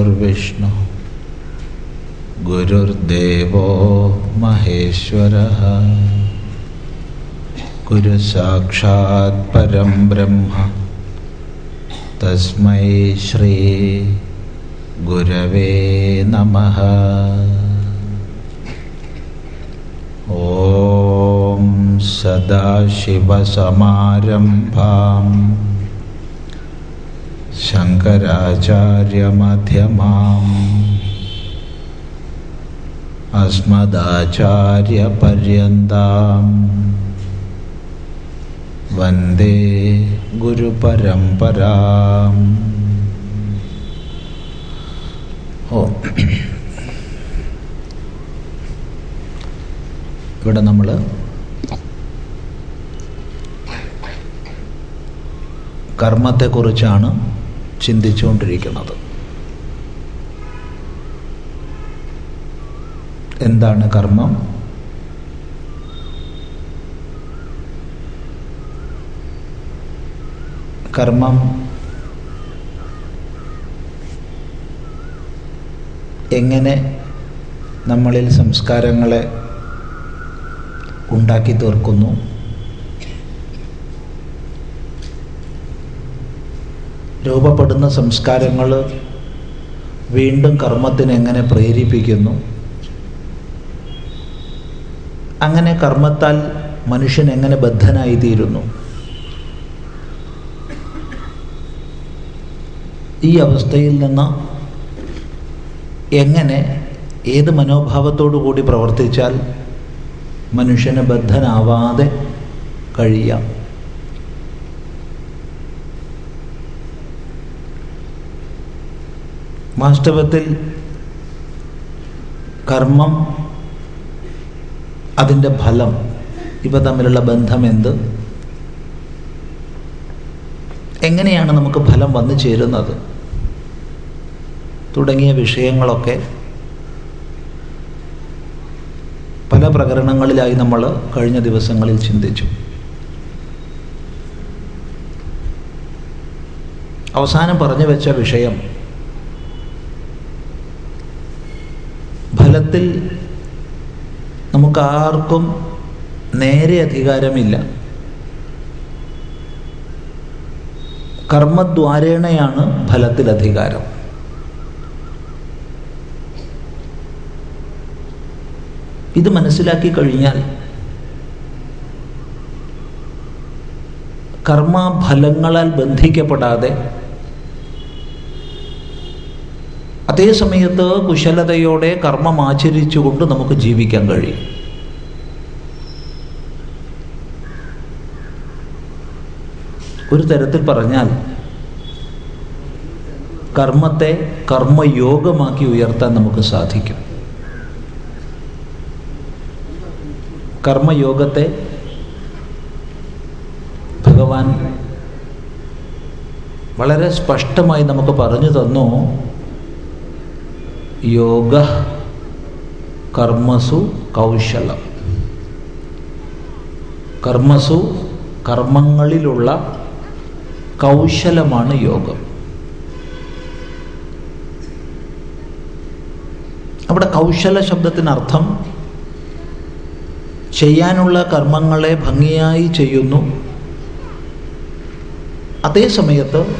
गुरुर्विष्णु गुरुर्देवो महेश्वरः गुरुसाक्षात् परं ब्रह्म तस्मै श्री गुरवे नमः ॐ सदाशिवसमारम्भाम् शङ्कराचार्यमध्यमाम् अस्मदाचार्यपर्यन्ताम् वन्दे गुरुपरम्पराम् ഓ ഇവിടെ നമ്മൾ കർമ്മത്തെക്കുറിച്ചാണ് ചിന്തിച്ചുകൊണ്ടിരിക്കുന്നത്. എന്താണ് കർമ്മം? കർമ്മം എങ്ങനെ നമ്മളിൽ സംസ്കാരങ്ങളെ ഉണ്ടാക്കി തീർക്കുന്നു? രൂപപ്പെടുന്ന സംസ്കാരങ്ങൾ വീണ്ടും കർമ്മത്തിന് എങ്ങനെ പ്രേരിപ്പിക്കുന്നു? അങ്ങനെ കർമ്മത്താൽ മനുഷ്യൻ എങ്ങനെ ബദ്ധനായിത്തീരുന്നു? ഈ അവസ്ഥയിൽ നിന്ന് എങ്ങനെ ഏത് മനോഭാവത്തോടു കൂടി പ്രവർത്തിച്ചാൽ മനുഷ്യന് ബദ്ധനാവാതെ കഴിയാം? വാസ്തവത്തിൽ കർമ്മം അതിന്റെ ഫലം ഇവ തമ്മിലുള്ള ബന്ധം എന്ത്? എങ്ങനെയാണ് നമുക്ക് ഫലം വന്നു ചേരുന്നത്? തുടങ്ങിയ വിഷയങ്ങളൊക്കെ പല പ്രകരണങ്ങളിലായി നമ്മൾ കഴിഞ്ഞ ദിവസങ്ങളിൽ ചിന്തിച്ചു. അവസാനം പറഞ്ഞു വെച്ച വിഷയം ഫലത്തിൽ നമുക്കാർക്കും നേരെ അധികാരമില്ല. കർമ്മദ്വാരേണയാണ് ഫലത്തിൽ അധികാരം ഇത് മനസ്സിലാക്കി കഴിഞ്ഞാൽ കർമ്മഫലങ്ങളാൽ ബന്ധിക്കപ്പെടാതെ അതേ സമയത്ത് കുശലതയോടെ കർമ്മം ആചരിച്ചുകൊണ്ട് നമുക്ക് ജീവിക്കാൻ കഴിയും. ഒരു തരത്തിൽ പറഞ്ഞാൽ കർമ്മത്തെ കർമ്മയോഗമാക്കി ഉയർത്താൻ നമുക്ക് സാധിക്കും. കർമ്മയോഗത്തെ ഭഗവാൻ വളരെ സ്പഷ്ടമായി നമുക്ക് പറഞ്ഞു തന്നു. യോഗ കർമ്മസു കൗശലം. കർമ്മസു കർമ്മങ്ങളിലുള്ള കൗശലമാണ് യോഗം. അവിടെ കൗശല ശബ്ദത്തിനർത്ഥം ചെയ്യാനുള്ള കർമ്മങ്ങളെ ഭംഗിയായി ചെയ്യുന്നു. അതേ സമയത്ത്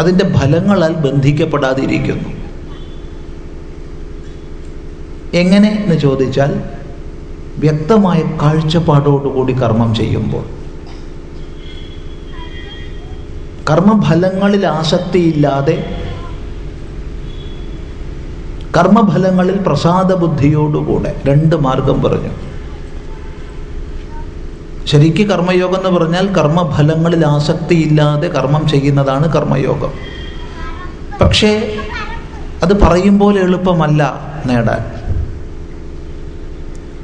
അതിന്റെ ഫലങ്ങളാൽ ബന്ധിക്കപ്പെടാതിരിക്കുന്നു. എങ്ങനെ എന്ന് ചോദിച്ചാൽ വ്യക്തമായ കാഴ്ചപ്പാടോടുകൂടി കർമ്മം ചെയ്യുമ്പോൾ. കർമ്മഫലങ്ങളിൽ ആസക്തിയില്ലാതെ കർമ്മഫലങ്ങളിൽ പ്രസാദ ബുദ്ധിയോടുകൂടെ രണ്ട് മാർഗം പറഞ്ഞു. ശരിക്ക് കർമ്മയോഗം എന്ന് പറഞ്ഞാൽ കർമ്മഫലങ്ങളിൽ ആസക്തിയില്ലാതെ കർമ്മം ചെയ്യുന്നതാണ് കർമ്മയോഗം. പക്ഷേ അത് പറയുമ്പോൾ എളുപ്പമല്ല നേടാൻ.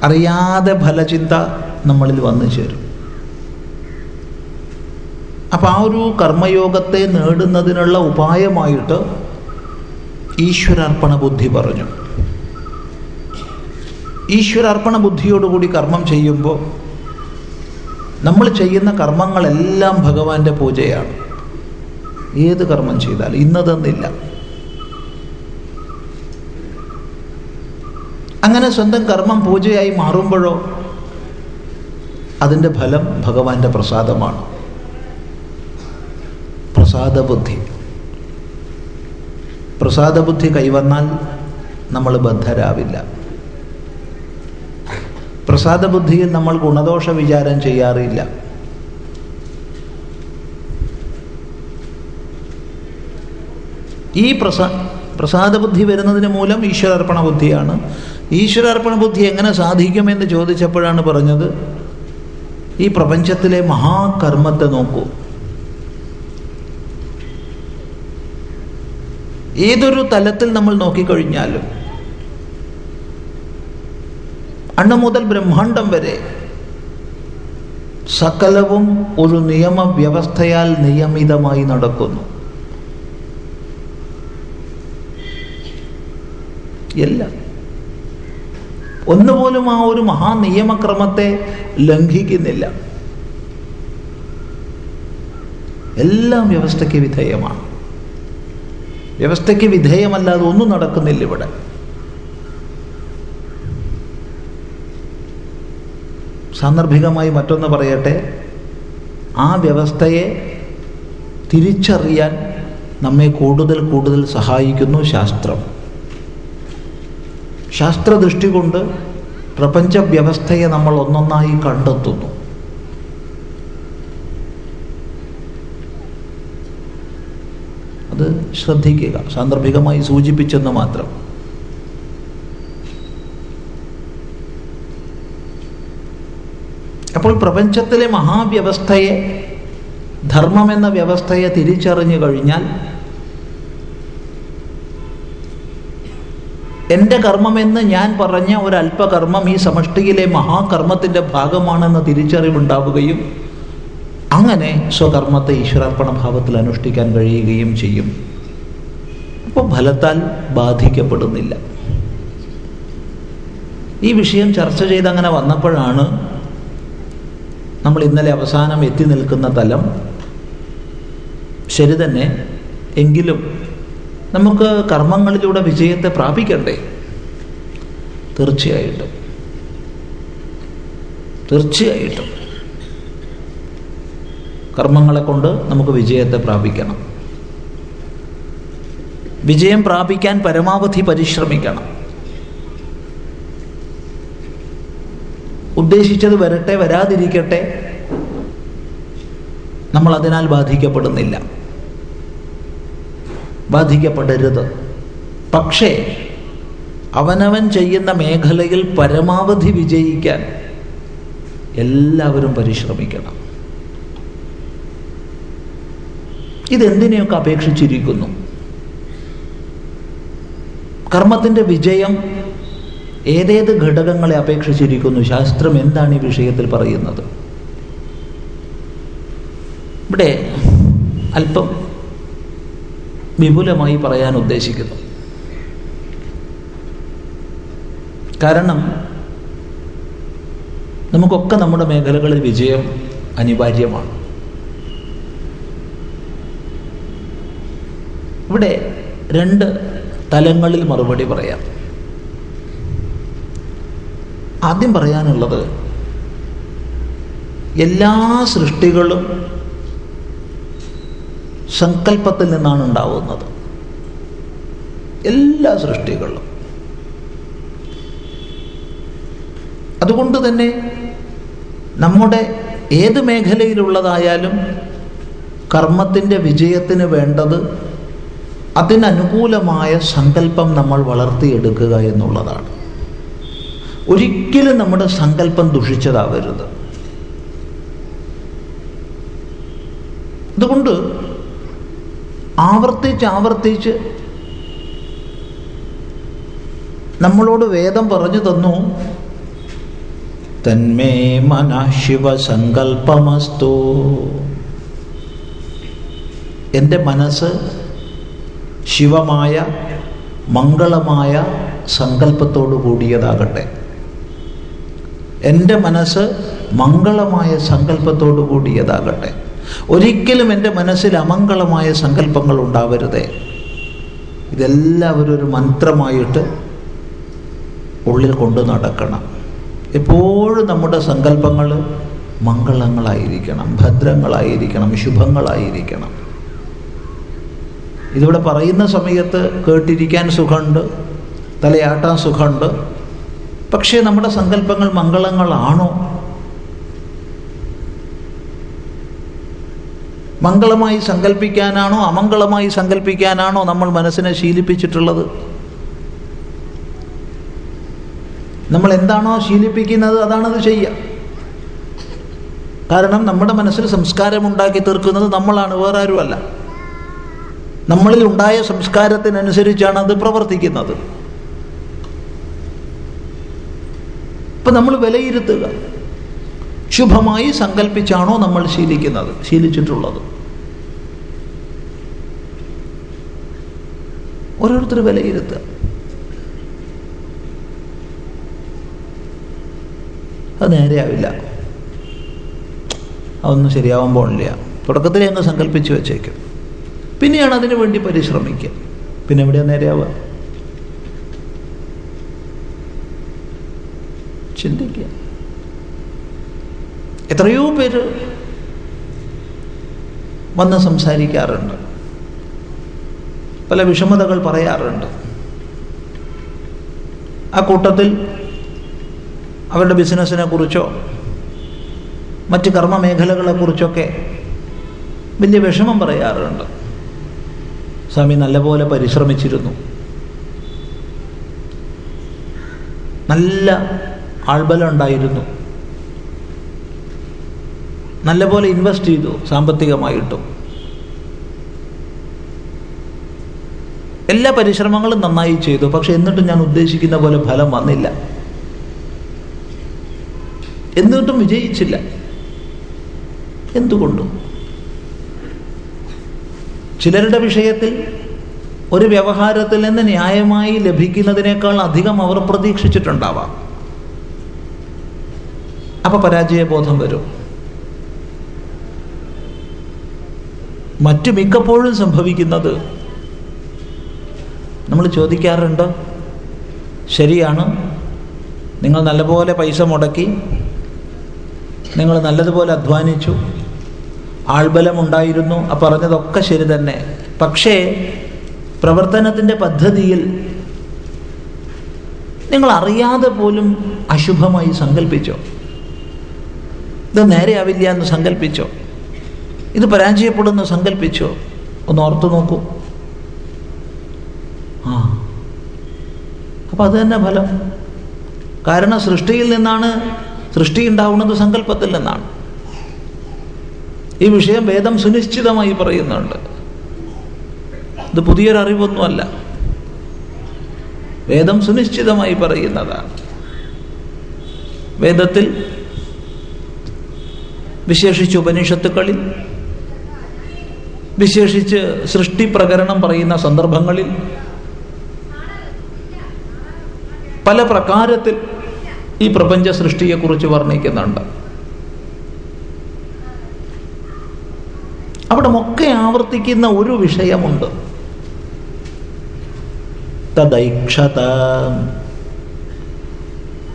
അറിയാതെ ഫലചിന്ത നമ്മളിൽ വന്നു ചേരും. അപ്പം ആ ഒരു കർമ്മയോഗത്തെ നേടുന്നതിനുള്ള ഉപായമായിട്ട് ഈശ്വരാർപ്പണ ബുദ്ധി പറഞ്ഞു. ഈശ്വരാർപ്പണ ബുദ്ധിയോടുകൂടി കർമ്മം ചെയ്യുമ്പോൾ നമ്മൾ ചെയ്യുന്ന കർമ്മങ്ങളെല്ലാം ഭഗവാന്റെ പൂജയാണ്. ഏത് കർമ്മം ചെയ്താലും ഇന്നതെന്നില്ല. അങ്ങനെ സ്വന്തം കർമ്മം പൂജയായി മാറുമ്പോഴോ അതിന്റെ ഫലം ഭഗവാന്റെ പ്രസാദമാണ്. പ്രസാദബുദ്ധി. പ്രസാദബുദ്ധി കൈവന്നാൽ നമ്മൾ ബദ്ധരാവില്ല. പ്രസാദബുദ്ധിയിൽ നമ്മൾ ഗുണദോഷ വിചാരം ചെയ്യാറില്ല. ഈ പ്രസാ പ്രസാദബുദ്ധി വരുന്നതിന് മൂലം ഈശ്വരർപ്പണ ബുദ്ധിയാണ്. ഈശ്വരാർപ്പണ ബുദ്ധി എങ്ങനെ സാധിക്കുമെന്ന് ചോദിച്ചപ്പോഴാണ് പറഞ്ഞത് ഈ പ്രപഞ്ചത്തിലെ മഹാകർമ്മത്തെ നോക്കൂ. ഏതൊരു തലത്തിൽ നമ്മൾ നോക്കിക്കഴിഞ്ഞാലും അണ്ണു മുതൽ ബ്രഹ്മാണ്ടം വരെ സകലവും ഒരു നിയമവ്യവസ്ഥയാൽ നിയമിതമായി നടക്കുന്നു. എല്ലാം. ഒന്നുപോലും ആ ഒരു മഹാ നിയമക്രമത്തെ ലംഘിക്കുന്നില്ല. എല്ലാം വ്യവസ്ഥയ്ക്ക് വിധേയമാണ്. വ്യവസ്ഥയ്ക്ക് വിധേയമല്ലാതെ ഒന്നും നടക്കുന്നില്ല ഇവിടെ. സാന്ദർഭികമായി മറ്റൊന്ന് പറയട്ടെ. ആ വ്യവസ്ഥയെ തിരിച്ചറിയാൻ നമ്മെ കൂടുതൽ കൂടുതൽ സഹായിക്കുന്നു ശാസ്ത്രം. ശാസ്ത്രദൃഷ്ടി കൊണ്ട് പ്രപഞ്ച വ്യവസ്ഥയെ നമ്മൾ ഒന്നൊന്നായി കണ്ടെത്തുന്നു. അത് ശ്രദ്ധിക്കുക. സാന്ദർഭികമായി സൂചിപ്പിച്ചെന്ന് മാത്രം. അപ്പോൾ പ്രപഞ്ചത്തിലെ മഹാവ്യവസ്ഥയെ ധർമ്മമെന്ന വ്യവസ്ഥയെ തിരിച്ചറിഞ്ഞു കഴിഞ്ഞാൽ എന്റെ കർമ്മമെന്ന് ഞാൻ പറഞ്ഞ ഒരു അല്പകർമ്മം ഈ സമഷ്ടിയിലെ മഹാകർമ്മത്തിന്റെ ഭാഗമാണെന്ന തിരിച്ചറിവുണ്ടാവുകയും അങ്ങനെ സ്വകർമ്മത്തെ ഈശ്വരാർപ്പണ ഭാവത്തിൽ അനുഷ്ഠിക്കാൻ കഴിയുകയും ചെയ്യും. അപ്പോൾ ഫലത്താൽ ബാധിക്കപ്പെടുന്നില്ല. ഈ വിഷയം ചർച്ച ചെയ്ത് അങ്ങനെ വന്നപ്പോഴാണ് നമ്മൾ ഇന്നലെ അവസാനം എത്തി നിൽക്കുന്ന തലം ശരി തന്നെ എങ്കിലും നമുക്ക് കർമ്മങ്ങളിലൂടെ വിജയത്തെ പ്രാപിക്കണ്ടേ? തീർച്ചയായിട്ടും. തീർച്ചയായിട്ടും. കർമ്മങ്ങളെ കൊണ്ട് നമുക്ക് വിജയത്തെ പ്രാപിക്കണം. വിജയം പ്രാപിക്കാൻ പരമാവധി പരിശ്രമിക്കണം. ഉദ്ദേശിച്ചത് വരട്ടെ വരാതിരിക്കട്ടെ നമ്മൾ അതിനാൽ ബാധിക്കപ്പെടുന്നില്ല. ബാധിക്കപ്പെടരുത്. പക്ഷേ അവനവൻ ചെയ്യുന്ന മേഖലയിൽ പരമാവധി വിജയിക്കാൻ എല്ലാവരും പരിശ്രമിക്കണം. ഇതെന്തിനെയൊക്കെ അപേക്ഷിച്ചിരിക്കുന്നു? കർമ്മത്തിന്റെ വിജയം ഏതേത് ഘടകങ്ങളെ അപേക്ഷിച്ചിരിക്കുന്നു? ശാസ്ത്രം എന്താണ് ഈ വിഷയത്തിൽ പറയുന്നത്? ഇവിടെ അല്പം വിപുലമായി പറയാൻ ഉദ്ദേശിക്കുന്നു. കാരണം നമുക്കൊക്കെ നമ്മുടെ മേഖലകളിൽ വിജയം അനിവാര്യമാണ്. ഇവിടെ രണ്ട് തലങ്ങളിൽ മറുപടി പറയാം. ആദ്യം പറയാനുള്ളത് എല്ലാ സൃഷ്ടികളും സങ്കല്പത്തിൽ നിന്നാണ് ഉണ്ടാവുന്നത്. എല്ലാ സൃഷ്ടികളിലും. അതുകൊണ്ട് തന്നെ നമ്മുടെ ഏത് മേഖലയിലുള്ളതായാലും കർമ്മത്തിന്റെ വിജയത്തിന് വേണ്ടത് അതിനനുകൂലമായ സങ്കല്പം നമ്മൾ വളർത്തിയെടുക്കുക എന്നുള്ളതാണ്. ഒരിക്കലും നമ്മുടെ സങ്കല്പം ദുഷിച്ചതാവരുത്. അതുകൊണ്ട് ആവർത്തിച്ച് ആവർത്തിച്ച് നമ്മളോട് വേദം പറഞ്ഞു തന്നു. തന്മേ മന ശിവസങ്കൽപ്പമസ്തു എന്റെ മനസ്സ് ശിവമായ മംഗളമായ സങ്കല്പത്തോടു കൂടിയതാകട്ടെ. എന്റെ മനസ്സ് മംഗളമായ സങ്കല്പത്തോടു കൂടിയതാകട്ടെ. ഒരിക്കലും എന്റെ മനസ്സിൽ അമംഗളമായ സങ്കല്പങ്ങൾ ഉണ്ടാവരുതേ. ഇതെല്ലാവരും ഒരു മന്ത്രമായിട്ട് ഉള്ളിൽ കൊണ്ടു നടക്കണം. എപ്പോഴും നമ്മുടെ സങ്കല്പങ്ങൾ മംഗളങ്ങളായിരിക്കണം ഭദ്രങ്ങളായിരിക്കണം ശുഭങ്ങളായിരിക്കണം. ഇതിവിടെ പറയുന്ന സമയത്ത് കേട്ടിരിക്കാൻ സുഖമുണ്ട് തലയാട്ടാൻ സുഖമുണ്ട്. പക്ഷേ നമ്മുടെ സങ്കല്പങ്ങൾ മംഗളങ്ങളാണോ? മംഗളമായി സങ്കല്പിക്കാനാണോ അമംഗളമായി സങ്കല്പിക്കാനാണോ നമ്മൾ മനസ്സിനെ ശീലിപ്പിച്ചിട്ടുള്ളത്? നമ്മൾ എന്താണോ ശീലിപ്പിക്കുന്നത് അതാണത് ചെയ്യുക. കാരണം നമ്മുടെ മനസ്സിൽ സംസ്കാരമുണ്ടാക്കി തീർക്കുന്നത് നമ്മളാണ് വേറെ ആരുമല്ല നമ്മളിൽ ഉണ്ടായ സംസ്കാരത്തിനനുസരിച്ചാണ് അത് പ്രവർത്തിക്കുന്നത്. ഇപ്പം നമ്മൾ വിലയിരുത്തുക. ശുഭമായി സങ്കല്പിച്ചാണോ നമ്മൾ ശീലിക്കുന്നത് ശീലിച്ചിട്ടുള്ളത്? ഓരോരുത്തർ വിലയിരുത്തുക. അത് നേരെയാവില്ല അതൊന്നും ശരിയാവാൻ പോണില്ല തുടക്കത്തിൽ അങ്ങ് സങ്കല്പിച്ച് വെച്ചേക്കും. പിന്നെയാണ് അതിനു വേണ്ടി പരിശ്രമിക്കുക. പിന്നെ എവിടെയാണ് നേരെയാവുക ചിന്തിക്കുക എത്രയോ പേര് വന്ന് സംസാരിക്കാറുണ്ട്. പല വിഷമതകൾ പറയാറുണ്ട്. ആ കൂട്ടത്തിൽ അവരുടെ ബിസിനസ്സിനെ കുറിച്ചോ മറ്റ് കർമ്മ മേഖലകളെക്കുറിച്ചൊക്കെ വലിയ വിഷമം പറയാറുണ്ട്. സ്വാമി നല്ലപോലെ പരിശ്രമിച്ചിരുന്നു. നല്ല ആൾബലം ഉണ്ടായിരുന്നു. നല്ലപോലെ ഇൻവെസ്റ്റ് ചെയ്തു സാമ്പത്തികമായിട്ടും. എല്ലാ പരിശ്രമങ്ങളും നന്നായി ചെയ്തു. പക്ഷെ എന്നിട്ടും ഞാൻ ഉദ്ദേശിക്കുന്ന പോലെ ഫലം വന്നില്ല. എന്നിട്ടും വിജയിച്ചില്ല. എന്തുകൊണ്ടും. ചിലരുടെ വിഷയത്തിൽ ഒരു വ്യവഹാരത്തിൽ നിന്ന് ന്യായമായി ലഭിക്കുന്നതിനേക്കാൾ അധികം അവർ പ്രതീക്ഷിച്ചിട്ടുണ്ടാവാം. അപ്പൊ പരാജയബോധം വരും. മറ്റു മിക്കപ്പോഴും സംഭവിക്കുന്നത് നമ്മൾ ചോദിക്കാറുണ്ട് ശരിയാണ് നിങ്ങൾ നല്ലപോലെ പൈസ മുടക്കി നിങ്ങൾ നല്ലതുപോലെ അധ്വാനിച്ചു ആൾബലമുണ്ടായിരുന്നു ആ പറഞ്ഞതൊക്കെ ശരി തന്നെ. പക്ഷേ പ്രവർത്തനത്തിന്റെ പദ്ധതിയിൽ നിങ്ങൾ അറിയാതെ പോലും അശുഭമായി സങ്കല്പിച്ചോ ഇത് നേരെയാവില്ല എന്ന് സങ്കല്പിച്ചോ ഇത് പരാജയപ്പെടുന്നു സങ്കല്പിച്ചോ ഒന്ന് ഓർത്തു നോക്കൂ. ആ. അപ്പം അത് തന്നെ ഫലം. കാരണം സൃഷ്ടിയിൽ നിന്നാണ് സൃഷ്ടി ഉണ്ടാവുന്നത് സങ്കല്പത്തിൽ നിന്നാണ്. ഈ വിഷയം വേദം സുനിശ്ചിതമായി പറയുന്നുണ്ട്. ഇത് പുതിയൊരറിവൊന്നുമല്ല വേദം സുനിശ്ചിതമായി പറയുന്നതാണ്. വേദത്തിൽ വിശേഷിച്ച് ഉപനിഷത്തുക്കളിൽ വിശേഷിച്ച് സൃഷ്ടി പ്രകരണം പറയുന്ന സന്ദർഭങ്ങളിൽ പല പ്രകാരത്തിൽ ഈ പ്രപഞ്ച സൃഷ്ടിയെക്കുറിച്ച് വർണിക്കുന്നുണ്ട്. അവിടെ ഒക്കെ ആവർത്തിക്കുന്ന ഒരു വിഷയമുണ്ട്. തദൈക്ഷത.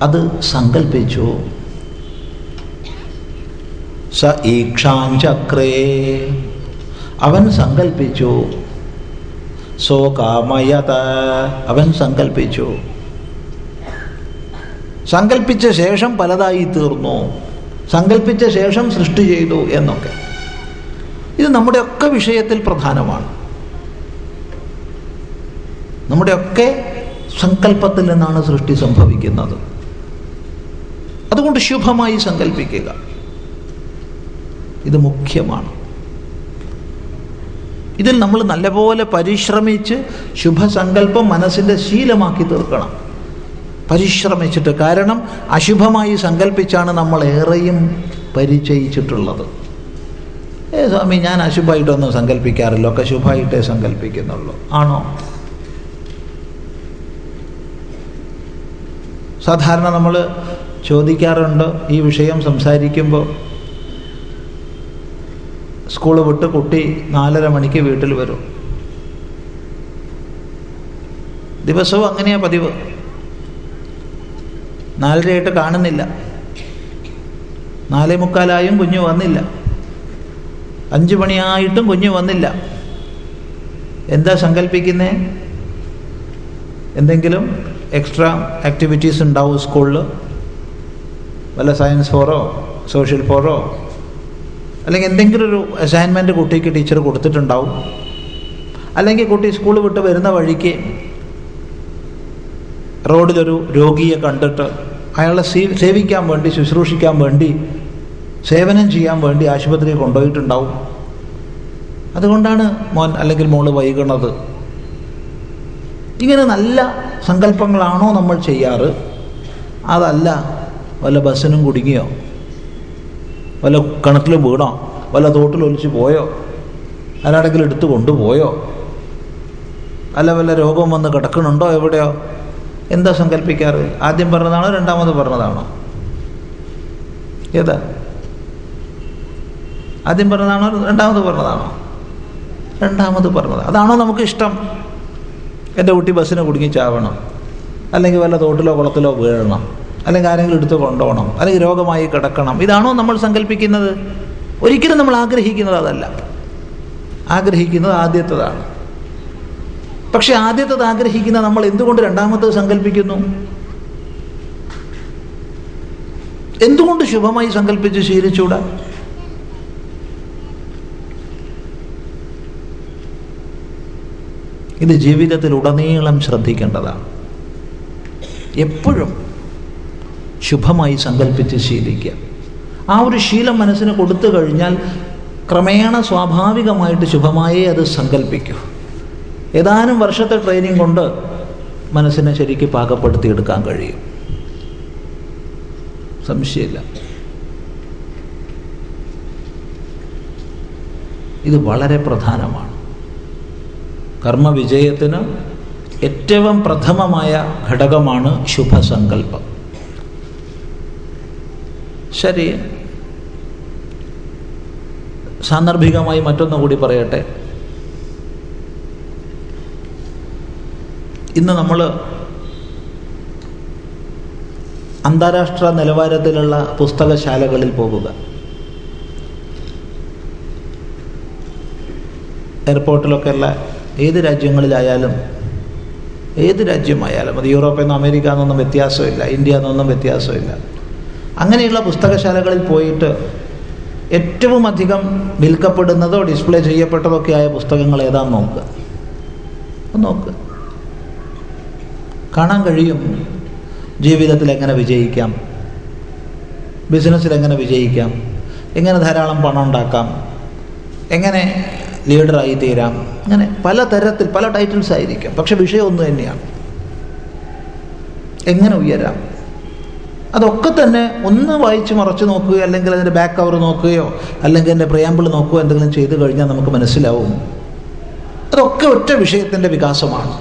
അത് സങ്കൽപ്പിച്ചു. സ ഈക്ഷാഞ്ചക്രേ അവൻ സങ്കൽപ്പിച്ചു. സോ കാമയത അവൻ സങ്കൽപ്പിച്ചു. സങ്കൽപ്പിച്ച ശേഷം പലതായി തീർന്നു. സങ്കൽപ്പിച്ച ശേഷം സൃഷ്ടി ചെയ്തു എന്നൊക്കെ. ഇത് നമ്മുടെയൊക്കെ വിഷയത്തിൽ പ്രധാനമാണ്. നമ്മുടെയൊക്കെ സങ്കല്പത്തിൽ നിന്നാണ് സൃഷ്ടി സംഭവിക്കുന്നത്. അതുകൊണ്ട് ശുഭമായി സങ്കല്പിക്കുക ഇത് മുഖ്യമാണ്. ഇതിൽ നമ്മൾ നല്ലപോലെ പരിശ്രമിച്ച് ശുഭസങ്കല്പം മനസ്സിന്റെ ശീലമാക്കി തീർക്കണം. പരിശ്രമിച്ചിട്ട് കാരണം അശുഭമായി സങ്കല്പിച്ചാണ് നമ്മൾ ഏറെയും പരിചയിച്ചിട്ടുള്ളത്. ഏ സ്വാമി ഞാൻ അശുഭമായിട്ടൊന്നും സങ്കല്പിക്കാറില്ല ഒക്കെ ശുഭമായിട്ടേ സങ്കല്പിക്കുന്നുള്ളൂ. ആണോ? സാധാരണ നമ്മൾ ചോദിക്കാറുണ്ട് ഈ വിഷയം സംസാരിക്കുമ്പോൾ സ്കൂൾ വിട്ട് കുട്ടി നാലര മണിക്ക് വീട്ടിൽ വരും. ദിവസവും അങ്ങനെയാ പതിവ്. നാലരയായിട്ട് കാണുന്നില്ല. നാലേ മുക്കാലായും കുഞ്ഞു വന്നില്ല. അഞ്ചു മണിയായിട്ടും കുഞ്ഞു വന്നില്ല. എന്താ സങ്കല്പിക്കുന്നേ എന്തെങ്കിലും എക്സ്ട്രാ ആക്ടിവിറ്റീസ് ഉണ്ടാവും സ്കൂളിൽ വല്ല സയൻസ് ഫോറോ സോഷ്യൽ ഫോറോ? അല്ലെങ്കിൽ എന്തെങ്കിലും ഒരു അസൈൻമെന്റ് കുട്ടിക്ക് ടീച്ചർ കൊടുത്തിട്ടുണ്ടാവും. അല്ലെങ്കിൽ കുട്ടി സ്കൂൾ വിട്ട് വരുന്ന വഴിക്ക് റോഡിലൊരു രോഗിയെ കണ്ടിട്ട് അയാളെ സേവിക്കാൻ വേണ്ടി ശുശ്രൂഷിക്കാൻ വേണ്ടി സേവനം ചെയ്യാൻ വേണ്ടി ആശുപത്രിയിൽ കൊണ്ടുപോയിട്ടുണ്ടാവും. അതുകൊണ്ടാണ് മോൻ അല്ലെങ്കിൽ മോൾ വൈകുന്നത് ഇങ്ങനെ നല്ല സങ്കല്പങ്ങളാണോ നമ്മൾ ചെയ്യാറ്? അതല്ല വല്ല ബസ്സിനും കുടുങ്ങിയോ? വല്ല കിണറ്റിൽ വീണോ? വല്ല തോട്ടിൽ ഒലിച്ചു പോയോ? ആരാടെങ്കിലും എടുത്ത് കൊണ്ടുപോയോ? അല്ല വല്ല രോഗം വന്ന് കിടക്കണുണ്ടോ എവിടെയോ? എന്താ സങ്കല്പിക്കാറ്? ആദ്യം പറഞ്ഞതാണോ രണ്ടാമത് പറഞ്ഞതാണോ? ഏതാ? ആദ്യം പറഞ്ഞതാണോ രണ്ടാമത് പറഞ്ഞതാണോ? രണ്ടാമത് പറഞ്ഞത്. അതാണോ നമുക്ക് ഇഷ്ടം? എന്റെ കുട്ടി ബസ്സിനെ കുടുങ്ങി ചാവണം. അല്ലെങ്കിൽ വല്ല തോട്ടിലോ കുളത്തിലോ വീഴണം. അല്ലെങ്കിൽ ആരെങ്കിലും എടുത്ത് കൊണ്ടുപോകണം അല്ലെങ്കിൽ രോഗമായി കിടക്കണം. ഇതാണോ നമ്മൾ സങ്കല്പിക്കുന്നത് ഒരിക്കലും നമ്മൾ ആഗ്രഹിക്കുന്നത് അതല്ല. ആഗ്രഹിക്കുന്നത് ആദ്യത്തതാണ്. പക്ഷെ ആദ്യത്തത് ആഗ്രഹിക്കുന്ന നമ്മൾ എന്തുകൊണ്ട് രണ്ടാമത്തത് സങ്കല്പിക്കുന്നു എന്തുകൊണ്ട് ശുഭമായി സങ്കല്പിച്ച് ശീലിച്ചൂടാ ഇത് ജീവിതത്തിൽ ഉടനീളം ശ്രദ്ധിക്കേണ്ടതാണ്. എപ്പോഴും ശുഭമായി സങ്കല്പിച്ച് ശീലിക്കുക. ആ ഒരു ശീലം മനസ്സിന് കൊടുത്തു കഴിഞ്ഞാൽ ക്രമേണ സ്വാഭാവികമായിട്ട് ശുഭമായേ അത് സങ്കല്പിക്കൂ ഏതാനും വർഷത്തെ ട്രെയിനിങ് കൊണ്ട് മനസ്സിനെ ശരിക്ക് പാകപ്പെടുത്തിയെടുക്കാൻ കഴിയും. സംശയമില്ല. ഇത് വളരെ പ്രധാനമാണ്. കർമ്മവിജയത്തിന് ഏറ്റവും പ്രഥമമായ ഘടകമാണ് ശുഭസങ്കല്പം ശരി. സാന്ദർഭികമായി മറ്റൊന്നു കൂടി പറയട്ടെ. ഇന്ന് നമ്മൾ അന്താരാഷ്ട്ര നിലവാരത്തിലുള്ള പുസ്തകശാലകളിൽ പോകുക. എയർപോർട്ടിലൊക്കെ ഉള്ള ഏത് രാജ്യങ്ങളിലായാലും ഏത് രാജ്യമായാലും അത് യൂറോപ്പിൽ നിന്ന് അമേരിക്ക എന്നൊന്നും വ്യത്യാസമില്ല ഇന്ത്യ എന്നൊന്നും വ്യത്യാസമില്ല. അങ്ങനെയുള്ള പുസ്തകശാലകളിൽ പോയിട്ട് ഏറ്റവും അധികം വിൽക്കപ്പെടുന്നതോ ഡിസ്പ്ലേ ചെയ്യപ്പെട്ടതൊക്കെ ആയ പുസ്തകങ്ങൾ ഏതാന്ന് നോക്കുക. നോക്കുക കാണാൻ കഴിയും. ജീവിതത്തിൽ എങ്ങനെ വിജയിക്കാം. ബിസിനസ്സിൽ എങ്ങനെ വിജയിക്കാം. എങ്ങനെ ധാരാളം പണം ഉണ്ടാക്കാം. എങ്ങനെ ലീഡറായി തീരാം. അങ്ങനെ പല തരത്തിൽ പല ടൈറ്റിൽസ് ആയിരിക്കും. പക്ഷെ വിഷയം ഒന്ന് തന്നെയാണ്. എങ്ങനെ ഉയരാം. അതൊക്കെ തന്നെ ഒന്ന് വായിച്ച് മറച്ചു നോക്കുകയോ അല്ലെങ്കിൽ അതിന്റെ ബാക്ക് കവർ നോക്കുകയോ അല്ലെങ്കിൽ അതിന്റെ പ്രിയാമ്പിൾ നോക്കുകയോ എന്തെങ്കിലും ചെയ്തു കഴിഞ്ഞാൽ നമുക്ക് മനസ്സിലാവും. അതൊക്കെ ഒറ്റ വിഷയത്തിന്റെ വികാസമാണ്.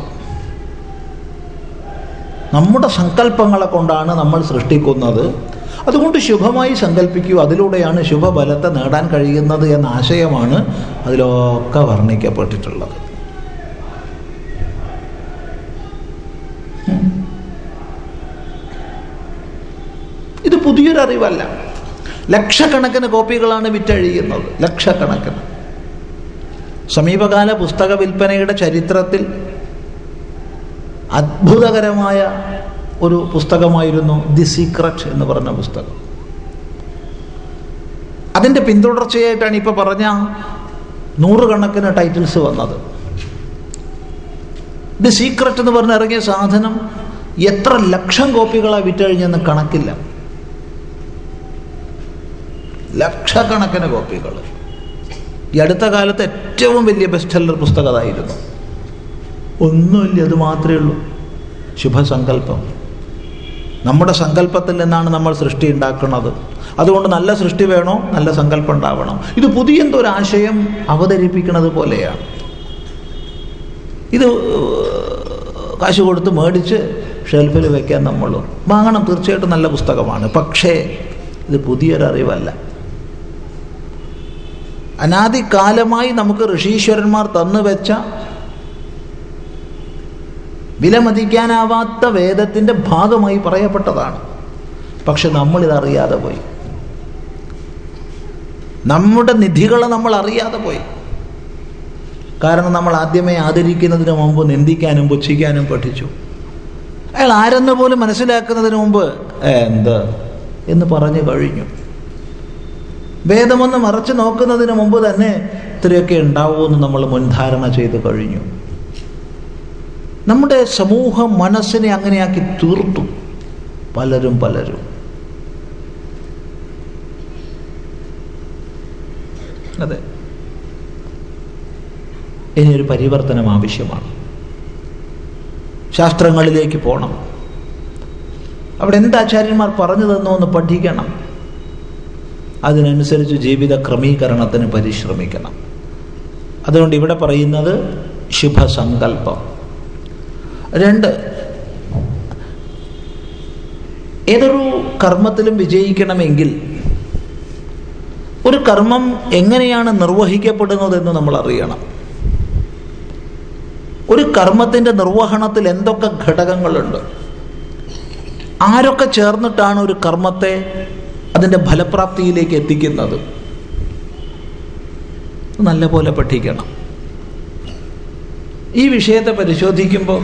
നമ്മുടെ സങ്കല്പങ്ങളെ കൊണ്ടാണ് നമ്മൾ സൃഷ്ടിക്കുന്നത്. അതുകൊണ്ട് ശുഭമായി സങ്കല്പിക്കൂ അതിലൂടെയാണ് ശുഭബലത്തെ നേടാൻ കഴിയുന്നത് എന്ന ആശയമാണ് അതിലൊക്കെ വർണിക്കപ്പെട്ടിട്ടുള്ളത് ഇത് പുതിയൊരു അറിവല്ല ലക്ഷക്കണക്കിന് കോപ്പികളാണ് വിറ്റഴിയുന്നത്. ലക്ഷക്കണക്കിന്. സമീപകാല പുസ്തക വിൽപ്പനയുടെ ചരിത്രത്തിൽ അത്ഭുതകരമായ ഒരു പുസ്തകമായിരുന്നു ദി സീക്രട്ട് എന്ന് പറഞ്ഞ പുസ്തകം. അതിന്റെ പിന്തുടർച്ചയായിട്ടാണ് ഇപ്പോൾ പറഞ്ഞ നൂറുകണക്കിന് ടൈറ്റിൽസ് വന്നത്. ദി സീക്രട്ട് എന്ന് പറഞ്ഞ ഇറങ്ങിയ സാധനം എത്ര ലക്ഷം കോപ്പികളാണ് വിറ്റഴിഞ്ഞെന്ന് കണക്കില്ല. ലക്ഷക്കണക്കിന് കോപ്പികൾ. ഈ അടുത്ത കാലത്ത് ഏറ്റവും വലിയ ബെസ്റ്റ് സെല്ലർ പുസ്തകം അതായിരുന്നു. ഒന്നുമില്ല അത് മാത്രമേ ഉള്ളൂ. ശുഭസങ്കല്പം. നമ്മുടെ സങ്കല്പത്തിൽ നിന്നാണ് നമ്മൾ സൃഷ്ടി ഉണ്ടാക്കുന്നത്. അതുകൊണ്ട് നല്ല സൃഷ്ടി വേണോ? നല്ല സങ്കല്പം ഉണ്ടാവണം. ഇത് പുതിയ എന്തൊരാശയം അവതരിപ്പിക്കുന്നത് പോലെയാണ്. ഇത് കാശ് കൊടുത്ത് മേടിച്ച് ഷെൽഫിൽ വയ്ക്കാൻ നമ്മൾ വാങ്ങണം. തീർച്ചയായിട്ടും നല്ല പുസ്തകമാണ്. പക്ഷേ ഇത് പുതിയൊരറിവല്ല. അനാദികാലമായി നമുക്ക് ഋഷീശ്വരന്മാർ തന്നുവെച്ച വിലമതിക്കാനാവാത്ത വേദത്തിന്റെ ഭാഗമായി പറയപ്പെട്ടതാണ്. പക്ഷെ നമ്മളിതറിയാതെ പോയി. നമ്മുടെ നിധികളെ നമ്മൾ അറിയാതെ പോയി. കാരണം നമ്മൾ ആദ്യമേ ആദരിക്കുന്നതിന് മുമ്പ് നിന്ദിക്കാനും പുച്ഛിക്കാനും പഠിച്ചു. അയാൾ ആരെന്ന് പോലും മനസ്സിലാക്കുന്നതിന് മുമ്പ് "ഏ, എന്ത്? എന്ന് പറഞ്ഞു കഴിഞ്ഞു. വേദമൊന്ന് മറച്ചു നോക്കുന്നതിന് മുമ്പ് തന്നെ ഇത്രയൊക്കെ ഉണ്ടാവുമെന്ന് നമ്മൾ മുൻധാരണ ചെയ്ത് കഴിഞ്ഞു. നമ്മുടെ സമൂഹം മനസ്സിനെ അങ്ങനെയാക്കി തീർത്തു. പലരും പലരും. അതെ. ഇനി ഒരു പരിവർത്തനം ആവശ്യമാണ്. ശാസ്ത്രങ്ങളിലേക്ക് പോകണം അവിടെ എന്താചാര്യന്മാർ പറഞ്ഞു തന്നോ എന്ന് പഠിക്കണം. അതിനനുസരിച്ച് ജീവിത ക്രമീകരണത്തിന് പരിശ്രമിക്കണം. അതുകൊണ്ട് ഇവിടെ പറയുന്നത് ശുഭസങ്കല്പം. രണ്ട് ഏതൊരു കർമ്മത്തിലും വിജയിക്കണമെങ്കിൽ ഒരു കർമ്മം എങ്ങനെയാണ് നിർവഹിക്കപ്പെടുന്നതെന്ന് നമ്മൾ അറിയണം. ഒരു കർമ്മത്തിന്റെ നിർവഹണത്തിൽ എന്തൊക്കെ ഘടകങ്ങളുണ്ട്? ആരൊക്കെ ചേർന്നിട്ടാണ് ഒരു കർമ്മത്തെ അതിന്റെ ഫലപ്രാപ്തിയിലേക്ക് എത്തിക്കുന്നത്. നല്ലപോലെ പഠിക്കണം. ഈ വിഷയത്തെ പരിശോധിക്കുമ്പോൾ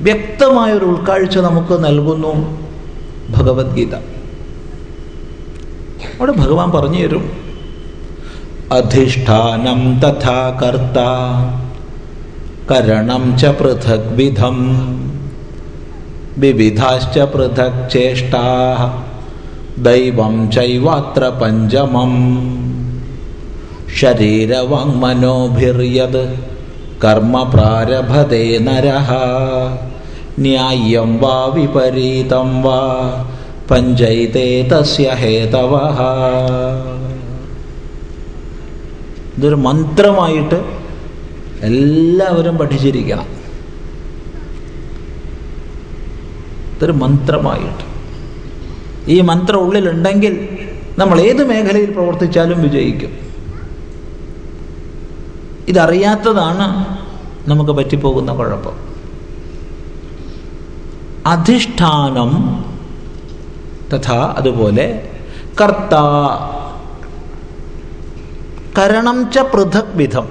വ്യക്തമായൊരു ഉൾക്കാഴ്ച നമുക്ക് നൽകുന്നു ഭഗവത്ഗീത. അവിടെ ഭഗവാൻ പറഞ്ഞു തരും. അധിഷ്ഠാനം തഥാ കർത്ത കരണം ച പൃഥക് വിധം വിവിധാശ്ച പൃഥക് ചേഷ്ടാ ദൈവം ചൈവാത്ര പഞ്ചമം. ശരീരവാങ്മനോഭിർയത് കർമ്മ പ്രാരഭതേ നരഹ. ന്യായം വാ വിപരീതം വാ. പഞ്ചൈതേ തസ്യ ഹേതവ ഇതൊരു മന്ത്രമായിട്ട് എല്ലാവരും പഠിച്ചിരിക്കണം. ഇതൊരു മന്ത്രമായിട്ട്. ഈ മന്ത്രം ഉള്ളിലുണ്ടെങ്കിൽ നമ്മൾ ഏത് മേഖലയിൽ പ്രവർത്തിച്ചാലും വിജയിക്കും. ഇതറിയാത്തതാണ് നമുക്ക് പറ്റിപ്പോകുന്ന കുഴപ്പം. അധിഷ്ഠാനം തഥാ അതുപോലെ കർത്ത. കരണം ച പൃഥക് വിധം.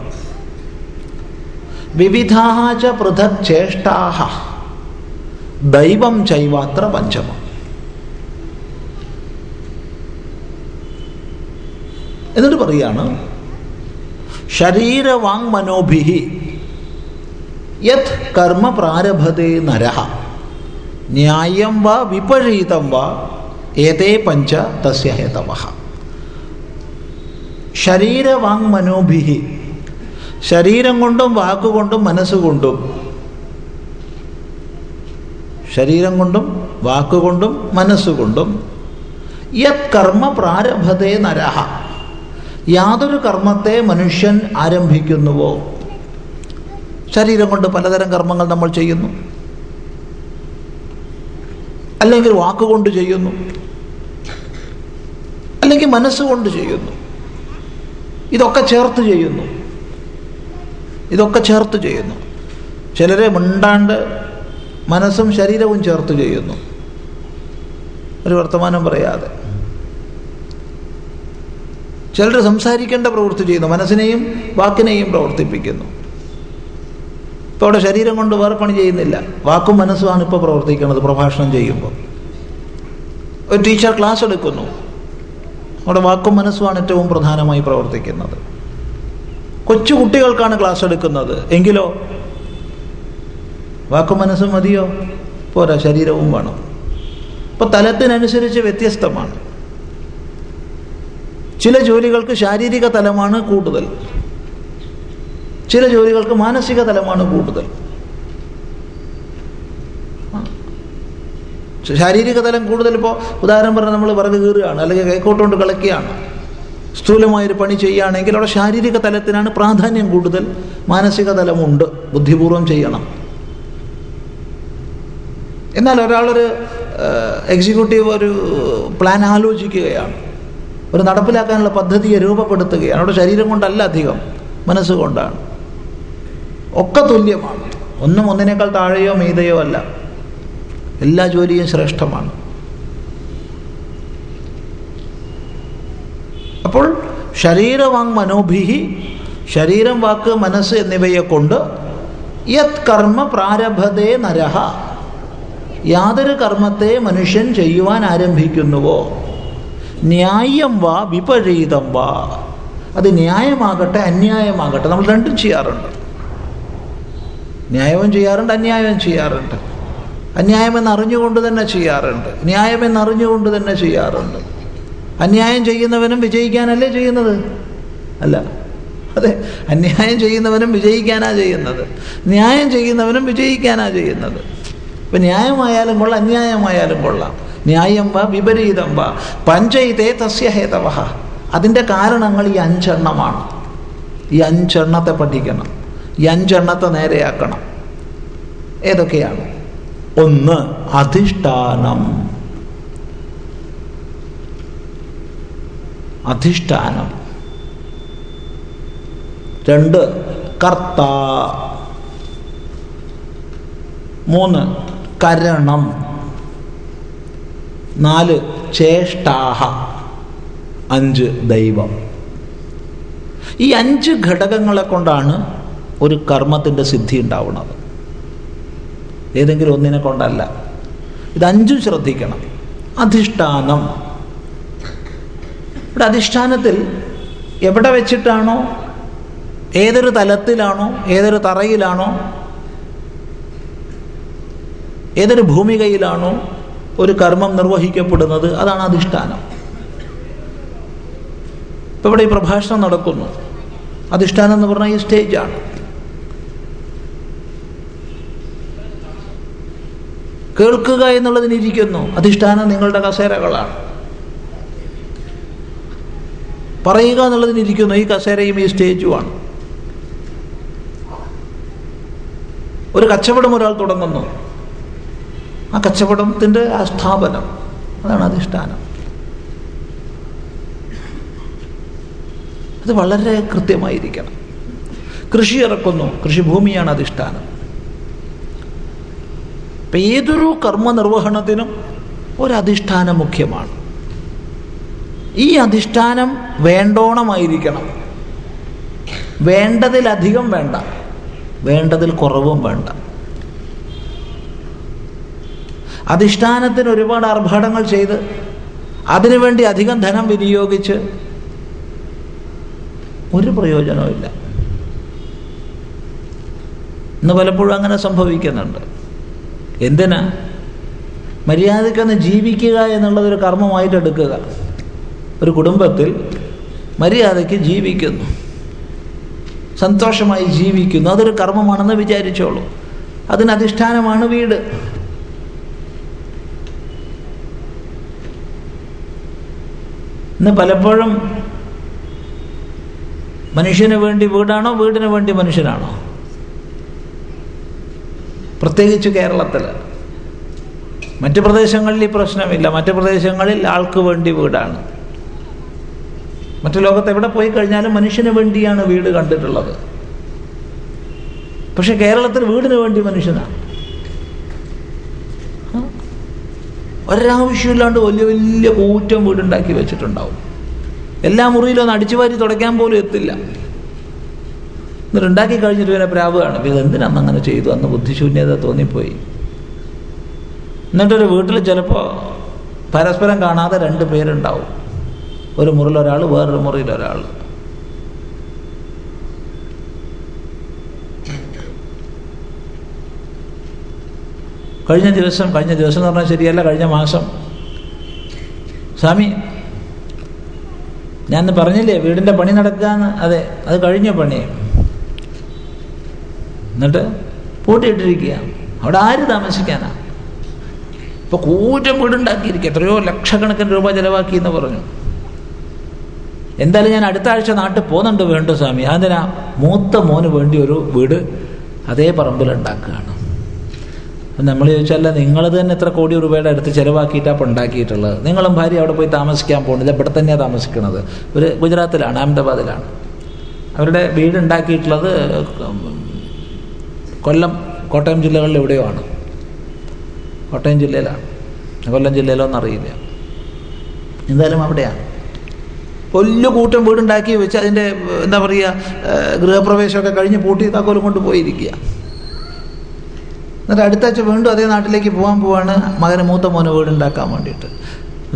വിവിധാ ച പൃഥക് ചേഷ്ടാ ദൈവം ചൈവാത്ര പഞ്ചമം. എന്നിട്ട് പറയാണ് ശരീരവാങ് മനോഭിഹി യത് കർമ്മ പ്രാരഭതേ നരഹ. ന്യായം വാ വിപരീതം വാ ഏതേ പഞ്ച തസ്യ ഹേതവ ശരീരവാങ് മനോഭിഹി ശരീരം കൊണ്ടും വാക്കുകൊണ്ടും മനസ്സുകൊണ്ടും ശരീരം കൊണ്ടും വാക്കുകൊണ്ടും മനസ്സുകൊണ്ടും യത് കർമ്മ പ്രാരഭതേ നരഹ. യാതൊരു കർമ്മത്തെ മനുഷ്യൻ ആരംഭിക്കുന്നുവോ? ശരീരം കൊണ്ട് പലതരം കർമ്മങ്ങൾ നമ്മൾ ചെയ്യുന്നു. അല്ലെങ്കിൽ വാക്കുകൊണ്ട് ചെയ്യുന്നു. അല്ലെങ്കിൽ മനസ്സുകൊണ്ട് ചെയ്യുന്നു. ഇതൊക്കെ ചേർത്ത് ചെയ്യുന്നു. ഇതൊക്കെ ചേർത്ത് ചെയ്യുന്നു. ചിലരെ മിണ്ടാണ്ട് മനസ്സും ശരീരവും ചേർത്ത് ചെയ്യുന്നു. ഒരു വർത്തമാനം പറയാതെ. ചിലർ സംസാരിക്കേണ്ട പ്രവൃത്തി ചെയ്യുന്നു മനസ്സിനെയും വാക്കിനെയും പ്രവർത്തിപ്പിക്കുന്നു. ഇപ്പോൾ അവിടെ ശരീരം കൊണ്ട് വേറെ പണി ചെയ്യുന്നില്ല. വാക്കും മനസ്സുമാണ് ഇപ്പോൾ പ്രവർത്തിക്കുന്നത് പ്രഭാഷണം ചെയ്യുമ്പോൾ. ഒരു ടീച്ചർ ക്ലാസ് എടുക്കുന്നു. അവിടെ വാക്കും മനസ്സുമാണ് ഏറ്റവും പ്രധാനമായി പ്രവർത്തിക്കുന്നത്. കൊച്ചു കുട്ടികൾക്കാണ് ക്ലാസ് എടുക്കുന്നത്. എങ്കിലോ വാക്കും മനസ്സും മതിയോ? പോരാ ശരീരവും വേണം. അപ്പോൾ തലത്തിനനുസരിച്ച് വ്യത്യസ്തമാണ്. ചില ജോലികൾക്ക് ശാരീരിക തലമാണ് കൂടുതൽ. ചില ജോലികൾക്ക് മാനസിക തലമാണ് കൂടുതൽ. ശാരീരിക തലം കൂടുതൽ ഇപ്പോൾ ഉദാഹരണം പറഞ്ഞാൽ നമ്മൾ വിറക് കീറുകയാണ് അല്ലെങ്കിൽ കൈക്കോട്ടുകൊണ്ട് കളിക്കുകയാണ് സ്ഥൂലമായൊരു പണി ചെയ്യുകയാണെങ്കിൽ അവിടെ ശാരീരിക തലത്തിനാണ് പ്രാധാന്യം കൂടുതൽ. മാനസിക തലമുണ്ട് ബുദ്ധിപൂർവം ചെയ്യണം. എന്നാൽ ഒരാളൊരു എക്സിക്യൂട്ടീവ് ഒരു പ്ലാൻ ആലോചിക്കുകയാണ്. ഒരു നടപ്പിലാക്കാനുള്ള പദ്ധതിയെ രൂപപ്പെടുത്തുകയാണ്. അവിടെ ശരീരം കൊണ്ടല്ല അധികം മനസ്സുകൊണ്ടാണ് ഒക്കെ തുല്യമാണ്. ഒന്നും ഒന്നിനേക്കാൾ താഴെയോ മീതയോ അല്ല. എല്ലാ ജോലിയും ശ്രേഷ്ഠമാണ്. അപ്പോൾ ശരീരവാങ് മനോഭിഹി ശരീരം വാക്ക് മനസ്സ് എന്നിവയെ കൊണ്ട് യത് കർമ്മ പ്രാരഭതേ നരഹ. യാതൊരു കർമ്മത്തെ മനുഷ്യൻ ചെയ്യുവാൻ ആരംഭിക്കുന്നുവോ? ന്യായം വാ വിപരീതം വാ. അത് ന്യായമാകട്ടെ അന്യായമാകട്ടെ നമ്മൾ രണ്ടും ചെയ്യാറുണ്ട്. ന്യായവും ചെയ്യാറുണ്ട് അന്യായവും ചെയ്യാറുണ്ട്. അന്യായമെന്ന് അറിഞ്ഞുകൊണ്ട് തന്നെ ചെയ്യാറുണ്ട്. ന്യായമെന്ന് അറിഞ്ഞുകൊണ്ട് തന്നെ ചെയ്യാറുണ്ട്. അന്യായം ചെയ്യുന്നവനും വിജയിക്കാനല്ലേ ചെയ്യുന്നത്? അല്ല. അതെ അന്യായം ചെയ്യുന്നവനും വിജയിക്കാനാ ചെയ്യുന്നത്. ന്യായം ചെയ്യുന്നവനും വിജയിക്കാനാ ചെയ്യുന്നത്. ഇപ്പം ന്യായമായാലും കൊള്ളാം അന്യായമായാലും കൊള്ളാം. ന്യായം വ വിപരീതം വ. പഞ്ചയിതേ തസ്യ ഹേതവ അതിന്റെ കാരണങ്ങൾ ഈ അഞ്ചെണ്ണമാണ്. ഈ അഞ്ചെണ്ണത്തെ പഠിക്കണം. ഈ അഞ്ചെണ്ണത്തെ നേരെയാക്കണം. ഏതൊക്കെയാണ്? ഒന്ന് അധിഷ്ഠാനം. അധിഷ്ഠാനം. രണ്ട് കർത്ത. മൂന്ന് കരണം. നാല് ചേഷ്ടാഹ അഞ്ച് ദൈവം. ഈ അഞ്ച് ഘടകങ്ങളെ കൊണ്ടാണ് ഒരു കർമ്മത്തിന്റെ സിദ്ധി ഉണ്ടാവുന്നത്. ഏതെങ്കിലും ഒന്നിനെ കൊണ്ടല്ല. ഇതഞ്ചും ശ്രദ്ധിക്കണം. അധിഷ്ഠാനം. ഇവിടെ അധിഷ്ഠാനത്തിൽ എവിടെ വെച്ചിട്ടാണോ? ഏതൊരു തലത്തിലാണോ? ഏതൊരു തറയിലാണോ? ഏതൊരു ഭൂമികയിലാണോ? ഒരു കർമ്മം നിർവഹിക്കപ്പെടുന്നത് അതാണ് അധിഷ്ഠാനം. ഇപ്പം ഇവിടെ ഈ പ്രഭാഷണം നടക്കുന്നു. അധിഷ്ഠാനം എന്ന് പറഞ്ഞാൽ ഈ സ്റ്റേജാണ് കേൾക്കുക എന്നുള്ളതിനിരിക്കുന്നു അധിഷ്ഠാനം നിങ്ങളുടെ കസേരകളാണ്. പറയുക എന്നുള്ളതിനിരിക്കുന്നു ഈ കസേരയും ഈ സ്റ്റേജുമാണ് ഒരു കച്ചവടം ഒരാൾ തുടങ്ങുന്നു. ആ കച്ചവടത്തിന്റെ ആ സ്ഥാപനം. അതാണ് അധിഷ്ഠാനം. അത് വളരെ കൃത്യമായിരിക്കണം. കൃഷി ഇറക്കുന്നു. കൃഷിഭൂമിയാണ് അധിഷ്ഠാനം. ഇപ്പം ഏതൊരു കർമ്മനിർവഹണത്തിനും ഒരധിഷ്ഠാനം മുഖ്യമാണ്. ഈ അധിഷ്ഠാനം വേണ്ടോണമായിരിക്കണം. വേണ്ടതിലധികം വേണ്ട. വേണ്ടതിൽ കുറവും വേണ്ട. അധിഷ്ഠാനത്തിന് ഒരുപാട് ആർഭാടങ്ങൾ ചെയ്ത് അതിനുവേണ്ടി അധികം ധനം വിനിയോഗിച്ച് ഒരു പ്രയോജനവുമില്ല. ഇന്ന് പലപ്പോഴും അങ്ങനെ സംഭവിക്കുന്നുണ്ട്. എന്തിനാ? മര്യാദക്കൊന്ന് ജീവിക്കുക എന്നുള്ളതൊരു കർമ്മമായിട്ട് എടുക്കുക. ഒരു കുടുംബത്തിൽ മര്യാദയ്ക്ക് ജീവിക്കുന്നു. സന്തോഷമായി ജീവിക്കുന്നു. അതൊരു കർമ്മമാണെന്ന് വിചാരിച്ചോളൂ. അതിനധിഷ്ഠാനമാണ് വീട്. ഇന്ന് പലപ്പോഴും മനുഷ്യന് വേണ്ടി വീടാണോ വീടിന് വേണ്ടി മനുഷ്യനാണോ? പ്രത്യേകിച്ച് കേരളത്തിൽ മറ്റു പ്രദേശങ്ങളിൽ ഈ പ്രശ്നമില്ല. മറ്റു പ്രദേശങ്ങളിൽ ആൾക്ക് വേണ്ടി വീടാണ്. മറ്റു ലോകത്ത് എവിടെ പോയി കഴിഞ്ഞാലും മനുഷ്യന് വേണ്ടിയാണ് വീട് കണ്ടിട്ടുള്ളത്. പക്ഷെ കേരളത്തിൽ വീടിന് വേണ്ടി മനുഷ്യനാണ്. ഒരാവശ്യമില്ലാണ്ട് വലിയ വലിയ കൂറ്റം വീടുണ്ടാക്കി വെച്ചിട്ടുണ്ടാവും. എല്ലാ മുറിയിലും ഒന്ന് അടിച്ചു വാരി തുടയ്ക്കാൻ പോലും എത്തില്ല. എന്നിട്ട് ഉണ്ടാക്കി കഴിഞ്ഞിട്ട് പിന്നെ പ്രാവുകയാണ് ഇത് എന്തിനാന്ന് അങ്ങനെ ചെയ്തു? അന്ന് ബുദ്ധിശൂന്യത തോന്നിപ്പോയി. എന്നിട്ടൊരു വീട്ടിൽ ചിലപ്പോൾ പരസ്പരം കാണാതെ രണ്ട് പേരുണ്ടാവും. ഒരു മുറിയിൽ ഒരാൾ വേറൊരു മുറിയിൽ ഒരാൾ കഴിഞ്ഞ ദിവസം കഴിഞ്ഞ ദിവസം എന്ന് പറഞ്ഞാൽ ശരിയല്ല കഴിഞ്ഞ മാസം. സ്വാമി ഞാൻ പറഞ്ഞില്ലേ വീടിന്റെ പണി നടക്കുകയെന്ന് അതെ അത് കഴിഞ്ഞ പണി. എന്നിട്ട് പൂട്ടിയിട്ടിരിക്കുക. അവിടെ ആര് താമസിക്കാനാ? ഇപ്പൊ കൂറ്റം വീടുണ്ടാക്കിയിരിക്കുക. എത്രയോ ലക്ഷക്കണക്കിന് രൂപ ചിലവാക്കി എന്ന് പറഞ്ഞു. എന്തായാലും ഞാൻ അടുത്ത ആഴ്ച നാട്ടിൽ പോകുന്നുണ്ട് വേണ്ടു സ്വാമി. അതിനാ മൂത്ത മോന് വേണ്ടി ഒരു വീട് അതേ പറമ്പിൽ ഉണ്ടാക്കുകയാണ്. അപ്പം നമ്മൾ ചോദിച്ചാൽ നിങ്ങൾ തന്നെ എത്ര കോടി രൂപയുടെ അടുത്ത് ചിലവാക്കിയിട്ടാണ് അപ്പോൾ ഉണ്ടാക്കിയിട്ടുള്ളത്? നിങ്ങളും ഭാര്യ അവിടെ പോയി താമസിക്കാൻ പോകുന്നില്ല ഇവിടെ തന്നെയാണ് താമസിക്കുന്നത് ഒരു ഗുജറാത്തിലാണ് അഹമ്മദാബാദിലാണ്. അവരുടെ വീട് ഉണ്ടാക്കിയിട്ടുള്ളത് കൊല്ലം കോട്ടയം ജില്ലകളിൽ എവിടെയോ ആണ്. കോട്ടയം ജില്ലയിലാണ്. കൊല്ലം ജില്ലയിലോ എന്നറിയില്ല. എന്തായാലും അവിടെയാണ് വലിയ കൂട്ടം വീടുണ്ടാക്കി വെച്ച് അതിന്റെ എന്താ പറയുക ഗൃഹപ്രവേശമൊക്കെ കഴിഞ്ഞ് പൂട്ടി താക്കോലും കൊണ്ട് പോയിരിക്കുക. എന്നിട്ട് അടുത്ത ആഴ്ച വീണ്ടും അതേ നാട്ടിലേക്ക് പോകാൻ പോവാണ് മകന് മൂത്ത മോന് വീടുണ്ടാക്കാൻ വേണ്ടിയിട്ട്.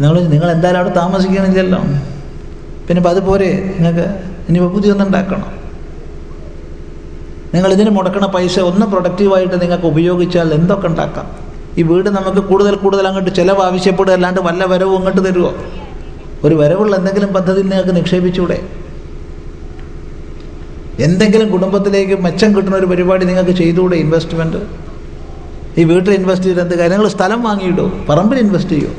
നിങ്ങൾ നിങ്ങൾ എന്തായാലും അവിടെ താമസിക്കണില്ലല്ലോ? പിന്നെ ഇപ്പം അതുപോലെ നിങ്ങൾക്ക് ഇനിയിപ്പോൾ പുതിയൊന്നും ഉണ്ടാക്കണം. നിങ്ങൾ ഇതിന് മുടക്കണ പൈസ ഒന്ന് പ്രൊഡക്റ്റീവായിട്ട് നിങ്ങൾക്ക് ഉപയോഗിച്ചാൽ എന്തൊക്കെ ഉണ്ടാക്കാം? ഈ വീട് നമുക്ക് കൂടുതൽ കൂടുതൽ അങ്ങോട്ട് ചിലവ് ആവശ്യപ്പെടുക അല്ലാണ്ട് വല്ല വരവും അങ്ങോട്ട് തരുമോ ഒരു വരവുള്ള എന്തെങ്കിലും പദ്ധതി നിങ്ങൾക്ക് നിക്ഷേപിച്ചൂടെ? എന്തെങ്കിലും കുടുംബത്തിലേക്ക് മെച്ചം കിട്ടുന്ന ഒരു പരിപാടി നിങ്ങൾക്ക് ചെയ്തുകൂടെ ഇൻവെസ്റ്റ്മെന്റ് ഈ വീട്ടിൽ ഇൻവെസ്റ്റ് ചെയ്ത് എന്ത് കാര്യങ്ങൾ സ്ഥലം വാങ്ങിയിടൂ പറമ്പിൽ ഇൻവെസ്റ്റ് ചെയ്യോ?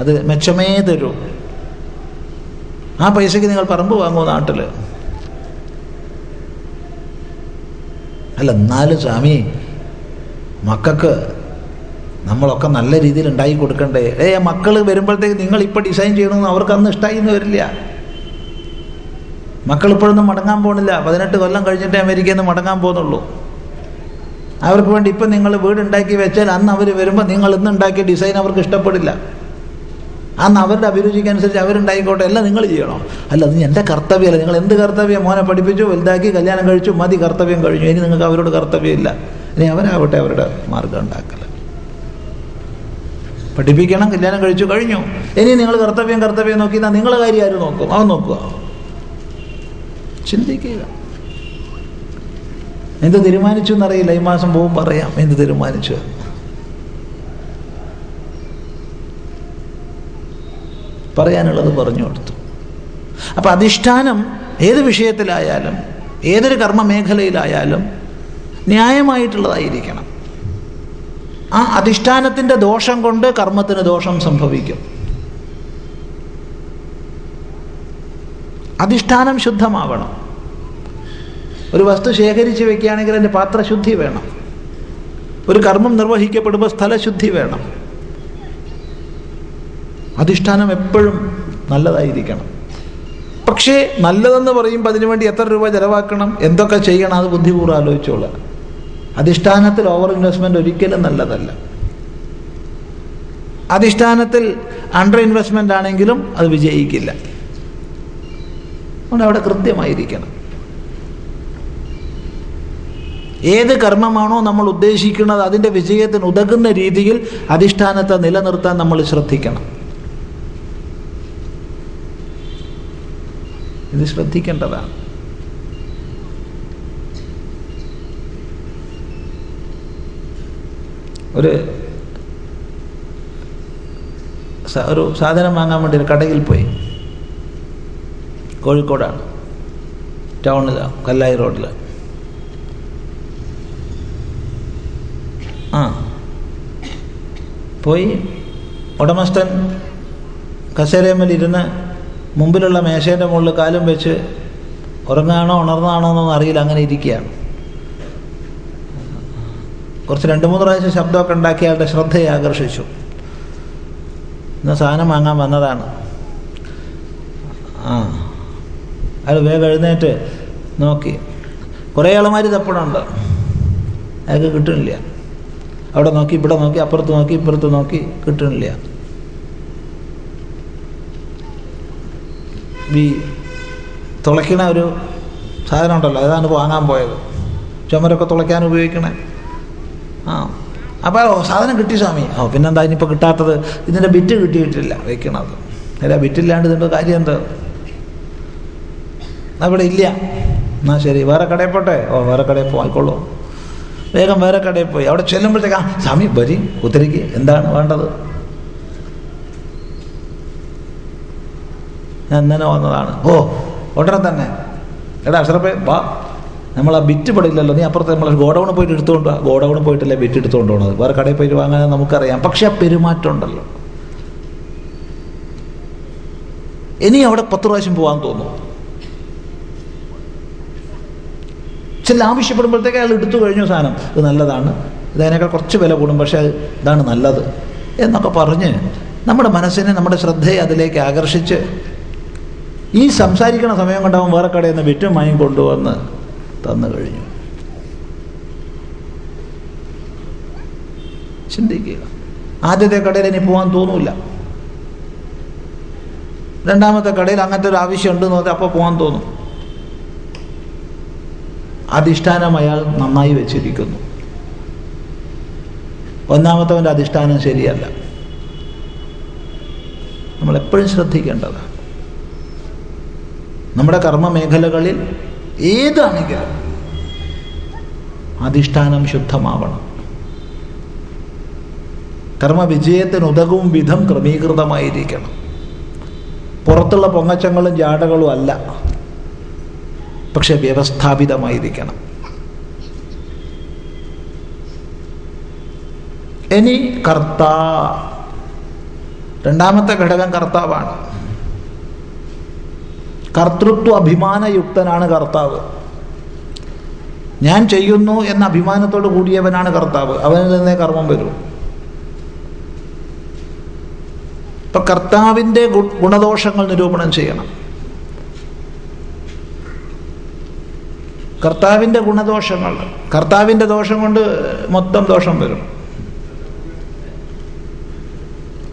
അത് മെച്ചമേ തരൂ. ആ പൈസയ്ക്ക് നിങ്ങൾ പറമ്പ് വാങ്ങുമോ നാട്ടിൽ അല്ല എന്നാലും സ്വാമി മക്കൾക്ക് നമ്മളൊക്കെ നല്ല രീതിയിൽ ഉണ്ടാക്കി കൊടുക്കണ്ടേ? ഏ മക്കൾ വരുമ്പോഴത്തേക്ക് നിങ്ങൾ ഇപ്പോൾ ഡിസൈൻ ചെയ്യണമെന്ന് അവർക്ക് അന്ന് ഇഷ്ടമായി എന്ന് വരില്ല. മക്കൾ ഇപ്പോഴൊന്നും മടങ്ങാൻ പോകുന്നില്ല പതിനെട്ട് കൊല്ലം കഴിഞ്ഞിട്ടേ അമേരിക്കയിൽ നിന്ന് മടങ്ങാൻ പോകുന്നുള്ളൂ. അവർക്ക് വേണ്ടി ഇപ്പം നിങ്ങൾ വീടുണ്ടാക്കി വെച്ചാൽ അന്ന് അവർ വരുമ്പോൾ നിങ്ങൾ ഇന്ന് ഉണ്ടാക്കിയ ഡിസൈൻ അവർക്ക് ഇഷ്ടപ്പെടില്ല. അന്ന് അവരുടെ അഭിരുചിക്കനുസരിച്ച് അവരുണ്ടായിക്കോട്ടെ എല്ലാം നിങ്ങൾ ചെയ്യണം. അല്ല അത് എന്റെ കർത്തവ്യമല്ല. നിങ്ങൾ എന്ത് കർത്തവ്യം? മോനെ പഠിപ്പിച്ചു വലുതാക്കി കല്യാണം കഴിച്ചു മതി കർത്തവ്യം കഴിഞ്ഞു. ഇനി നിങ്ങൾക്ക് അവരോട് കർത്തവ്യമില്ല. ഇനി അവരാവട്ടെ അവരുടെ മാർഗം ഉണ്ടാക്കൽ പഠിപ്പിക്കണം കല്യാണം കഴിച്ചു കഴിഞ്ഞു. ഇനി നിങ്ങൾ കർത്തവ്യം കർത്തവ്യം നോക്കി നിങ്ങളെ കാര്യം ആരും നോക്കും? അവൻ നോക്കുക. ചിന്തിക്കുക. എന്ത് തീരുമാനിച്ചു എന്നറിയില്ല. ഈ മാസം പോകും പറയാം. എന്ത് തീരുമാനിച്ചു? പറയാനുള്ളത് പറഞ്ഞു കൊടുത്തു. അപ്പം അധിഷ്ഠാനം ഏത് വിഷയത്തിലായാലും ഏതൊരു കർമ്മ മേഖലയിലായാലും ന്യായമായിട്ടുള്ളതായിരിക്കണം. ആ അധിഷ്ഠാനത്തിന്റെ ദോഷം കൊണ്ട് കർമ്മത്തിന് ദോഷം സംഭവിക്കും. അധിഷ്ഠാനം ശുദ്ധമാവണം. ഒരു വസ്തു ശേഖരിച്ച് വെക്കുകയാണെങ്കിൽ അതിന്റെ പാത്രശുദ്ധി വേണം. ഒരു കർമ്മം നിർവഹിക്കപ്പെടുമ്പോൾ സ്ഥലശുദ്ധി വേണം. അധിഷ്ഠാനം എപ്പോഴും നല്ലതായിരിക്കണം. പക്ഷേ നല്ലതെന്ന് പറയുമ്പോൾ അതിനുവേണ്ടി എത്ര രൂപ ചിലവാക്കണം എന്തൊക്കെ ചെയ്യണം അത് ബുദ്ധിപൂർവം ആലോചിച്ചോളുക. അധിഷ്ഠാനത്തിൽ ഓവർ ഇൻവെസ്റ്റ്മെന്റ് ഒരിക്കലും നല്ലതല്ല. അധിഷ്ഠാനത്തിൽ അണ്ടർ ഇൻവെസ്റ്റ്മെന്റ് ആണെങ്കിലും അത് വിജയിക്കില്ല. അതുകൊണ്ട് അവിടെ കൃത്യമായിരിക്കണം. ഏത് കർമ്മമാണോ നമ്മൾ ഉദ്ദേശിക്കുന്നത് അതിന്റെ വിജയത്തിന് ഉതകുന്ന രീതിയിൽ അധിഷ്ഠാനത്തെ നിലനിർത്താൻ നമ്മൾ ശ്രദ്ധിക്കണം. ഇത് ശ്രദ്ധിക്കേണ്ടതാണ്. ഒരു ഒരു സാധനം വാങ്ങാൻ വേണ്ടി കടയിൽ പോയി. കോഴിക്കോടാണ്. ടൗണിലാണ് കല്ലായി റോഡിൽ ആ. പോയി ഉടമസ്ഥൻ കസേരയമ്മലിരുന്ന് മുമ്പിലുള്ള മേശേന്റെ മുകളിൽ കാലും വെച്ച് ഉറങ്ങാണോ ഉണർന്നാണോ എന്നൊന്നും അറിയില്ല അങ്ങനെ ഇരിക്കുകയാണ്. കുറച്ച് രണ്ട് മൂന്ന് പ്രാവശ്യം ശബ്ദമൊക്കെ ഉണ്ടാക്കി അയാളുടെ ശ്രദ്ധയെ ആകർഷിച്ചു. ഇന്ന് സാധനം വാങ്ങാൻ വന്നതാണ്. ആ. അയാൾ വേഗം എഴുന്നേറ്റ് നോക്കി. കുറേ ആളുമാർ തപ്പണുണ്ട് അയാൾക്ക് കിട്ടുന്നില്ല. അവിടെ നോക്കി ഇവിടെ നോക്കി അപ്പുറത്ത് നോക്കി ഇപ്പുറത്ത് നോക്കി കിട്ടണില്ല. ഈ തുളയ്ക്കണ ഒരു സാധനം ഉണ്ടല്ലോ അതാണ് വാങ്ങാൻ പോയത്. ചുമരൊക്കെ തുളയ്ക്കാൻ ഉപയോഗിക്കണേ. ആ. അപ്പോൾ സാധനം കിട്ടി സ്വാമി. ഓ പിന്നെന്താ ഇനിയിപ്പോൾ കിട്ടാത്തത്? ഇതിന്റെ ബിറ്റ് കിട്ടിയിട്ടില്ല വയ്ക്കണത്. അല്ല ബിറ്റില്ലാണ്ട് ഇതിന്റെ കാര്യം എന്താ അവിടെ ഇല്ല. എന്നാൽ ശരി വേറെ കടയിൽ പോട്ടെ? ഓ വേറെ കടയിൽ പോയിക്കോളൂ വേഗം വേറെ കടയിൽ പോയി. അവിടെ ചെല്ലുമ്പോഴത്തേക്ക് ആ സ്വാമി വരി കുത്തിരിക്ക്. എന്താണ് വേണ്ടത്? ഞാൻ ഇന്നലെ വന്നതാണ്. ഓ ഉടനെ തന്നെ. എടാ അഷറപ്പേ വാ. നമ്മൾ ആ ബിറ്റ് പടില്ലല്ലോ നീ അപ്പുറത്ത് നമ്മൾ ഗോഡൗണിൽ പോയിട്ട് എടുത്തുകൊണ്ട് ഗോഡൗണിൽ പോയിട്ടല്ലേ ബിറ്റ് എടുത്തുകൊണ്ട് പോകണത് വേറെ കടയിൽ പോയിട്ട് വാങ്ങാൻ നമുക്കറിയാം. പക്ഷെ ആ പെരുമാറ്റം ഉണ്ടല്ലോ. ഇനി അവിടെ പത്ത് പ്രാവശ്യം പോകാൻ തോന്നും ചില ആവശ്യപ്പെടുമ്പോഴത്തേക്ക് അയാൾ എടുത്തു കഴിഞ്ഞു സാധനം. ഇത് നല്ലതാണ്. ഇതിനേക്കാൾ കുറച്ച് വില കൂടും. പക്ഷേ ഇതാണ് നല്ലത് എന്നൊക്കെ പറഞ്ഞ് നമ്മുടെ മനസ്സിനെ നമ്മുടെ ശ്രദ്ധയെ അതിലേക്ക് ആകർഷിച്ച് ഈ സംസാരിക്കണ സമയം കൊണ്ടവൻ വേറെ കടയിൽ നിന്ന് വിറ്റും വാങ്ങി കൊണ്ടുവന്ന് തന്നു കഴിഞ്ഞു. ചിന്തിക്കുക. ആദ്യത്തെ കടയിൽ ഇനി പോകാൻ തോന്നൂല രണ്ടാമത്തെ കടയിൽ അങ്ങനത്തെ ഒരു ആവശ്യം ഉണ്ടെന്ന് പറഞ്ഞാൽ അപ്പോൾ പോകാൻ തോന്നും. അധിഷ്ഠാനം അയാൾ നന്നായി വെച്ചിരിക്കുന്നു. ഒന്നാമത്തവന്റെ അധിഷ്ഠാനം ശരിയല്ല. നമ്മൾ എപ്പോഴും ശ്രദ്ധിക്കേണ്ടത് നമ്മുടെ കർമ്മ മേഖലകളിൽ ഏതാണെങ്കിലും അധിഷ്ഠാനം ശുദ്ധമാവണം. കർമ്മവിജയത്തിനുതകും വിധം ക്രമീകൃതമായിരിക്കണം. പുറത്തുള്ള പൊങ്ങച്ചങ്ങളും ജാടകളും അല്ല. പക്ഷെ വ്യവസ്ഥാപിതമായിരിക്കണം. ഇനി കർത്ത. രണ്ടാമത്തെ ഘടകം കർത്താവാണ്. കർത്തൃത്വ അഭിമാനയുക്തനാണ് കർത്താവ്. ഞാൻ ചെയ്യുന്നു എന്ന അഭിമാനത്തോട് കൂടിയവനാണ് കർത്താവ്. അവനിൽ നിന്നേ കർമ്മം വരും. ഇപ്പൊ കർത്താവിന്റെ ഗുണദോഷങ്ങൾ നിരൂപണം ചെയ്യണം. കർത്താവിന്റെ ഗുണദോഷങ്ങൾ. കർത്താവിന്റെ ദോഷം കൊണ്ട് മൊത്തം ദോഷം വരും.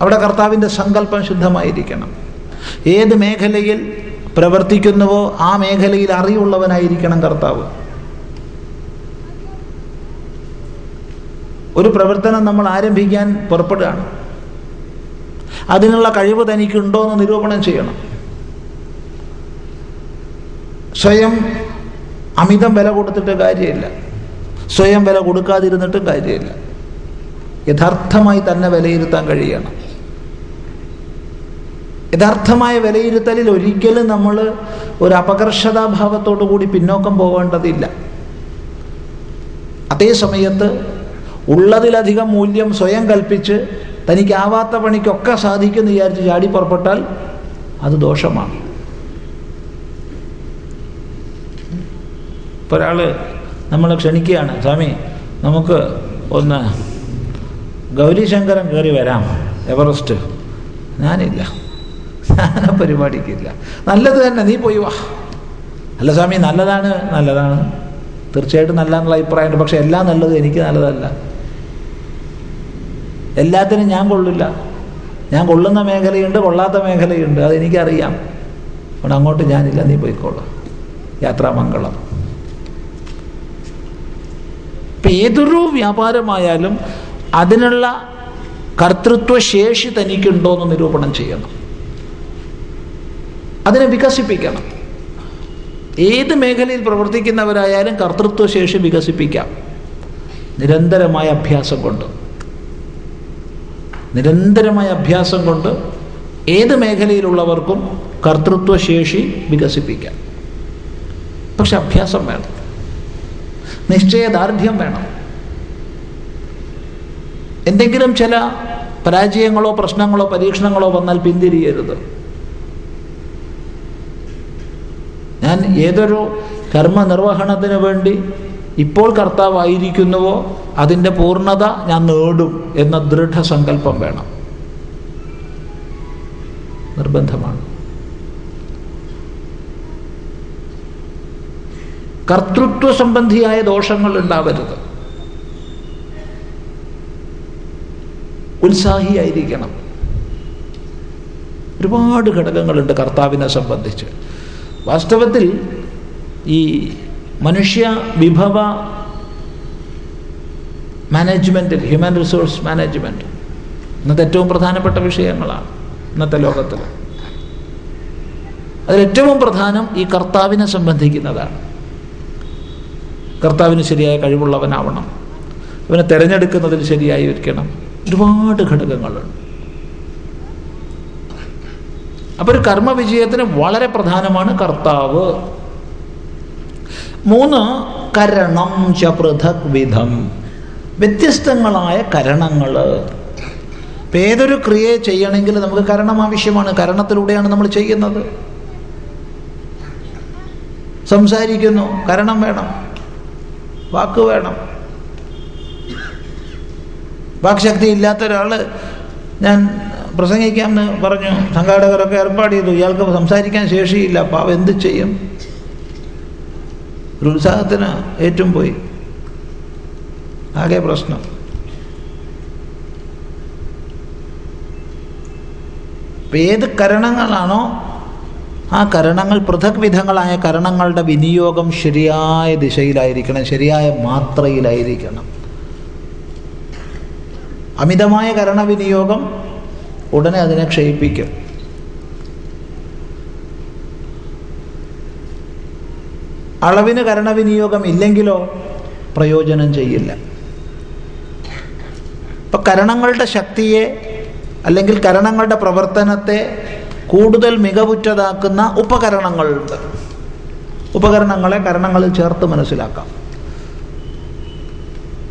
അവിടെ കർത്താവിന്റെ സങ്കല്പം ശുദ്ധമായിരിക്കണം. ഏത് മേഖലയിൽ പ്രവർത്തിക്കുന്നുവോ ആ മേഖലയിൽ അറിവുള്ളവനായിരിക്കണം കർത്താവ്. ഒരു പ്രവർത്തനം നമ്മൾ ആരംഭിക്കാൻ പുറപ്പെടുകയാണ്. അതിനുള്ള കഴിവ് തനിക്കുണ്ടോ എന്ന് നിരൂപണം ചെയ്യണം. സ്വയം അമിതം വില കൊടുത്തിട്ട് കാര്യമില്ല. സ്വയം വില കൊടുക്കാതിരുന്നിട്ടും കാര്യമില്ല. യഥാർത്ഥമായി തന്നെ വിലയിരുത്താൻ കഴിയണം. യഥാർത്ഥമായ വിലയിരുത്തലിൽ ഒരിക്കലും നമ്മൾ ഒരു അപകർഷതാഭാവത്തോടു കൂടി പിന്നോക്കം പോകേണ്ടതില്ല. അതേ സമയത്ത് ഉള്ളതിലധികം മൂല്യം സ്വയം കൽപ്പിച്ച് തനിക്കാവാത്ത പണിക്കൊക്കെ സാധിക്കുമെന്ന് വിചാരിച്ച് ചാടി പുറപ്പെട്ടാൽ അത് ദോഷമാണ്. ഇപ്പോൾ ഒരാൾ നമ്മൾ ക്ഷണിക്കുകയാണ്. സ്വാമി നമുക്ക് ഒന്ന് ഗൗരീശങ്കരൻ കയറി വരാം. എവറസ്റ്റ്. ഞാനില്ല. ഞാൻ പരിപാടിക്കില്ല. നല്ലത് തന്നെ നീ പോയി വാ. അല്ല സ്വാമി നല്ലതാണ് നല്ലതാണ്. തീർച്ചയായിട്ടും നല്ലതെന്നുള്ള അഭിപ്രായമുണ്ട്. പക്ഷെ എല്ലാം നല്ലത് എനിക്ക് നല്ലതല്ല. എല്ലാത്തിനും ഞാൻ കൊള്ളില്ല. ഞാൻ കൊള്ളുന്ന മേഖലയുണ്ട് കൊള്ളാത്ത മേഖലയുണ്ട്. അതെനിക്കറിയാം. അതുകൊണ്ട് അങ്ങോട്ട് ഞാനില്ല നീ പോയിക്കോളാം. യാത്രാമംഗളം. ഇപ്പം ഏതൊരു വ്യാപാരമായാലും അതിനുള്ള കർത്തൃത്വ ശേഷി തനിക്കുണ്ടോ എന്ന് നിരൂപണം ചെയ്യണം. അതിനെ വികസിപ്പിക്കണം. ഏത് മേഖലയിൽ പ്രവർത്തിക്കുന്നവരായാലും കർത്തൃത്വ ശേഷി വികസിപ്പിക്കാം. നിരന്തരമായ അഭ്യാസം കൊണ്ട്. നിരന്തരമായ അഭ്യാസം കൊണ്ട് ഏത് മേഖലയിലുള്ളവർക്കും കർത്തൃത്വശേഷി വികസിപ്പിക്കാം. പക്ഷെ അഭ്യാസം വേണം. നിശ്ചയദാർഢ്യം വേണം. എന്തെങ്കിലും ചില പരാജയങ്ങളോ പ്രശ്നങ്ങളോ പരീക്ഷണങ്ങളോ വന്നാൽ പിന്തിരിയരുത്. ഞാൻ ഏതൊരു കർമ്മനിർവഹണത്തിന് വേണ്ടി ഇപ്പോൾ കർത്താവായിരിക്കുന്നുവോ അതിന്റെ പൂർണത ഞാൻ നേടും എന്ന ദൃഢസങ്കല്പം വേണം. നിർബന്ധമാണ്. കർത്തൃത്വ സംബന്ധിയായ ദോഷങ്ങൾ ഉണ്ടാവരുത്. ഉത്സാഹിയായിരിക്കണം. ഒരുപാട് ഘടകങ്ങളുണ്ട് കർത്താവിനെ സംബന്ധിച്ച്. വാസ്തവത്തിൽ ഈ മനുഷ്യ വിഭവ മാനേജ്മെന്റിൽ ഹ്യൂമൻ റിസോഴ്സ് മാനേജ്മെന്റ് ഇന്നത്തെ ഏറ്റവും പ്രധാനപ്പെട്ട വിഷയങ്ങളാണ് ഇന്നത്തെ ലോകത്തിൽ അതിലേറ്റവും പ്രധാനം ഈ കർത്താവിനെ സംബന്ധിക്കുന്നതാണ്. കർത്താവിന് ശരിയായ കഴിവുള്ളവനാവണം. അവനെ തിരഞ്ഞെടുക്കുന്നതിൽ ശരിയായിരിക്കണം. ഒരുപാട് ഘടകങ്ങളുണ്ട്. അപ്പോൾ ഒരു കർമ്മവിജയത്തിന് വളരെ പ്രധാനമാണ് കർത്താവ്. മൂന്ന് കരണം ച വിധം. വ്യത്യസ്തങ്ങളായ കരണങ്ങൾ ഇപ്പം ഏതൊരു ക്രിയയെ ചെയ്യണമെങ്കിൽ നമുക്ക് കരണം ആവശ്യമാണ്. കരണത്തിലൂടെയാണ് നമ്മൾ ചെയ്യുന്നത്. സംസാരിക്കുന്നു. കരണം വേണം. വാക്ക് വേണം. വാക്ശക്തി ഇല്ലാത്ത ഒരാൾ ഞാൻ പ്രസംഗിക്കാമെന്ന് പറഞ്ഞു. സംഘാടകരൊക്കെ ഏർപ്പാട് ചെയ്തു. ഇയാൾക്ക് സംസാരിക്കാൻ ശേഷിയില്ല. പാവം എന്ത് ചെയ്യും? ഒരു ഉത്സാഹത്തിന് ഏറ്റവും പോയി. ആകെ പ്രശ്നം. ഏത് കരണങ്ങളാണോ ആ കരണങ്ങൾ പൃഥക് വിധങ്ങളായ കരണങ്ങളുടെ വിനിയോഗം ശരിയായ ദിശയിലായിരിക്കണം ശരിയായ മാത്രയിലായിരിക്കണം. അമിതമായ കരണവിനിയോഗം ഉടനെ അതിനെ ക്ഷയിപ്പിക്കും. അളവിന് കരണവിനിയോഗം ഇല്ലെങ്കിലോ പ്രയോജനം ചെയ്യില്ല. ഇപ്പം കരണങ്ങളുടെ ശക്തിയെ അല്ലെങ്കിൽ കരണങ്ങളുടെ പ്രവർത്തനത്തെ കൂടുതൽ മികവുറ്റതാക്കുന്ന ഉപകരണങ്ങളുണ്ട് ഉപകരണങ്ങളെ കരണങ്ങളിൽ ചേർത്ത് മനസ്സിലാക്കാം.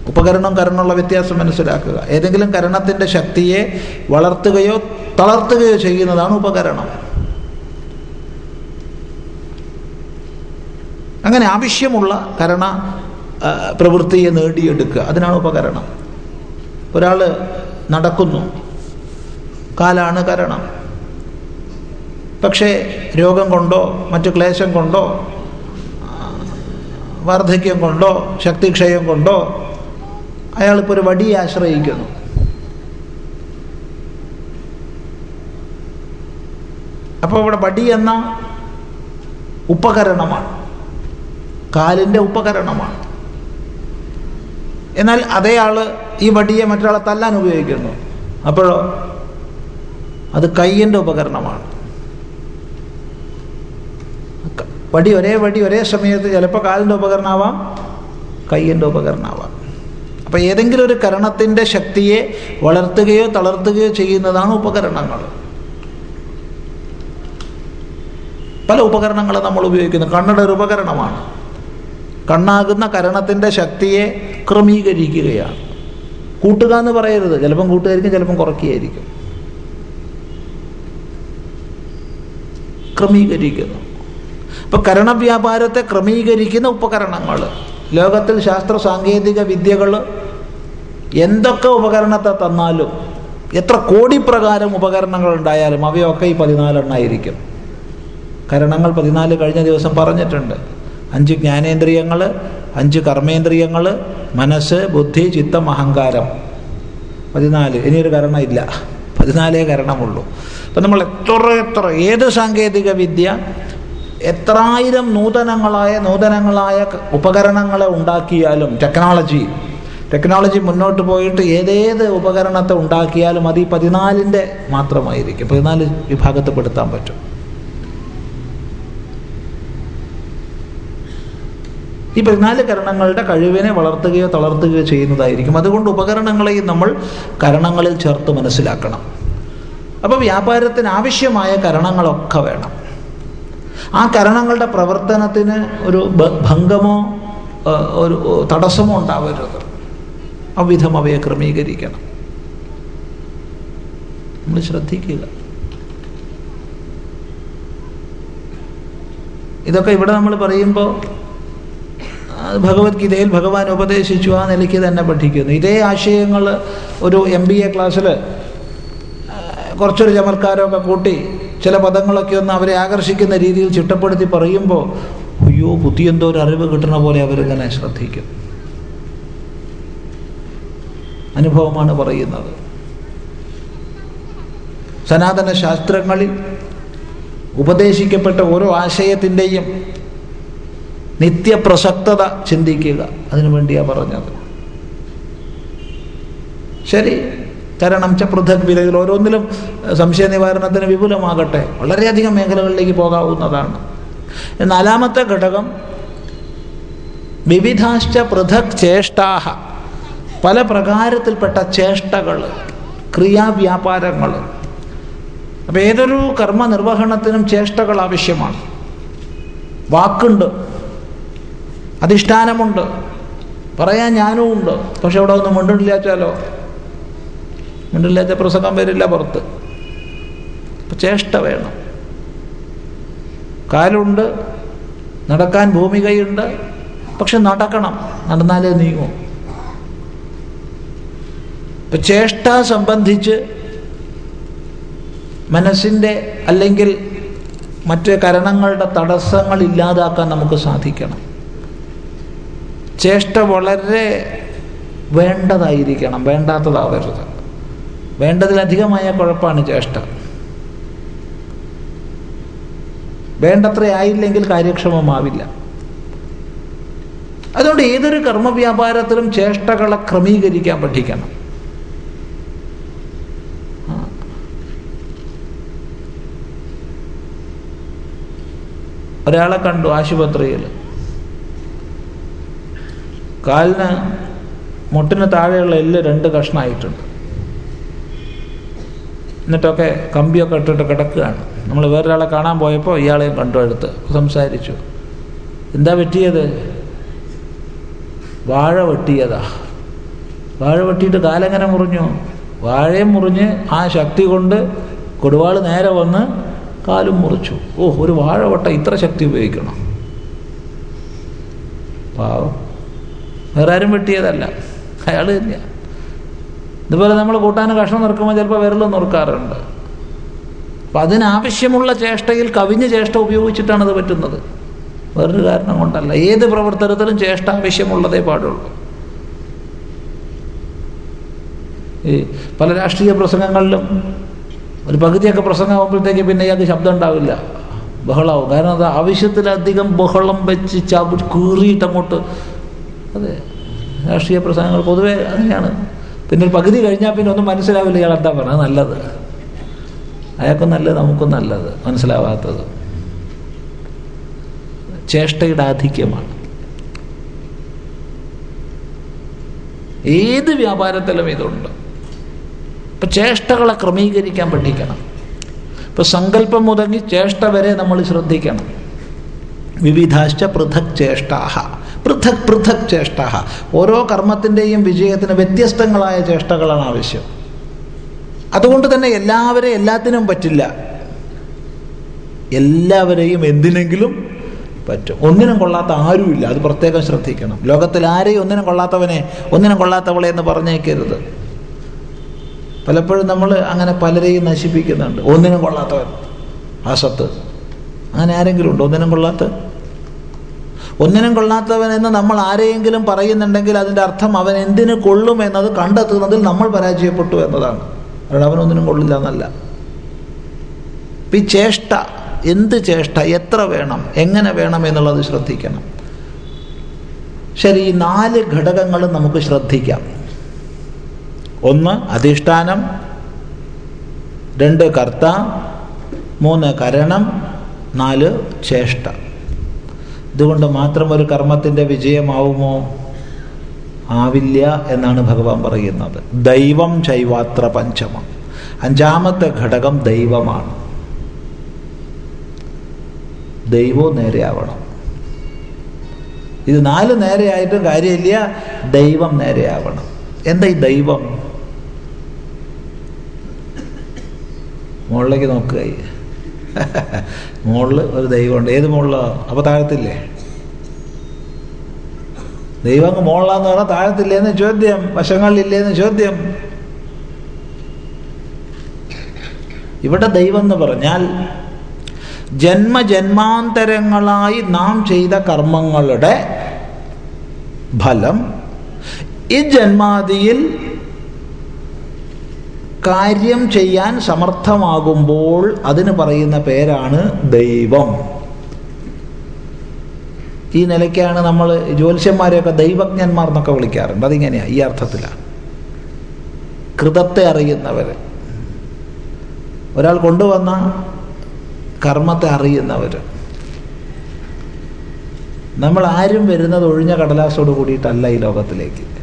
ഉപകരണം കരണമുള്ള വ്യത്യാസം മനസ്സിലാക്കുക. ഏതെങ്കിലും കരണത്തിന്റെ ശക്തിയെ വളർത്തുകയോ തളർത്തുകയോ ചെയ്യുന്നതാണ് ഉപകരണം. അങ്ങനെ ആവശ്യമുള്ള കരണ പ്രവൃത്തിയെ നേടിയെടുക്കുക. അതിനാണ് ഉപകരണം. ഒരാൾ നടക്കുന്നു. കാലാണ് കരണം. പക്ഷേ രോഗം കൊണ്ടോ മറ്റു ക്ലേശം കൊണ്ടോ വാർദ്ധക്യം കൊണ്ടോ ശക്തിക്ഷയം കൊണ്ടോ അയാളിപ്പോൾ ഒരു വടിയെ ആശ്രയിക്കുന്നു. അപ്പോൾ ഇവിടെ വടി എന്ന ഉപകരണമാണ്. കാലിന്റെ ഉപകരണമാണ്. എന്നാൽ അതേ ആൾ ഈ വടിയെ മറ്റൊരാളെ തല്ലാൻ ഉപയോഗിക്കുന്നു. അപ്പോഴോ? അത് കയ്യിന്റെ ഉപകരണമാണ്. വടി ഒരേ വടി ഒരേ സമയത്ത് ചിലപ്പോൾ കാലിന്റെ ഉപകരണമാവാം കയ്യന്റെ ഉപകരണമാവാം അപ്പോൾ ഏതെങ്കിലും ഒരു കരണത്തിന്റെ ശക്തിയെ വളർത്തുകയോ തളർത്തുകയോ ചെയ്യുന്നതാണ് ഉപകരണങ്ങൾ. പല ഉപകരണങ്ങളും നമ്മൾ ഉപയോഗിക്കുന്നു. കണ്ണട ഒരു ഉപകരണമാണ്. കണ്ണാകുന്ന കരണത്തിന്റെ ശക്തിയെ ക്രമീകരിക്കുകയാണ്. കൂട്ടുക എന്ന് പറയരുത്. ചിലപ്പം കൂട്ടുകായിരിക്കും ചിലപ്പം കുറയ്ക്കുകയായിരിക്കും. ക്രമീകരിക്കുന്നു. ഇപ്പം കരണവ്യാപാരത്തെ ക്രമീകരിക്കുന്ന ഉപകരണങ്ങൾ ലോകത്തിൽ ശാസ്ത്ര സാങ്കേതിക വിദ്യകൾ എന്തൊക്കെ ഉപകരണത്തെ തന്നാലും എത്ര കോടി പ്രകാരം ഉപകരണങ്ങൾ ഉണ്ടായാലും അവയൊക്കെ ഈ പതിനാലെണ്ണായിരിക്കും. കരണങ്ങൾ പതിനാല് കഴിഞ്ഞ ദിവസം പറഞ്ഞിട്ടുണ്ട്. അഞ്ച് ജ്ഞാനേന്ദ്രിയങ്ങൾ അഞ്ച് കർമ്മേന്ദ്രിയങ്ങൾ മനസ്സ് ബുദ്ധി ചിത്തം അഹങ്കാരം. പതിനാല്. ഇനിയൊരു കരണം ഇല്ല. പതിനാലേ കരണമുള്ളൂ. അപ്പം നമ്മൾ എത്ര എത്ര ഏത് സാങ്കേതിക വിദ്യ എത്രായിരം നൂതനങ്ങളായ നൂതനങ്ങളായ ഉപകരണങ്ങളെ ഉണ്ടാക്കിയാലും ടെക്നോളജി ടെക്നോളജി മുന്നോട്ട് പോയിട്ട് ഏതേത് ഉപകരണത്തെ ഉണ്ടാക്കിയാലും അത് ഈ പതിനാലിന്റെ മാത്രമായിരിക്കും. പതിനാല് വിഭാഗത്തിൽപ്പെടുത്താൻ പറ്റും. ഈ പതിനാല് കരണങ്ങളുടെ കഴിവിനെ വളർത്തുകയോ തളർത്തുകയോ ചെയ്യുന്നതായിരിക്കും. അതുകൊണ്ട് ഉപകരണങ്ങളെയും നമ്മൾ കരണങ്ങളിൽ ചേർത്ത് മനസ്സിലാക്കണം. അപ്പോൾ വ്യാപാരത്തിന് ആവശ്യമായ കരണങ്ങളൊക്കെ വേണം. ആ കരണങ്ങളുടെ പ്രവർത്തനത്തിന് ഒരു ഭംഗമോ ഒരു തടസ്സമോ ഉണ്ടാവരുത്. അവിധം അവയെ ക്രമീകരിക്കണം. നമ്മൾ ശ്രദ്ധിക്കുക. ഇതൊക്കെ ഇവിടെ നമ്മൾ പറയുമ്പോൾ ഭഗവത്ഗീതയിൽ ഭഗവാൻ ഉപദേശിച്ചു ആ നിലയ്ക്ക് തന്നെ പഠിക്കുന്നു. ഇതേ ആശയങ്ങൾ ഒരു എം ബി എ ക്ലാസ്സിൽ കുറച്ചൊരു ചമർക്കാരമൊക്കെ കൂട്ടി ചില പദങ്ങളൊക്കെ ഒന്ന് അവരെ ആകർഷിക്കുന്ന രീതിയിൽ ചിട്ടപ്പെടുത്തി പറയുമ്പോൾ അയ്യോ പുതിയെന്തോ ഒരു അറിവ് കിട്ടുന്ന പോലെ അവരിങ്ങനെ ശ്രദ്ധിക്കും. അനുഭവമാണ് പറയുന്നത്. സനാതന ശാസ്ത്രങ്ങളിൽ ഉപദേശിക്കപ്പെട്ട ഓരോ ആശയത്തിന്റെയും നിത്യപ്രസക്തത ചിന്തിക്കുക. അതിനു വേണ്ടിയാണ് പറഞ്ഞത്. ശരി. കരണം ച പൃഥക് വിലയിൽ ഓരോന്നിലും സംശയ നിവാരണത്തിന് വിപുലമാകട്ടെ. വളരെയധികം മേഖലകളിലേക്ക് പോകാവുന്നതാണ്. നാലാമത്തെ ഘടകം വിവിധാശ്ച പൃഥക് ചേഷ്ടാഹ. പല പ്രകാരത്തിൽപ്പെട്ട ചേഷ്ടകൾ ക്രിയാവ്യാപാരങ്ങൾ. അപ്പം ഏതൊരു കർമ്മ നിർവഹണത്തിനും ചേഷ്ടകൾ ആവശ്യമാണ്. വാക്കുണ്ട്. അധിഷ്ഠാനമുണ്ട്. പറയാൻ ഞാനും ഉണ്ട് പക്ഷെ അവിടെ ഒന്നും മിണ്ടില്ലാച്ചാലോ? മിണ്ടില്ലാച്ച പ്രസംഗം വരില്ല പുറത്ത്. അപ്പം ചേഷ്ട വേണം. കാലുണ്ട് നടക്കാൻ ഭൂമികയുണ്ട് പക്ഷെ നടക്കണം. നടന്നാലേ നീങ്ങും. ഇപ്പം ചേഷ്ട സംബന്ധിച്ച് മനസ്സിന്റെ അല്ലെങ്കിൽ മറ്റ് കരണങ്ങളുടെ തടസ്സങ്ങൾ ഇല്ലാതാക്കാൻ നമുക്ക് സാധിക്കണം. ചേഷ്ട വളരെ വേണ്ടതായിരിക്കണം വേണ്ടാത്തതാവരുത്. വേണ്ടതിലധികമായ കുഴപ്പമാണ് ചേഷ്ട വേണ്ടത്ര ആയില്ലെങ്കിൽ കാര്യക്ഷമമാവില്ല. അതുകൊണ്ട് ഏതൊരു കർമ്മവ്യാപാരത്തിലും ചേഷ്ടകളെ ക്രമീകരിക്കാൻ പഠിക്കണം. ഒരാളെ കണ്ടു ആശുപത്രിയിൽ. കാലിന് മുട്ടിന് താഴെയുള്ള എല്ല് രണ്ട് കഷ്ണമായിട്ടുണ്ട് എന്നിട്ടൊക്കെ കമ്പിയൊക്കെ ഇട്ടിട്ട് കിടക്കുകയാണ്. നമ്മൾ വേറൊരാളെ കാണാൻ പോയപ്പോൾ ഇയാളെയും കണ്ടു അടുത്ത്. സംസാരിച്ചു. എന്താ വെട്ടിയത് വാഴ വെട്ടിയതാ. വാഴ വെട്ടിയിട്ട് കാലെങ്ങനെ മുറിഞ്ഞു? വാഴയും മുറിഞ്ഞ് ആ ശക്തി കൊണ്ട് കൊടുവാൾ നേരെ വന്ന് കാലും മുറിച്ചു. ഓ ഒരു വാഴ വട്ട ഇത്ര ശക്തി ഉപയോഗിക്കണം. പാവം. വേറെ ആരും വെട്ടിയതല്ല. അയാൾ തന്നെയാണ് ഇതുപോലെ നമ്മൾ കൂട്ടാൻ കഷ്ണം നിർക്കുമ്പോൾ ചിലപ്പോൾ വിരലും നുറുക്കാറുണ്ട്. അപ്പം അതിനാവശ്യമുള്ള ചേഷ്ടയിൽ കവിഞ്ഞ ചേഷ്ട ഉപയോഗിച്ചിട്ടാണ് അത് പറ്റുന്നത്. വേറൊരു കാരണം കൊണ്ടല്ല. ഏത് പ്രവർത്തനത്തിലും ചേഷ്ട ആവശ്യമുള്ളതേ പാടുള്ളൂ. ഈ പല രാഷ്ട്രീയ പ്രസംഗങ്ങളിലും ഒരു പകുതിയൊക്കെ പ്രസംഗമാകുമ്പോഴത്തേക്ക് പിന്നെ ഇയാൾക്ക് ശബ്ദം ഉണ്ടാവില്ല. ബഹളാവും. കാരണം അത് ആവശ്യത്തിലധികം ബഹളം വെച്ച് ചവി കീറിയിട്ടങ്ങോട്ട് അതെ. രാഷ്ട്രീയ പ്രസംഗങ്ങൾ പൊതുവേ അങ്ങനെയാണ്. പിന്നെ ഒരു പകുതി കഴിഞ്ഞാൽ പിന്നെ ഒന്നും മനസ്സിലാവില്ല. ഇയാൾ എന്താ പറഞ്ഞത്? നല്ലത്. അയാൾക്കും നല്ലത് നമുക്കും നല്ലത്. മനസ്സിലാവാത്തത്. ചേഷ്ടയുടെ ആധിക്യമാണ് ഏത് വ്യാപാരത്തിലും ഇതുണ്ട്. ഇപ്പം ചേഷ്ടകളെ ക്രമീകരിക്കാൻ പഠിക്കണം. ഇപ്പം സങ്കല്പം മുതങ്ങി ചേഷ്ട വരെ നമ്മൾ ശ്രദ്ധിക്കണം. വിവിധാശ്ച പൃഥക് ചേഷ്ടാഹ. പൃഥക് പൃഥക് ചേഷ്ട ഓരോ കർമ്മത്തിന്റെയും വിജയത്തിന് വ്യത്യസ്തങ്ങളായ ചേഷ്ടകളാണ് ആവശ്യം. അതുകൊണ്ട് തന്നെ എല്ലാവരെയും എല്ലാത്തിനും പറ്റില്ല. എല്ലാവരെയും എന്തിനെങ്കിലും പറ്റും. ഒന്നിനും കൊള്ളാത്ത ആരുമില്ല. അത് പ്രത്യേകം ശ്രദ്ധിക്കണം. ലോകത്തിൽ ആരെയും ഒന്നിനും കൊള്ളാത്തവനെ ഒന്നിനും കൊള്ളാത്തവളെ എന്ന് പറഞ്ഞേക്കരുത്. പലപ്പോഴും നമ്മൾ അങ്ങനെ പലരെയും നശിപ്പിക്കുന്നുണ്ട്. ഒന്നിനും കൊള്ളാത്തവൻ. ആ സത്ത് അങ്ങനെ ആരെങ്കിലും ഉണ്ടോ? ഒന്നിനും കൊള്ളാത്ത ഒന്നിനും കൊള്ളാത്തവൻ എന്ന് നമ്മൾ ആരെയെങ്കിലും പറയുന്നുണ്ടെങ്കിൽ അതിന്റെ അർത്ഥം അവൻ എന്തിന് കൊള്ളും എന്നത് കണ്ടെത്തുന്നതിൽ നമ്മൾ പരാജയപ്പെട്ടു എന്നതാണ്. അവൻ ഒന്നിനും കൊള്ളില്ല എന്നല്ല. ഈ ചേഷ്ട എന്ത് ചേഷ്ട? എത്ര വേണം? എങ്ങനെ വേണം എന്നുള്ളത് ശ്രദ്ധിക്കണം. ശരി ഈ നാല് ഘടകങ്ങളും നമുക്ക് ശ്രദ്ധിക്കാം. ഒന്ന് അധിഷ്ഠാനം. രണ്ട് കർത്ത. മൂന്ന് കരണം. നാല് ചേഷ്ട. ഇതുകൊണ്ട് മാത്രം ഒരു കർമ്മത്തിന്റെ വിജയമാവുമോ? ആവില്ല എന്നാണ് ഭഗവാൻ പറയുന്നത്. ദൈവം ചൈവാത്ര പഞ്ചമം. അഞ്ചാമത്തെ ഘടകം ദൈവമാണ്. ദൈവവും നേരെയാവണം. ഇത് നാല് നേരെയായിട്ടും കാര്യമില്ല ദൈവം നേരെയാവണം. എന്താ ഈ ദൈവം? മുകളിലേക്ക് നോക്കുക മുകളിൽ ഒരു ദൈവമുണ്ട്. ഏത് മുകളിലോ അപ്പോൾ താഴത്തില്ലേ? ദൈവം അങ്ങ് മുകളിലാന്ന് പറഞ്ഞാൽ താഴത്തില്ലേന്ന് ചോദ്യം. വശങ്ങളിലില്ലേന്ന് ചോദ്യം. ഇവിടെ ദൈവം എന്ന് പറഞ്ഞാൽ ജന്മജന്മാന്തരങ്ങളായി നാം ചെയ്ത കർമ്മങ്ങളുടെ ഫലം ഈ ജന്മാദിയിൽ കാര്യം ചെയ്യാൻ സമർത്ഥമാകുമ്പോൾ അതിന് പറയുന്ന പേരാണ് ദൈവം. ഈ നിലയ്ക്കാണ് നമ്മൾ ജ്യോത്സ്യന്മാരെയൊക്കെ ദൈവജ്ഞന്മാർ എന്നൊക്കെ വിളിക്കാറുണ്ട്. അതിങ്ങനെയാണ് ഈ അർത്ഥത്തിലാണ് കൃതത്തെ അറിയുന്നവർ. ഒരാൾ കൊണ്ടുവന്ന കർമ്മത്തെ അറിയുന്നവർ നമ്മൾ ആരും വരുന്നത് ഒഴിഞ്ഞ കടലാസോട് കൂടിയിട്ടല്ല ഈ ലോകത്തിലേക്ക്.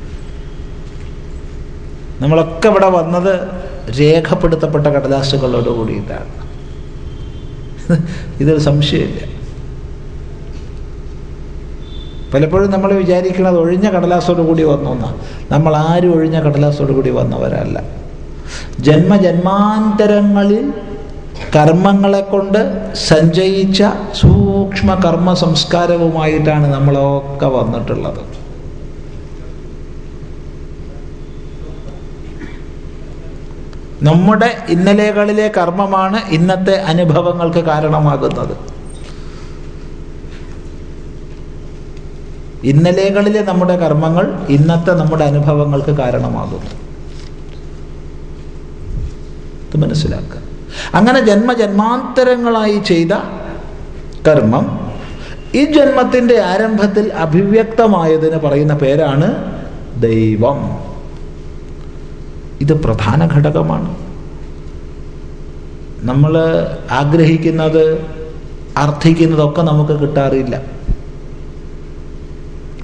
നമ്മളൊക്കെ ഇവിടെ വന്നത് രേഖപ്പെടുത്തപ്പെട്ട കടലാസുകളോട് കൂടിയിട്ടാണ്. ഇതൊരു സംശയമില്ല. പലപ്പോഴും നമ്മൾ വിചാരിക്കുന്നത് ഒഴിഞ്ഞ കടലാസോട് കൂടി വന്നു എന്നാ. നമ്മൾ ആരും ഒഴിഞ്ഞ കടലാസോട് കൂടി വന്നവരല്ല. ജന്മജന്മാന്തരങ്ങളിൽ കർമ്മങ്ങളെ കൊണ്ട് സഞ്ചയിച്ച സൂക്ഷ്മ കർമ്മ സംസ്കാരവുമായിട്ടാണ് നമ്മളൊക്കെ വന്നിട്ടുള്ളത്. നമ്മുടെ ഇന്നലെകളിലെ കർമ്മമാണ് ഇന്നത്തെ അനുഭവങ്ങൾക്ക് കാരണമാകുന്നത്. ഇന്നലെകളിലെ നമ്മുടെ കർമ്മങ്ങൾ ഇന്നത്തെ നമ്മുടെ അനുഭവങ്ങൾക്ക് കാരണമാകുന്നു. ഇത് മനസ്സിലാക്കുക. അങ്ങനെ ജന്മജന്മാന്തരങ്ങളായി ചെയ്ത കർമ്മം ഈ ജന്മത്തിന്റെ ആരംഭത്തിൽ അഭിവ്യക്തമായതിന് പറയുന്ന പേരാണ് ദൈവം. ഇത് പ്രധാന ഘടകമാണ്. നമ്മൾ ആഗ്രഹിക്കുന്നത് അർത്ഥിക്കുന്നതൊക്കെ നമുക്ക് കിട്ടാറില്ല.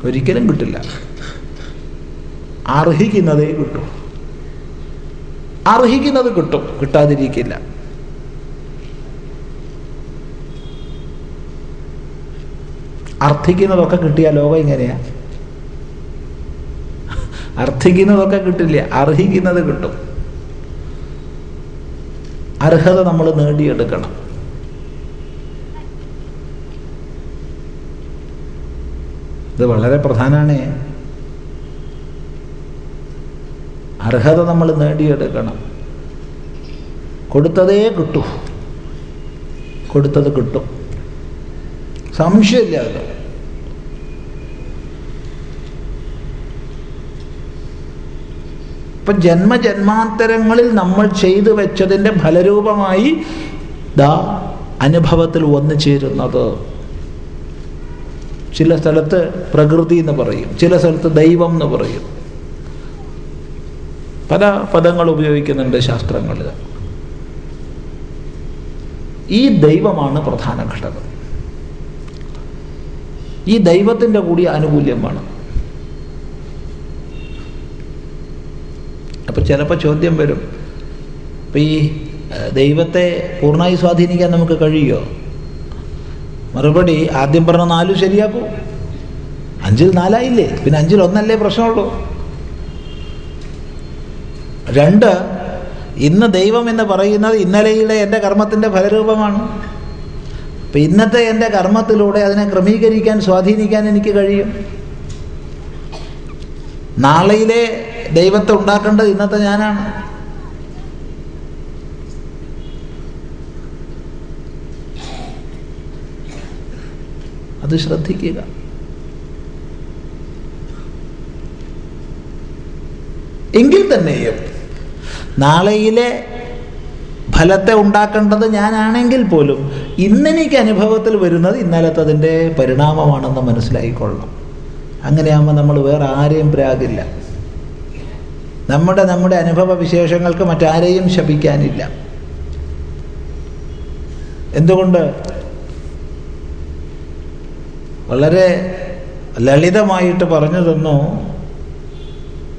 ഒരിക്കലും കിട്ടില്ല. അർഹിക്കുന്നതേ കിട്ടും. അർഹിക്കുന്നത് കിട്ടും കിട്ടാതിരിക്കില്ല. അർത്ഥിക്കുന്നതൊക്കെ കിട്ടിയ ലോകം ഇങ്ങനെയാ. അർത്ഥിക്കുന്നതൊക്കെ കിട്ടില്ല? അർഹിക്കുന്നത് കിട്ടും. അർഹത നമ്മൾ നേടിയെടുക്കണം. ഇത് വളരെ പ്രധാനമാണ് അർഹത നമ്മൾ നേടിയെടുക്കണം. കൊടുത്തതേ കിട്ടൂ. കൊടുത്തത് കിട്ടും. സംശയമില്ല ഇപ്പം ജന്മജന്മാന്തരങ്ങളിൽ നമ്മൾ ചെയ്തു വെച്ചതിന്റെ ഫലരൂപമായി ദാ അനുഭവത്തിൽ വന്നു ചേരുന്നത്. ചില സ്ഥലത്ത് പ്രകൃതി എന്ന് പറയും ചില സ്ഥലത്ത് ദൈവം എന്ന് പറയും. പല പദങ്ങൾ ഉപയോഗിക്കുന്നുണ്ട് ശാസ്ത്രങ്ങളിൽ. ഈ ദൈവമാണ് പ്രധാന ഘടകം. ഈ ദൈവത്തിന്റെ കൂടി ആനുകൂല്യമാണ് അപ്പം ചിലപ്പോൾ ചോദ്യം വരും. അപ്പം ഈ ദൈവത്തെ പൂർണമായി സ്വാധീനിക്കാൻ നമുക്ക് കഴിയുമോ മറുപടി ആദ്യം പറഞ്ഞ നാലും ശരിയാക്കൂ. അഞ്ചിൽ നാലായില്ലേ? പിന്നെ അഞ്ചിൽ ഒന്നല്ലേ പ്രശ്നമുള്ളൂ. രണ്ട് ഇന്ന് ദൈവം എന്ന് പറയുന്നത് ഇന്നലെയിലെ എന്റെ കർമ്മത്തിന്റെ ഫലരൂപമാണ്. അപ്പം ഇന്നത്തെ എന്റെ കർമ്മത്തിലൂടെ അതിനെ ക്രമീകരിക്കാൻ സ്വാധീനിക്കാൻ എനിക്ക് കഴിയും. നാളെയിലെ ദൈവത്തെ ഉണ്ടാക്കേണ്ടത് ഇന്നത്തെ ഞാനാണ്. അത് ശ്രദ്ധിക്കുക. എങ്കിൽ തന്നെയും നാളെയിലെ ഫലത്തെ ഉണ്ടാക്കേണ്ടത് ഞാനാണെങ്കിൽ പോലും ഇന്നെനിക്ക് അനുഭവത്തിൽ വരുന്നത് ഇന്നലത്തെ ഇന്നലത്തതിന്റെ പരിണാമമാണെന്ന് മനസ്സിലായിക്കൊള്ളണം അങ്ങനെയാകുമ്പോൾ നമ്മൾ വേറെ ആരെയും പ്രാഗില്ല. നമ്മുടെ നമ്മുടെ അനുഭവ വിശേഷങ്ങൾക്ക് മറ്റാരെയും ശപിക്കാനില്ല. എന്തുകൊണ്ട്? വളരെ ലളിതമായിട്ട് പറഞ്ഞു തന്നു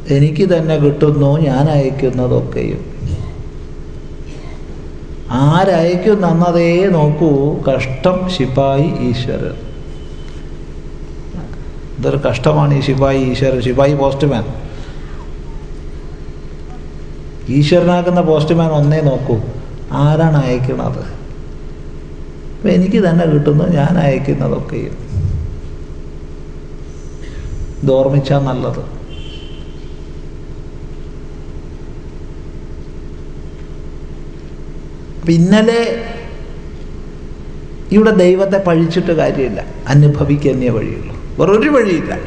എനിക്ക് തന്നെ കിട്ടുന്നു ഞാൻ അയക്കുന്നതൊക്കെയും. ആരയക്കുന്നതേ നോക്കൂ കഷ്ടം ശിപായി ഈശ്വരൻ. ഇതൊരു കഷ്ടമാണ് ഈ ശിപായി ഈശ്വരൻ ശിപായി പോസ്റ്റ്മാൻ. ഈശ്വരനാക്കുന്ന പോസ്റ്റ്മാൻ ഒന്നേ നോക്കൂ. ആരാണ് അയക്കുന്നത് അപ്പം എനിക്ക് തന്നെ കിട്ടുന്നു ഞാൻ അയക്കുന്നതൊക്കെയും. ഇത് ഓർമ്മിച്ചാൽ നല്ലത്. ഇന്നലെ ഇവിടെ ദൈവത്തെ പഴിച്ചിട്ട് കാര്യമില്ല. അനുഭവിക്കുന്നേ വഴിയുള്ളൂ. വേറൊരു വഴിയില്ല.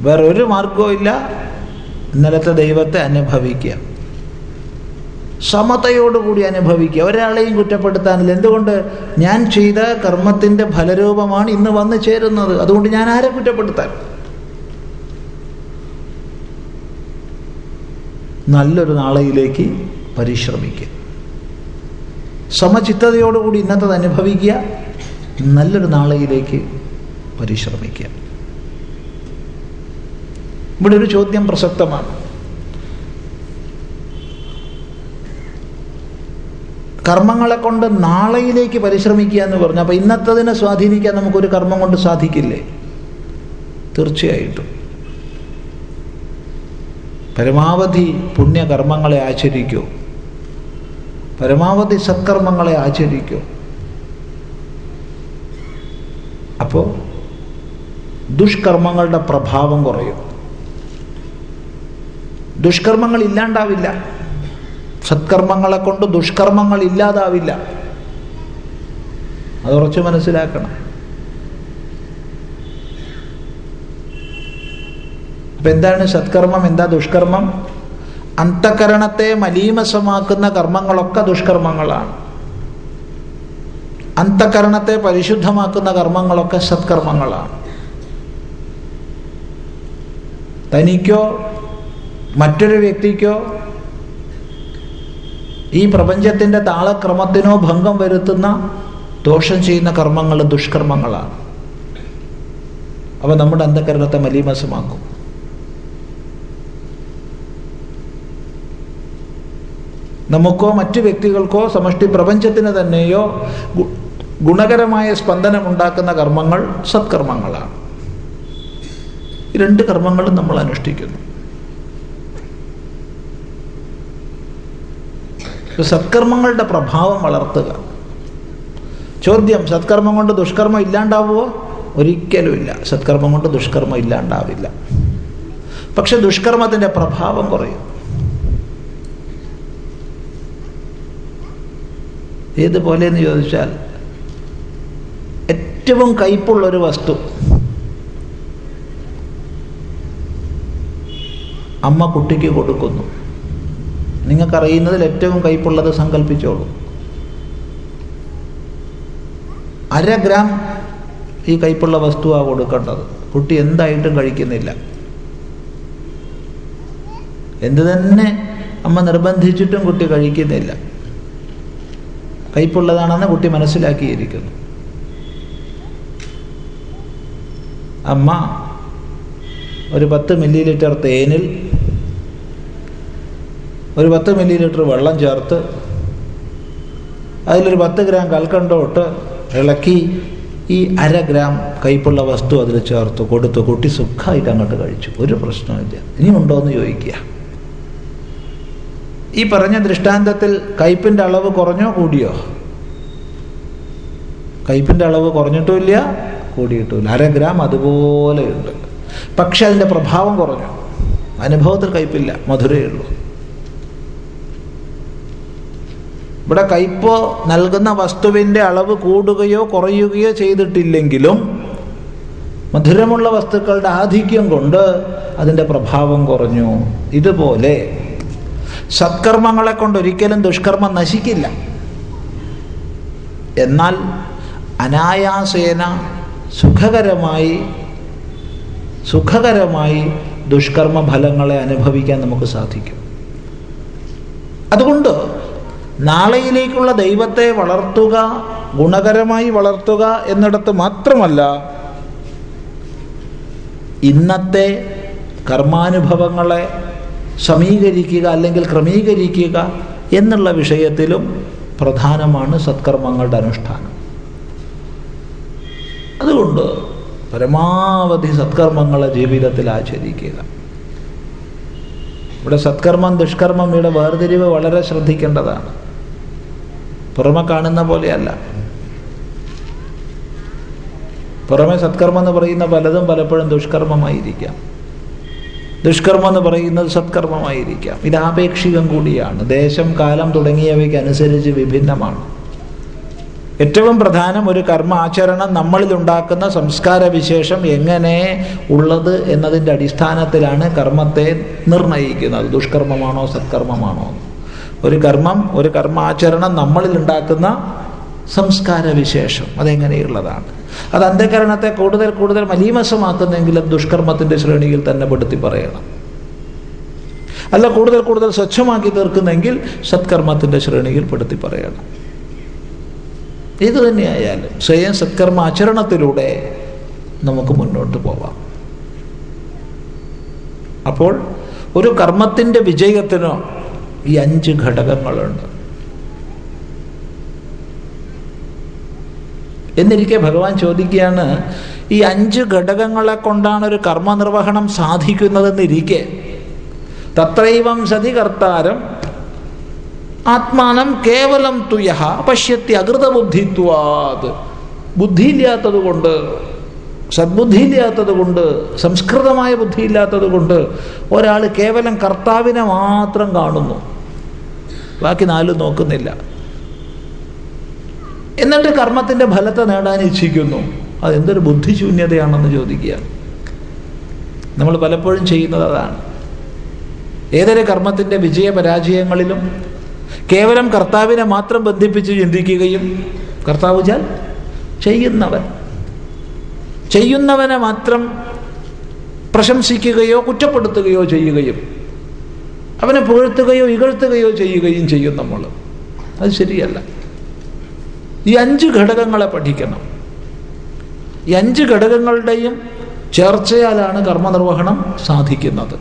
വേറൊരു മാർഗവും ഇല്ല. ഇന്നലത്തെ ദൈവത്തെ അനുഭവിക്കുക. സമതയോടുകൂടി അനുഭവിക്കുക. ഒരാളെയും കുറ്റപ്പെടുത്താനില്ല. എന്തുകൊണ്ട്? ഞാൻ ചെയ്ത കർമ്മത്തിന്റെ ഫലരൂപമാണ് ഇന്ന് വന്നു ചേരുന്നത്. അതുകൊണ്ട് ഞാൻ ആരെ കുറ്റപ്പെടുത്താൻ? നല്ലൊരു നാളയിലേക്ക് പരിശ്രമിക്കുക. സമചിത്തതയോടുകൂടി ഇന്നത്തത് അനുഭവിക്കുക. നല്ലൊരു നാളെയിലേക്ക് പരിശ്രമിക്കുക ഇവിടെ ഒരു ചോദ്യം പ്രസക്തമാണ്. കർമ്മങ്ങളെ കൊണ്ട് നാളെയിലേക്ക് പരിശ്രമിക്കുക എന്ന് പറഞ്ഞു അപ്പോൾ ഇന്നത്തതിനെ സ്വാധീനിക്കാൻ നമുക്കൊരു കർമ്മം കൊണ്ട് സാധിക്കില്ലേ? തീർച്ചയായിട്ടും. പരമാവധി പുണ്യകർമ്മങ്ങളെ ആചരിക്കൂ. പരമാവധി സത്കർമ്മങ്ങളെ ആചരിക്കൂ. അപ്പോൾ ദുഷ്കർമ്മങ്ങളുടെ പ്രഭാവം കുറയും. ദുഷ്കർമ്മങ്ങൾ ഇല്ലാണ്ടാവില്ല. സത്കർമ്മങ്ങളെ കൊണ്ട് ദുഷ്കർമ്മങ്ങൾ ഇല്ലാതാവില്ല. അത് കുറച്ച് മനസ്സിലാക്കണം. അപ്പം എന്താണ് സത്കർമ്മം? എന്താ ദുഷ്കർമ്മം? അന്തകരണത്തെ മലീമസമാക്കുന്ന കർമ്മങ്ങളൊക്കെ ദുഷ്കർമ്മങ്ങളാണ്. അന്തകരണത്തെ പരിശുദ്ധമാക്കുന്ന കർമ്മങ്ങളൊക്കെ സത്കർമ്മങ്ങളാണ്. തനിക്കോ മറ്റൊരു വ്യക്തിക്കോ ഈ പ്രപഞ്ചത്തിന്റെ താളക്രമത്തിനോ ഭംഗം വരുത്തുന്ന ദോഷം ചെയ്യുന്ന കർമ്മങ്ങൾ ദുഷ്കർമ്മങ്ങളാണ്. അവ നമ്മുടെ അന്ധകരണത്തെ മലീമസമാക്കും. നമുക്കോ മറ്റു വ്യക്തികൾക്കോ സമഷ്ടി പ്രപഞ്ചത്തിന് തന്നെയോ ഗുണകരമായ സ്പന്ദനം ഉണ്ടാക്കുന്ന കർമ്മങ്ങൾ സത്കർമ്മങ്ങളാണ്. രണ്ട് കർമ്മങ്ങളും നമ്മൾ അനുഷ്ഠിക്കുന്നു. സത്കർമ്മങ്ങളുടെ പ്രഭാവം വളർത്തുക. ചോദ്യം സത്കർമ്മം കൊണ്ട് ദുഷ്കർമ്മം ഇല്ലാണ്ടാവുമോ ഒരിക്കലുമില്ല. സത്കർമ്മം കൊണ്ട് ദുഷ്കർമ്മം ഇല്ലാണ്ടാവില്ല. പക്ഷെ ദുഷ്കർമ്മത്തിന്റെ പ്രഭാവം കുറയും. ഏതുപോലെ എന്ന് ചോദിച്ചാൽ ഏറ്റവും കയ്പുള്ളൊരു വസ്തു അമ്മ കുട്ടിക്ക് കൊടുക്കുന്നു. നിങ്ങൾക്കറിയുന്നതിൽ ഏറ്റവും കയ്പുള്ളത് സങ്കല്പിച്ചോളൂ അര ഗ്രാം ഈ കയ്പുള്ള വസ്തുവാണ് കൊടുക്കേണ്ടത്. കുട്ടി എന്തായിട്ടും കഴിക്കുന്നില്ല. എന്ത് തന്നെ അമ്മ നിർബന്ധിച്ചിട്ടും കുട്ടി കഴിക്കുന്നില്ല. കയ്പുള്ളതാണെന്ന് കുട്ടി മനസ്സിലാക്കിയിരിക്കുന്നു. അമ്മ ഒരു പത്ത് മില്ലി ലിറ്റർ തേനിൽ ഒരു പത്ത് മില്ലി ലിറ്റർ വെള്ളം ചേർത്ത് അതിലൊരു പത്ത് ഗ്രാം കൽക്കണ്ടോട്ട് ഇളക്കി ഈ അര ഗ്രാം കയ്പുള്ള വസ്തു അതിൽ ചേർത്ത് കൊടുത്ത് കുട്ടി സുഖമായിട്ട് അങ്ങോട്ട് കഴിച്ചു. ഒരു പ്രശ്നമില്ല ഇനിയുണ്ടോ എന്ന് ചോദിക്കുക. ഈ പറഞ്ഞ ദൃഷ്ടാന്തത്തിൽ കയ്പിന്റെ അളവ് കുറഞ്ഞോ കൂടിയോ? കയ്പിന്റെ അളവ് കുറഞ്ഞിട്ടുമില്ല കൂടിയിട്ടുമില്ല. അര ഗ്രാം അതുപോലെയുണ്ട്. പക്ഷെ അതിന്റെ പ്രഭാവം കുറഞ്ഞു. അനുഭവത്തിൽ കയ്പില്ല മധുരയേ ഉള്ളൂ. ഇവിടെ കയ്പ് നൽകുന്ന വസ്തുവിന്റെ അളവ് കൂടുകയോ കുറയുകയോ ചെയ്തിട്ടില്ലെങ്കിലും മധുരമുള്ള വസ്തുക്കളുടെ ആധിക്യം കൊണ്ട് അതിന്റെ പ്രഭാവം കുറഞ്ഞു. ഇതുപോലെ സത്കർമ്മങ്ങളെ കൊണ്ട് ഒരിക്കലും ദുഷ്കർമ്മം നശിക്കില്ല. എന്നാൽ അനായാസേന സുഖകരമായി സുഖകരമായി ദുഷ്കർമ്മ ഫലങ്ങളെ അനുഭവിക്കാൻ നമുക്ക് സാധിക്കും. അതുകൊണ്ട് നാളെയിലേക്കുള്ള ദൈവത്തെ വളർത്തുക ഗുണകരമായി വളർത്തുക എന്നിടത്ത് മാത്രമല്ല ഇന്നത്തെ കർമാനുഭവങ്ങളെ സമീകരിക്കുക അല്ലെങ്കിൽ ക്രമീകരിക്കുക എന്നുള്ള വിഷയത്തിലും പ്രധാനമാണ് സത്കർമ്മങ്ങളുടെ അനുഷ്ഠാനം. അതുകൊണ്ട് പരമാവധി സത്കർമ്മങ്ങളെ ജീവിതത്തിൽ ആചരിക്കുക. ഇവിടെ സത്കർമ്മം ദുഷ്കർമ്മം ഇവിടെ വേർതിരിവ് വളരെ ശ്രദ്ധിക്കേണ്ടതാണ്. പുറമെ കാണുന്ന പോലെയല്ല. പുറമെ സത്കർമ്മം എന്ന് പറയുന്ന പലതും പലപ്പോഴും ദുഷ്കർമ്മമായിരിക്കാം. ദുഷ്കർമ്മം എന്ന് പറയുന്നത് സത്കർമ്മമായിരിക്കാം. ഇത് ആപേക്ഷികം കൂടിയാണ്. ദേശം കാലം തുടങ്ങിയവയ്ക്ക് അനുസരിച്ച് വിഭിന്നമാണ്. ഏറ്റവും പ്രധാനം ഒരു കർമ്മ ആചരണം നമ്മളിൽ ഉണ്ടാക്കുന്ന സംസ്കാര വിശേഷം എങ്ങനെ ഉള്ളത് എന്നതിന്റെ അടിസ്ഥാനത്തിലാണ് കർമ്മത്തെ നിർണയിക്കുന്നത്. ദുഷ്കർമ്മമാണോ സത്കർമ്മമാണോ ഒരു കർമ്മം ഒരു കർമാചരണം നമ്മളിൽ ഉണ്ടാക്കുന്ന സംസ്കാര വിശേഷം. അതെങ്ങനെയുള്ളതാണ്? അത് അന്ധകരണത്തെ കൂടുതൽ കൂടുതൽ മലീമസമാക്കുന്നെങ്കിലും ദുഷ്കർമ്മത്തിന്റെ ശ്രേണിയിൽ തന്നെ പെടുത്തി പറയണം. അല്ല കൂടുതൽ കൂടുതൽ സ്വച്ഛമാക്കി തീർക്കുന്നെങ്കിൽ സത്കർമ്മത്തിന്റെ ശ്രേണിയിൽ പെടുത്തി പറയണം. ഇത് തന്നെയായാലും സ്വയം സത്കർമ്മ ആചരണത്തിലൂടെ നമുക്ക് മുന്നോട്ട് പോവാം. അപ്പോൾ ഒരു കർമ്മത്തിന്റെ വിജയത്തിനോ ഈ അഞ്ച് ഘടകങ്ങളുണ്ട്. എന്നിരിക്കെ ഭഗവാൻ ചോദിക്കുകയാണ് ഈ അഞ്ച് ഘടകങ്ങളെ കൊണ്ടാണ് ഒരു കർമ്മനിർവഹണം സാധിക്കുന്നതെന്നിരിക്കെ. തത്രൈവം സതി കർത്താരം ആത്മാനം കേവലം തുയഹ പശ്യത്തി അകൃതബുദ്ധിത്വാത്. ബുദ്ധിയില്ലാത്തത് കൊണ്ട് സദ്ബുദ്ധിയില്ലാത്തത് കൊണ്ട് സംസ്കൃതമായ ബുദ്ധിയില്ലാത്തത് കൊണ്ട് ഒരാൾ കേവലം കർത്താവിനെ മാത്രം കാണുന്നു. ബാക്കി നാലും നോക്കുന്നില്ല. എന്നിട്ട് കർമ്മത്തിന്റെ ഫലത്തെ നേടാൻ ഇച്ഛിക്കുന്നു. അതെന്തൊരു ബുദ്ധിശൂന്യതയാണെന്ന് ചോദിക്കുക. നമ്മൾ പലപ്പോഴും ചെയ്യുന്നത് അതാണ്. ഏതൊരു കർമ്മത്തിന്റെ വിജയ പരാജയങ്ങളിലും കേവലം കർത്താവിനെ മാത്രം ബന്ധിപ്പിച്ച് ചിന്തിക്കുകയും കർത്താവ് ചാൽ ചെയ്യുന്നവൻ. ചെയ്യുന്നവനെ മാത്രം പ്രശംസിക്കുകയോ കുറ്റപ്പെടുത്തുകയോ ചെയ്യുകയും അവനെ പുകഴ്ത്തുകയോ ഇകഴ്ത്തുകയോ ചെയ്യുകയും ചെയ്യും നമ്മൾ. അത് ശരിയല്ല. ഈ അഞ്ച് ഘടകങ്ങളെ പഠിക്കണം. ഈ അഞ്ച് ഘടകങ്ങളുടെയും ചേർച്ചയാലാണ് കർമ്മനിർവഹണം സാധിക്കുന്നത്.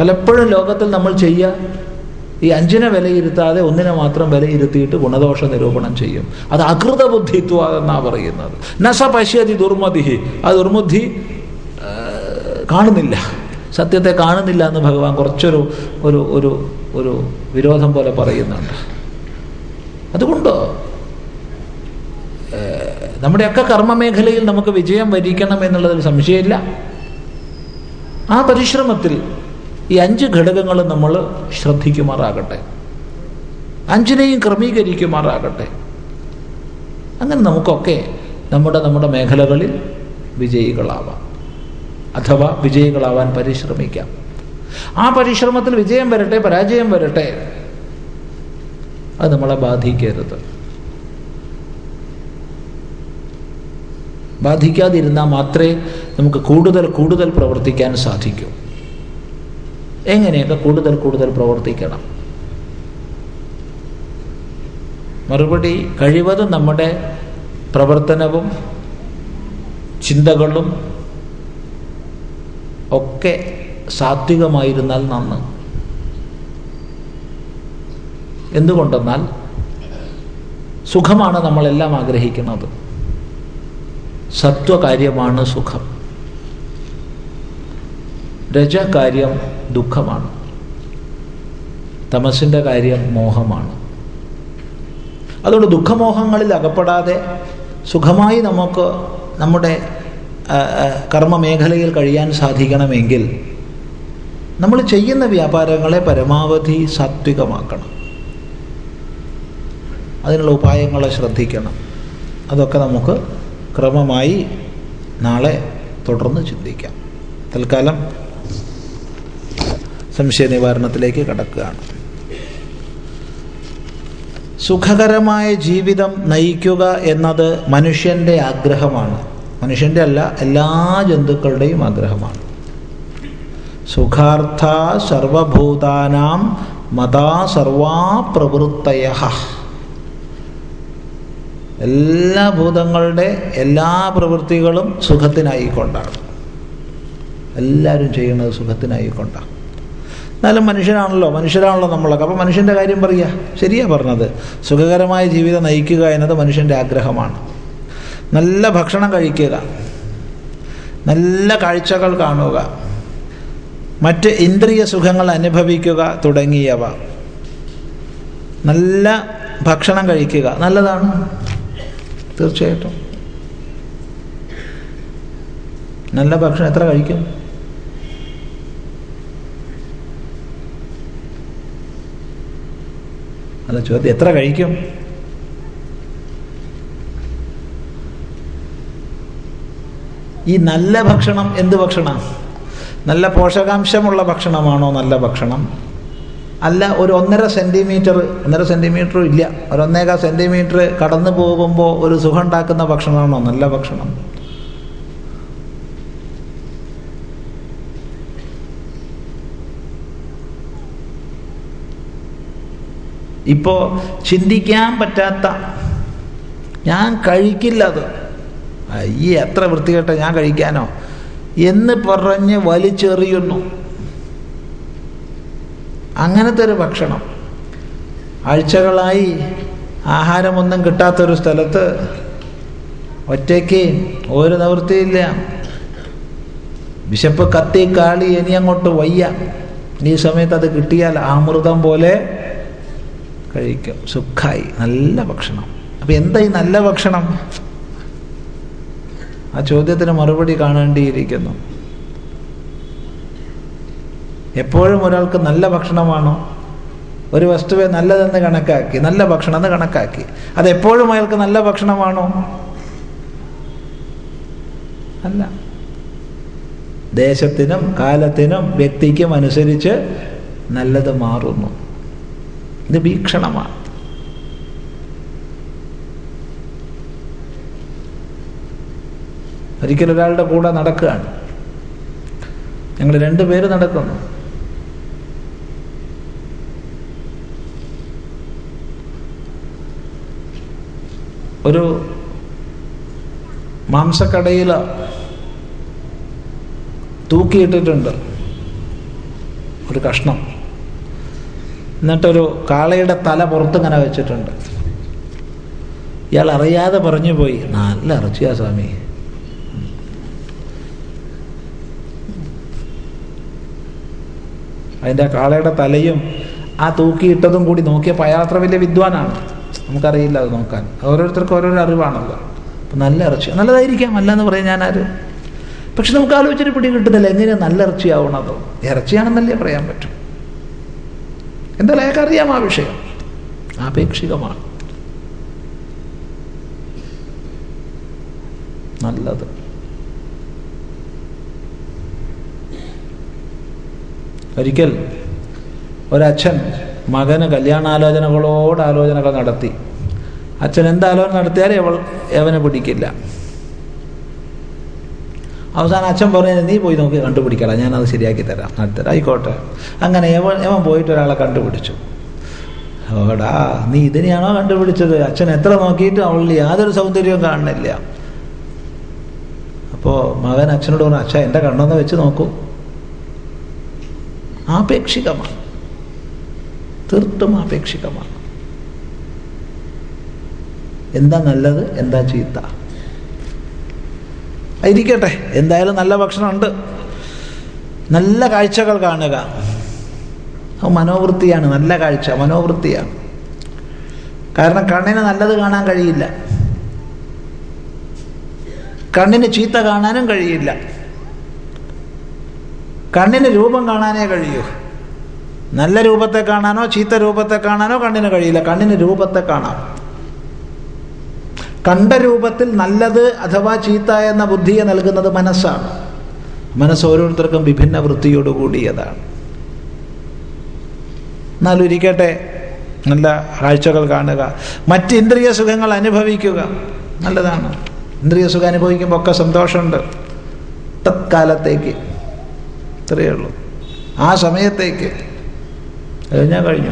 പലപ്പോഴും ലോകത്തിൽ നമ്മൾ ചെയ്യുക ഈ അഞ്ചിനെ വിലയിരുത്താതെ ഒന്നിനെ മാത്രം വിലയിരുത്തിയിട്ട് ഗുണദോഷ നിരൂപണം ചെയ്യും. അത് അകൃത ബുദ്ധിത്വ എന്നാണ് പറയുന്നത്. നസ പശ്യതി ദുർമതി ആ ദുർബുദ്ധി കാണുന്നില്ല. സത്യത്തെ കാണുന്നില്ല എന്ന് ഭഗവാൻ കുറച്ചൊരു ഒരു ഒരു ഒരു വിരോധം പോലെ പറയുന്നുണ്ട്. അതുകൊണ്ട്? നമ്മുടെയൊക്കെ കർമ്മമേഖലയിൽ നമുക്ക് വിജയം വരിക്കണം എന്നുള്ളതിൽ സംശയമില്ല. ആ പരിശ്രമത്തിൽ ഈ അഞ്ച് ഘടകങ്ങൾ നമ്മൾ ശ്രദ്ധിക്കുമാറാകട്ടെ. അഞ്ചിനെയും ക്രമീകരിക്കുമാറാകട്ടെ. അങ്ങനെ നമുക്കൊക്കെ നമ്മുടെ നമ്മുടെ മേഖലകളിൽ വിജയികളാവാം. അഥവാ വിജയികളാവാൻ പരിശ്രമിക്കാം. ആ പരിശ്രമത്തിൽ വിജയം വരട്ടെ പരാജയം വരട്ടെ. അത് നമ്മളെ ബാധിക്കരുത്. ബാധിക്കാതിരുന്നാൽ മാത്രമേ നമുക്ക് കൂടുതൽ കൂടുതൽ പ്രവർത്തിക്കാൻ സാധിക്കൂ. എങ്ങനെയൊക്കെ കൂടുതൽ കൂടുതൽ പ്രവർത്തിക്കണം? മറുപടി കഴിവതും നമ്മുടെ പ്രവർത്തനവും ചിന്തകളും ഒക്കെ സാത്വികമായിരുന്നാൽ നന്ന്. എന്തുകൊണ്ടെന്നാൽ സുഖമാണ് നമ്മളെല്ലാം ആഗ്രഹിക്കുന്നത്. സത്വകാര്യമാണ് സുഖം. രജകാര്യം ദുഃഖമാണ്. തമസിന്റെ കാര്യം മോഹമാണ്. അതുകൊണ്ട് ദുഃഖമോഹങ്ങളിൽ അകപ്പെടാതെ സുഖമായി നമുക്ക് നമ്മുടെ കർമ്മമേഖലയിൽ കഴിയാൻ സാധിക്കണമെങ്കിൽ നമ്മൾ ചെയ്യുന്ന വ്യാപാരങ്ങളെ പരമാവധി സാത്വികമാക്കണം. അതിനുള്ള ഉപായങ്ങളെ ശ്രദ്ധിക്കണം. അതൊക്കെ നമുക്ക് ക്രമമായി നാളെ തുടർന്ന് ചിന്തിക്കാം. തൽക്കാലം സംശയ നിവാരണത്തിലേക്ക് കടക്കുകയാണ്. സുഖകരമായ ജീവിതം നയിക്കുക എന്നത് മനുഷ്യന്റെ ആഗ്രഹമാണ്. മനുഷ്യന്റെ അല്ല എല്ലാ ജന്തുക്കളുടെയും ആഗ്രഹമാണ്. സുഖാർത്ഥ സർവഭൂതാനാം മതാ സർവാ പ്രവൃത്തയ എല്ലാ ഭൂതങ്ങളുടെ എല്ലാ പ്രവൃത്തികളും സുഖത്തിനായിക്കൊണ്ടാണ്. എല്ലാവരും ചെയ്യുന്നത് സുഖത്തിനായിക്കൊണ്ടാണ്. എന്നാലും മനുഷ്യനാണല്ലോ മനുഷ്യരാണല്ലോ നമ്മളൊക്കെ. അപ്പോൾ മനുഷ്യന്റെ കാര്യം പറയുക ശരിയാ പറഞ്ഞത്. സുഖകരമായ ജീവിതം നയിക്കുക എന്നത് മനുഷ്യന്റെ ആഗ്രഹമാണ്. നല്ല ഭക്ഷണം കഴിക്കുക. നല്ല കാഴ്ചകൾ കാണുക. മറ്റ് ഇന്ദ്രിയ സുഖങ്ങൾ അനുഭവിക്കുക തുടങ്ങിയവ. നല്ല ഭക്ഷണം കഴിക്കുക. നല്ലതാണ്. തീർച്ചയായിട്ടും. നല്ല ഭക്ഷണം എത്ര കഴിക്കും? അല്ല ചോദ്യം എത്ര കഴിക്കും? ഈ നല്ല ഭക്ഷണം എന്ത് ഭക്ഷണം? നല്ല പോഷകാംശമുള്ള ഭക്ഷണമാണോ നല്ല ഭക്ഷണം? അല്ല ഒരു ഒന്നര സെന്റിമീറ്റർ ഒന്നര സെന്റിമീറ്ററും ഇല്ല. ഒരു ഒന്നേകാ സെന്റിമീറ്റർ കടന്നു പോകുമ്പോൾ ഒരു സുഖം ഉണ്ടാക്കുന്ന ഭക്ഷണമാണോ നല്ല ഭക്ഷണം? ഇപ്പോൾ ചിന്തിക്കാൻ പറ്റാത്ത ഞാൻ കഴിക്കില്ല അത്. അയ്യേ എത്ര വൃത്തികെട്ട ഞാൻ കഴിക്കാനോ? എന്ന് പറഞ്ഞ് വലിച്ചെറിയുന്നു. അങ്ങനത്തെ ഒരു ഭക്ഷണം. ആഴ്ചകളായി ആഹാരമൊന്നും കിട്ടാത്തൊരു സ്ഥലത്ത് ഒറ്റയ്ക്ക് ഒരു നിവൃത്തിയില്ല. വിശപ്പ് കത്തി കാളി ഇനി അങ്ങോട്ട് വയ്യ. ഈ സമയത്ത് അത് കിട്ടിയാൽ അമൃതം പോലെ കഴിക്കും. സുഖായി. നല്ല ഭക്ഷണം. അപ്പം എന്താ ഈ നല്ല ഭക്ഷണം? ആ ചോദ്യത്തിന് മറുപടി കാണേണ്ടിയിരിക്കുന്നു. എപ്പോഴും ഒരാൾക്ക് നല്ല ഭക്ഷണമാണോ ഒരു വസ്തുവെ നല്ലതെന്ന് കണക്കാക്കി നല്ല ഭക്ഷണം എന്ന് കണക്കാക്കി. അതെപ്പോഴും അയാൾക്ക് നല്ല ഭക്ഷണമാണോ അല്ല. ദേശത്തിനും കാലത്തിനും വ്യക്തിക്കും അനുസരിച്ച് നല്ലത് മാറുന്നു. ഇത് വീക്ഷണമാണ്. ഒരിക്കൽ ഒരാളുടെ കൂടെ നടക്കുകയാണ്. ഞങ്ങൾ രണ്ടുപേര് നടക്കുന്നു. ഒരു മാംസക്കടയിൽ തൂക്കിയിട്ടിട്ടുണ്ട് ഒരു കഷ്ണം. എന്നിട്ടൊരു കാളയുടെ തല പുറത്തിങ്ങനെ വെച്ചിട്ടുണ്ട്. ഇയാൾ അറിയാതെ പറഞ്ഞു പോയി. നല്ല ഇറച്ചിയാ സ്വാമി. അതിന്റെ കാളയുടെ തലയും ആ തൂക്കിയിട്ടതും കൂടി നോക്കിയപ്പോൾ അയാൾ അത്ര വലിയ വിദ്വാനാണ്. നമുക്കറിയില്ല അത് നോക്കാൻ. ഓരോരുത്തർക്കും ഓരോരോ അറിവാണല്ലോ. അപ്പം നല്ല ഇറച്ചി. നല്ലതായിരിക്കാം. അല്ല എന്ന് പറയാൻ ഞാനാര്? പക്ഷെ നമുക്ക് ആലോചിച്ചിട്ട് പിടി കിട്ടുന്നില്ല. എങ്ങനെയാണ് നല്ല ഇറച്ചിയാവണതോ ഇറച്ചിയാണെന്നല്ലേ പറയാൻ പറ്റും. എന്തായാലും അയാൾക്ക് അറിയാം ആ വിഷയം. ആപേക്ഷികമാണ്. നല്ലത്. ഒരിക്കൽ ഒരച്ഛൻ മകന് കല്യാണാലോചനകളോട് ആലോചനകൾ നടത്തി. അച്ഛൻ എന്താലോചന നടത്തിയാലും അവൾ അവനെ പിടിക്കില്ല. അവസാനം അച്ഛൻ പറഞ്ഞു നീ പോയി നോക്കി കണ്ടുപിടിക്കടാ ഞാനത് ശരിയാക്കി തരാം നടത്തരാം ആയിക്കോട്ടെ. അങ്ങനെ എവൻ എവൻ പോയിട്ട് ഒരാളെ കണ്ടുപിടിച്ചു. ഓടാ നീ ഇതിനെയാണോ കണ്ടുപിടിച്ചത്? അച്ഛൻ എത്ര നോക്കിയിട്ട് അവളിൽ യാതൊരു സൗന്ദര്യവും കാണുന്നില്ല. അപ്പോൾ മകൻ അച്ഛനോട് പറഞ്ഞു അച്ഛൻ എന്റെ കണ്ണൊന്ന് വെച്ച് നോക്കൂ. ആപേക്ഷികമാണ്. തീർത്തും ആപേക്ഷികമാണ്. എന്താ നല്ലത്? എന്താ ചീത്ത? ഇരിക്കട്ടെ എന്തായാലും നല്ല ഭക്ഷണമുണ്ട്. നല്ല കാഴ്ചകൾ കാണുക. മനോവൃത്തിയാണ്. നല്ല കാഴ്ച. മനോവൃത്തിയാണ്. കാരണം കണ്ണിന് നല്ലത് കാണാൻ കഴിയില്ല. കണ്ണിന് ചീത്ത കാണാനും കഴിയില്ല. കണ്ണിന് രൂപം കാണാനേ കഴിയൂ. നല്ല രൂപത്തെ കാണാനോ ചീത്ത രൂപത്തെ കാണാനോ കണ്ണിന് കഴിയില്ല. കണ്ണിന് രൂപത്തെ കാണാം. കണ്ട രൂപത്തിൽ നല്ലത് അഥവാ ചീത്ത എന്ന ബുദ്ധിയെ നൽകുന്നത് മനസ്സാണ്. മനസ്സ് ഓരോരുത്തർക്കും വിഭിന്ന വൃത്തിയോട് കൂടിയതാണ്. എന്നാലും ഇരിക്കട്ടെ നല്ല കാഴ്ചകൾ കാണുക. മറ്റ് ഇന്ദ്രിയ സുഖങ്ങൾ അനുഭവിക്കുക. നല്ലതാണ്. ഇന്ദ്രിയ സുഖം അനുഭവിക്കുമ്പോൾ ഒക്കെ സന്തോഷമുണ്ട്. തത്കാലത്തേക്ക്. ഇത്രയേ ഉള്ളൂ. ആ സമയത്തേക്ക് കഴിഞ്ഞാൽ കഴിഞ്ഞു.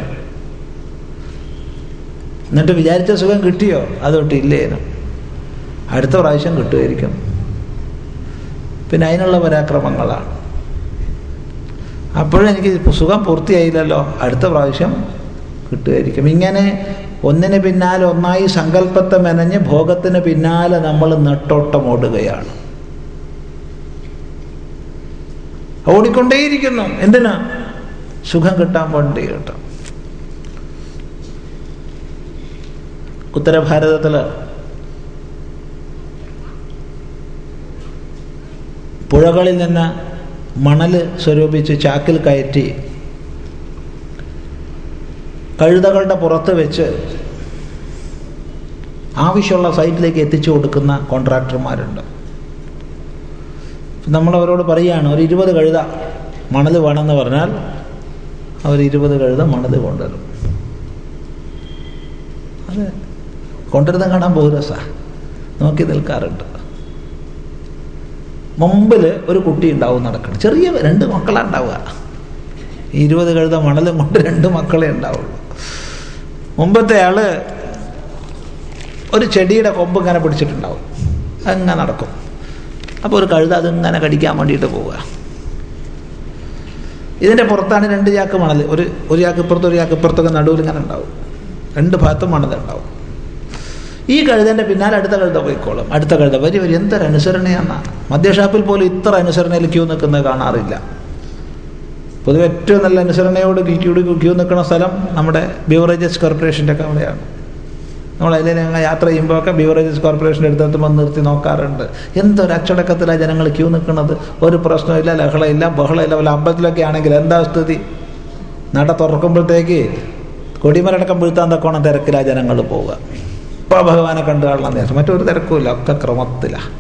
എന്നിട്ട് വിചാരിച്ച സുഖം കിട്ടിയോ? അതൊട്ട് ഇല്ലേനും. അടുത്ത പ്രാവശ്യം കിട്ടുമായിരിക്കും. പിന്നെ അതിനുള്ള പരാക്രമങ്ങളാണ്. അപ്പോഴെനിക്ക് സുഖം പൂർത്തിയായില്ലല്ലോ. അടുത്ത പ്രാവശ്യം കിട്ടുമായിരിക്കും. ഇങ്ങനെ ഒന്നിന് പിന്നാലെ ഒന്നായി സങ്കല്പത്തെ മെനഞ്ഞ് ഭോഗത്തിന് പിന്നാലെ നമ്മൾ നെട്ടോട്ടം ഓടിക്കൊണ്ടേയിരിക്കുന്നു. എന്തിനാ? സുഖം കിട്ടാൻ വേണ്ടി കേട്ടോ. ഉത്തരഭാരതത്തിൽ പുഴകളിൽ നിന്ന് മണൽ സ്വരൂപിച്ച് ചാക്കിൽ കയറ്റി കഴുതകളുടെ പുറത്ത് വെച്ച് ആവശ്യമുള്ള സൈറ്റിലേക്ക് എത്തിച്ചു കൊടുക്കുന്ന കോൺട്രാക്ടർമാരുണ്ട്. നമ്മൾ അവരോട് പറയുകയാണ് ഒരു ഇരുപത് കഴുത മണൽ വേണമെന്ന് പറഞ്ഞാൽ അവർ ഇരുപത് കഴുത മണൽ കൊണ്ടുവരും. അത് കൊണ്ടുവരുന്ന കാണാൻ ബഹുരസ നോക്കി നിൽക്കാറുണ്ട്. മുമ്പിൽ ഒരു കുട്ടി ഉണ്ടാവും നടക്കണം. ചെറിയ രണ്ട് മക്കളാണ് ഉണ്ടാവുക. ഇരുപത് കഴുത മണലും കൊണ്ട് രണ്ട് മക്കളെ ഉണ്ടാവുള്ളൂ. മുമ്പത്തെ ആൾ ഒരു ചെടിയുടെ കൊമ്പ് ഇങ്ങനെ പിടിച്ചിട്ടുണ്ടാവും. അങ്ങനെ നടക്കും. അപ്പോൾ ഒരു കഴുത അതിങ്ങനെ കടിക്കാൻ വേണ്ടിയിട്ട് പോവുക. ഇതിന്റെ പുറത്താണ് രണ്ട് ചാക്ക് മണൽ ഒരു ഒരു ചാക്ക് ഇപ്പുറത്ത് ഒരു ചാക്ക് ഇപ്പുറത്തൊക്കെ നടുവിൽ ഇങ്ങനെ ഉണ്ടാവും. രണ്ട് ഭാഗത്തും മണൽ ഉണ്ടാവും. ഈ കഴുതേന്റെ പിന്നാലെ അടുത്ത കഴുത പോയിക്കോളും. അടുത്ത കഴുത. വരി വരി എന്തൊരു അനുസരണയാണ് മദ്യഷാപ്പിൽ പോലും ഇത്ര അനുസരണയിൽ ക്യൂ നിൽക്കുന്നത് കാണാറില്ല. പൊതുവെ ഏറ്റവും നല്ല അനുസരണയോട് ക്യൂ നിൽക്കുന്ന സ്ഥലം നമ്മുടെ ബിവറേജസ് കോർപ്പറേഷന്റെ ഒക്കെ അവിടെയാണ്. നമ്മൾ ഞങ്ങൾ യാത്ര ചെയ്യുമ്പോഴൊക്കെ ബീവറേജസ് കോർപ്പറേഷന്റെ അടുത്തെത്തുമ്പോൾ നിർത്തി നോക്കാറുണ്ട്. എന്തൊരു അച്ചടക്കത്തിലാണ് ജനങ്ങൾ ക്യൂ നിൽക്കുന്നത്? ഒരു പ്രശ്നമില്ല ലഹളയില്ല ബഹളമില്ല വല്ല അമ്പലത്തിലൊക്കെ ആണെങ്കിൽ എന്താ സ്ഥിതി? നട തുറക്കുമ്പോഴത്തേക്ക് കൊടിമരടക്കം വീഴ്ത്താൻ തക്കോണം തിരക്കിലാണ് ജനങ്ങൾ പോവുക. ഇപ്പോൾ ഭഗവാനെ കണ്ടു കാണാൻ നേരം മറ്റൊരു തിരക്കുമില്ല ഒക്കെ ക്രമത്തിലാണ്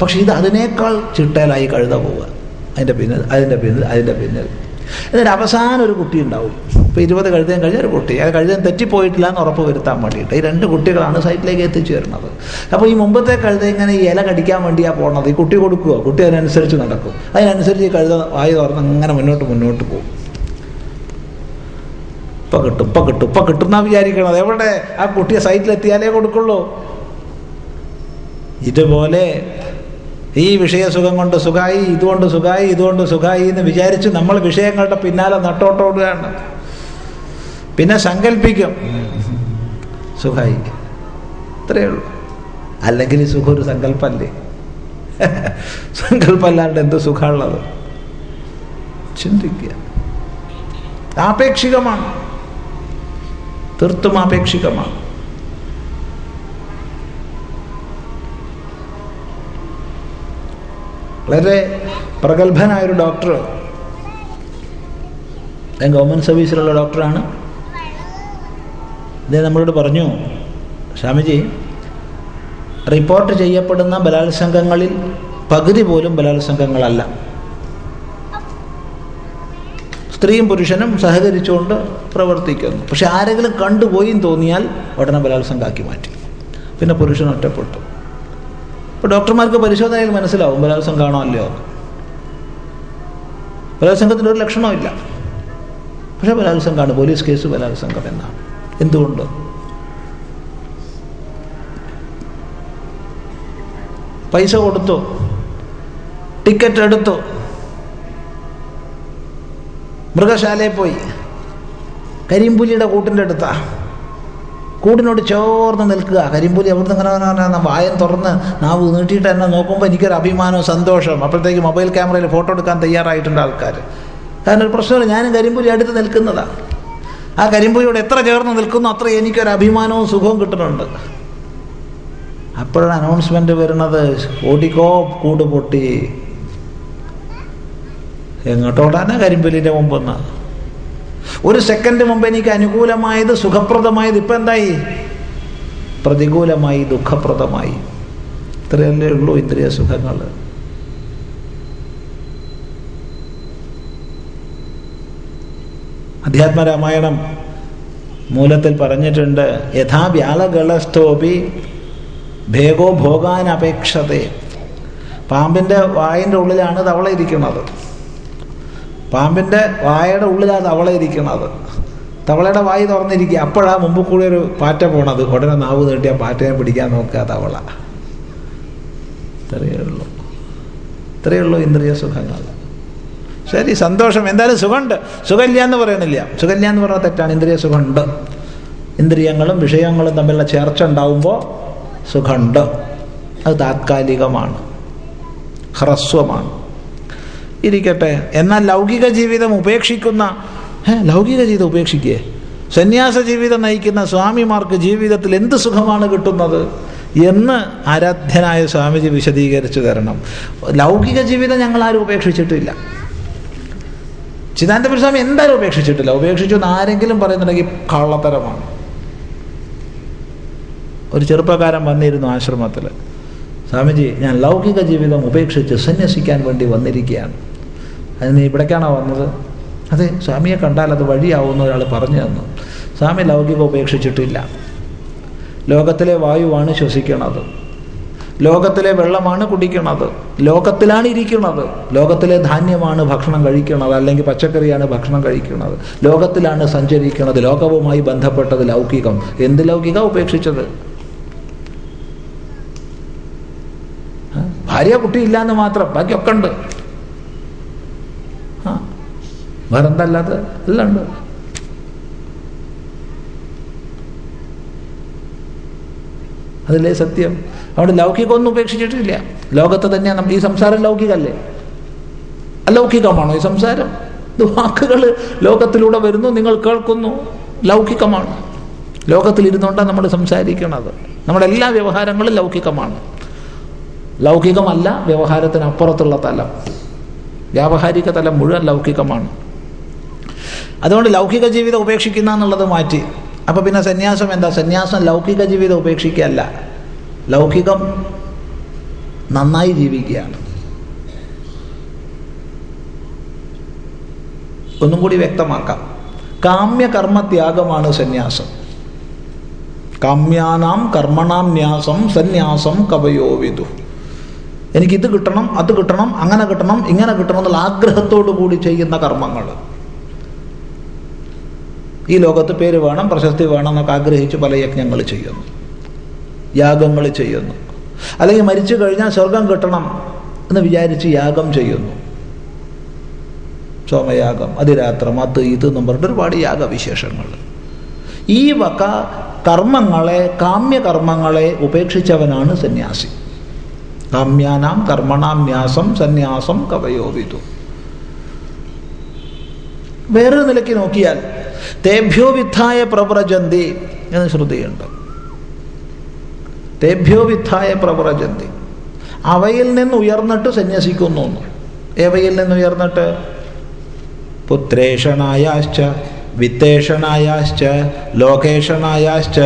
പക്ഷെ ഇത് അതിനേക്കാൾ ചിട്ടയിലായി കഴുത പോവുക. അതിന്റെ പിന്നിൽ അതിന്റെ പിന്നിൽ അതിന്റെ പിന്നിൽ. എന്നിട്ട് അവസാനം ഒരു കുട്ടി ഉണ്ടാവും. ഇപ്പോൾ ഇരുപത് കഴുതയും കഴിഞ്ഞ ഒരു കുട്ടി. അത് കഴുതയും തെറ്റിപ്പോയിട്ടില്ല എന്ന് ഉറപ്പ് വരുത്താൻ വേണ്ടിയിട്ട്. ഈ രണ്ട് കുട്ടികളാണ് സൈറ്റിലേക്ക് എത്തിച്ചു വരുന്നത്. അപ്പോൾ ഈ മുമ്പത്തെ കഴുത ഇങ്ങനെ ഈ ഇല കടിക്കാൻ വേണ്ടിയാണ് പോണത്. ഈ കുട്ടി കൊടുക്കുക കുട്ടി അതിനനുസരിച്ച് നടക്കും. അതിനനുസരിച്ച് ഈ കഴുത വായി തുറന്ന് അങ്ങനെ മുന്നോട്ട് മുന്നോട്ട് പോകും. ഇപ്പം കിട്ടും ഇപ്പം കിട്ടും ഇപ്പം കിട്ടുന്ന വിചാരിക്കണത്? എവിടെ? ആ കുട്ടിയെ സൈറ്റിലെത്തിയാലേ കൊടുക്കുള്ളൂ. ഇതുപോലെ ഈ വിഷയസുഖം കൊണ്ട് സുഖായി ഇതുകൊണ്ട് സുഖായി ഇതുകൊണ്ട് സുഖായി എന്ന് വിചാരിച്ച് നമ്മൾ വിഷയങ്ങളുടെ പിന്നാലെ നട്ടോട്ടോടുകയാണ്. പിന്നെ സങ്കല്പിക്കും. സുഖായി. ഇത്രയേ ഉള്ളൂ. അല്ലെങ്കിൽ സുഖം ഒരു സങ്കല്പല്ലേ? സങ്കല്പമല്ലാണ്ട് എന്ത് സുഖമുള്ളത്? ചിന്തിക്കുക. ആപേക്ഷികമാണ്. തീർത്തും ആപേക്ഷികമാണ്. വളരെ പ്രഗത്ഭനായൊരു ഡോക്ടർ. ഗവൺമെന്റ് സർവീസിലുള്ള ഡോക്ടറാണ്. അദ്ദേഹം നമ്മളോട് പറഞ്ഞു സ്വാമിജി റിപ്പോർട്ട് ചെയ്യപ്പെടുന്ന ബലാത്സംഗങ്ങളിൽ പകുതി പോലും ബലാത്സംഗങ്ങളല്ല. സ്ത്രീയും പുരുഷനും സഹകരിച്ചുകൊണ്ട് പ്രവർത്തിക്കുന്നു. പക്ഷെ ആരെങ്കിലും കണ്ടുപോയി തോന്നിയാൽ ഉടനെ ബലാത്സംഗമാക്കി മാറ്റി. പിന്നെ പുരുഷൻ ഒറ്റപ്പെട്ടു. ഇപ്പോൾ ഡോക്ടർമാർക്ക് പരിശോധനയിൽ മനസ്സിലാവും ബലാത്സംഗമാണോ അല്ലയോ. ബലാത്സംഗത്തിന്റെ ഒരു ലക്ഷണമില്ല പക്ഷേ ബലാത്സംഗമാണ്. പോലീസ് കേസ് ബലാത്സംഗം എന്നാണ്. എന്തുകൊണ്ട്? പൈസ കൊടുത്തു. ടിക്കറ്റ് എടുത്തു. മൃഗശാലയിൽ പോയി. കരിമ്പുലിയുടെ കൂട്ടിന്റെ അടുത്താ. കൂടിനോട് ചേർന്ന് നിൽക്കുക. കരിമ്പൂലി അവിടുന്ന് ഇങ്ങനെ വായം തുറന്ന് നാവ് നീട്ടിയിട്ട് എന്നെ നോക്കുമ്പോൾ എനിക്കൊരു അഭിമാനവും സന്തോഷവും. അപ്പോഴത്തേക്ക് മൊബൈൽ ക്യാമറയിൽ ഫോട്ടോ എടുക്കാൻ തയ്യാറായിട്ടുണ്ട് ആൾക്കാർ കാരണം ഒരു പ്രശ്നമില്ല. ഞാനും കരിമ്പൂലി അടുത്ത് നിൽക്കുന്നതാണ് ആ കരിമ്പൂലിയോട് എത്ര ചേർന്ന് നിൽക്കുന്നു അത്ര എനിക്കൊരു അഭിമാനവും സുഖവും കിട്ടുന്നുണ്ട്. അപ്പോഴാണ് അനൗൺസ്മെന്റ് വരുന്നത്. ഓടിക്കോ കൂട് പൊട്ടി എങ്ങോട്ടോടാനാ കരിമ്പലിന്റെ മുമ്പെന്ന്? ഒരു സെക്കൻഡ് മുമ്പ് എനിക്ക് അനുകൂലമായത് സുഖപ്രദമായത് ഇപ്പം എന്തായി? പ്രതികൂലമായി ദുഃഖപ്രദമായി. ഇത്രയല്ലേ ഉള്ളൂ ഇത്രയ സുഖങ്ങൾ. അധ്യാത്മരാമായണം മൂലത്തിൽ പറഞ്ഞിട്ടുണ്ട് യഥാ വ്യാളകളസ്ഥോപി ഭേഗോ ഭോഗാൻ അപേക്ഷതേ പാമ്പിന്റെ വായിന്റെ ഉള്ളിലാണ് തവള ഇരിക്കുന്നത്. പാമ്പിന്റെ വായയുടെ ഉള്ളിലാണ് തവള ഇരിക്കണത്. തവളയുടെ വായി തുറന്നിരിക്കുക. അപ്പോഴാണ് മുമ്പ് കൂടി ഒരു പാറ്റ പോണത്. ഉടനെ നാവ് നീട്ടിയ പാറ്റയെ പിടിക്കാൻ നോക്കുക തവള. ഇത്രയേ ഉള്ളൂ. ഇത്രയേ ഉള്ളൂ ഇന്ദ്രിയ സുഖങ്ങൾ. ശരി സന്തോഷം. എന്തായാലും സുഖമുണ്ട്. സുഖമില്ല എന്ന് പറയണില്ല. സുഖമില്ല എന്ന് പറഞ്ഞാൽ തെറ്റാണ്. ഇന്ദ്രിയ സുഖമുണ്ട്. ഇന്ദ്രിയങ്ങളും വിഷയങ്ങളും തമ്മിലുള്ള ചേർച്ച ഉണ്ടാവുമ്പോൾ സുഖമുണ്ട്. അത് താത്കാലികമാണ്. ഹ്രസ്വമാണ്. ഇരിക്കട്ടെ. എന്നാൽ ലൗകിക ജീവിതം ഉപേക്ഷിക്കുന്ന ലൗകിക ജീവിതം ഉപേക്ഷിക്കേ. സന്യാസ ജീവിതം നയിക്കുന്ന സ്വാമിമാർക്ക് ജീവിതത്തിൽ എന്ത് സുഖമാണ് കിട്ടുന്നത് എന്ന് ആരാധ്യനായ സ്വാമിജി വിശദീകരിച്ചു തരണം. ലൗകിക ജീവിതം ഞങ്ങൾ ആരും ഉപേക്ഷിച്ചിട്ടില്ല. ചിദാനന്ദപുര സ്വാമി എന്തായാലും ഉപേക്ഷിച്ചിട്ടില്ല. ഉപേക്ഷിച്ചു എന്ന് ആരെങ്കിലും പറയുന്നുണ്ടെങ്കിൽ കള്ളത്തരമാണ്. ഒരു ചെറുപ്പക്കാരൻ വന്നിരുന്നു ആശ്രമത്തിൽ. സ്വാമിജി ഞാൻ ലൗകിക ജീവിതം ഉപേക്ഷിച്ച് സന്യസിക്കാൻ വേണ്ടി വന്നിരിക്കുകയാണ്. അതിന് ഇവിടേക്കാണോ വന്നത്? അതെ സ്വാമിയെ കണ്ടാൽ അത് വഴിയാവുമെന്ന് ഒരാൾ പറഞ്ഞു തന്നു. സ്വാമി ലൗകികം ഉപേക്ഷിച്ചിട്ടില്ല. ലോകത്തിലെ വായുവാണ് ശ്വസിക്കുന്നത് ലോകത്തിലെ വെള്ളമാണ് കുടിക്കുന്നത് ലോകത്തിലാണ് ഇരിക്കുന്നത് ലോകത്തിലെ ധാന്യമാണ് ഭക്ഷണം കഴിക്കുന്നത് അല്ലെങ്കിൽ പച്ചക്കറിയാണ് ഭക്ഷണം കഴിക്കുന്നത് ലോകത്തിലാണ് സഞ്ചരിക്കുന്നത് ലോകവുമായി ബന്ധപ്പെട്ടത് ലൗകികം. എന്ത് ലൗകിക ഉപേക്ഷിച്ചത്? ഭാര്യ കുട്ടിയില്ല എന്ന് മാത്രം ബാക്കിയൊക്കെ ഉണ്ട്. വേറെന്തല്ലാതെ എല്ലാം ഉണ്ട് അതല്ലേ സത്യം? അവിടെ ലൗകികമൊന്നും ഉപേക്ഷിച്ചിട്ടില്ല. ലോകത്തെ തന്നെയാണ് നമ്മൾ ഈ സംസാരം ലൗകികല്ലേ? അലൗകികമാണോ ഈ സംസാരം? ഇത് വാക്കുകൾ ലോകത്തിലൂടെ വരുന്നു നിങ്ങൾ കേൾക്കുന്നു. ലൗകികമാണ്. ലോകത്തിലിരുന്നുകൊണ്ടാണ് നമ്മൾ സംസാരിക്കുന്നത് നമ്മുടെ എല്ലാ വ്യവഹാരങ്ങളും ലൗകികമാണ്. ലൗകികമല്ല വ്യവഹാരത്തിനപ്പുറത്തുള്ള തലം. വ്യാവഹാരിക തലം മുഴുവൻ ലൗകികമാണ്. അതുകൊണ്ട് ലൗകിക ജീവിതം ഉപേക്ഷിക്കുന്ന എന്നുള്ളത് മാറ്റി. അപ്പോൾ പിന്നെ സന്യാസം എന്താ? സന്യാസം ലൗകിക ജീവിതം ഉപേക്ഷിക്കുകയല്ല. ലൗകികം നന്നായി ജീവിക്കുകയാണ്. ഒന്നും കൂടി വ്യക്തമാക്കാം. കാമ്യകർമ്മത്യാഗമാണ് സന്യാസം. കാമ്യാനാം കർമ്മണാം ന്യാസം സന്യാസം കവയോ വിദു. എനിക്കിത് കിട്ടണം അത് കിട്ടണം അങ്ങനെ കിട്ടണം ഇങ്ങനെ കിട്ടണം എന്നുള്ള ആഗ്രഹത്തോടു കൂടി ചെയ്യുന്ന കർമ്മങ്ങൾ. ഈ ലോകത്ത് പേര് വേണം പ്രശസ്തി വേണം എന്നൊക്കെ ആഗ്രഹിച്ച് പല യജ്ഞങ്ങൾ ചെയ്യുന്നു. യാഗങ്ങൾ ചെയ്യുന്നു. അല്ലെങ്കിൽ മരിച്ചു കഴിഞ്ഞാൽ സ്വർഗം കിട്ടണം എന്ന് വിചാരിച്ച് യാഗം ചെയ്യുന്നു. സോമയാഗം അതിരാത്രം അത് ഇത് എന്നും പറഞ്ഞിട്ട് ഒരുപാട് യാഗവിശേഷങ്ങൾ. ഈ വക കർമ്മങ്ങളെ കാമ്യകർമ്മങ്ങളെ ഉപേക്ഷിച്ചവനാണ് സന്യാസി. കാമ്യാനാം കർമ്മണാം ന്യാസം സന്യാസം കവയോവിതു വേറൊരു നിലയ്ക്ക് നോക്കിയാൽ തേഭ്യോ വിദ്ധായ പ്രവ്രജന്തി എന്ന് ശ്രുതിയുണ്ട്. തേഭ്യോ വിദ്ധായ പ്രവ്രജന്തി. അവയിൽ നിന്ന് ഉയർന്നിട്ട് സന്യസിക്കുന്നു ഏവയിൽ നിന്ന് ഉയർന്നിട്ട്? പുത്രേഷണായാശ്ച വിത്തേഷണായാശ്ച ലോകേഷണായാശ്ച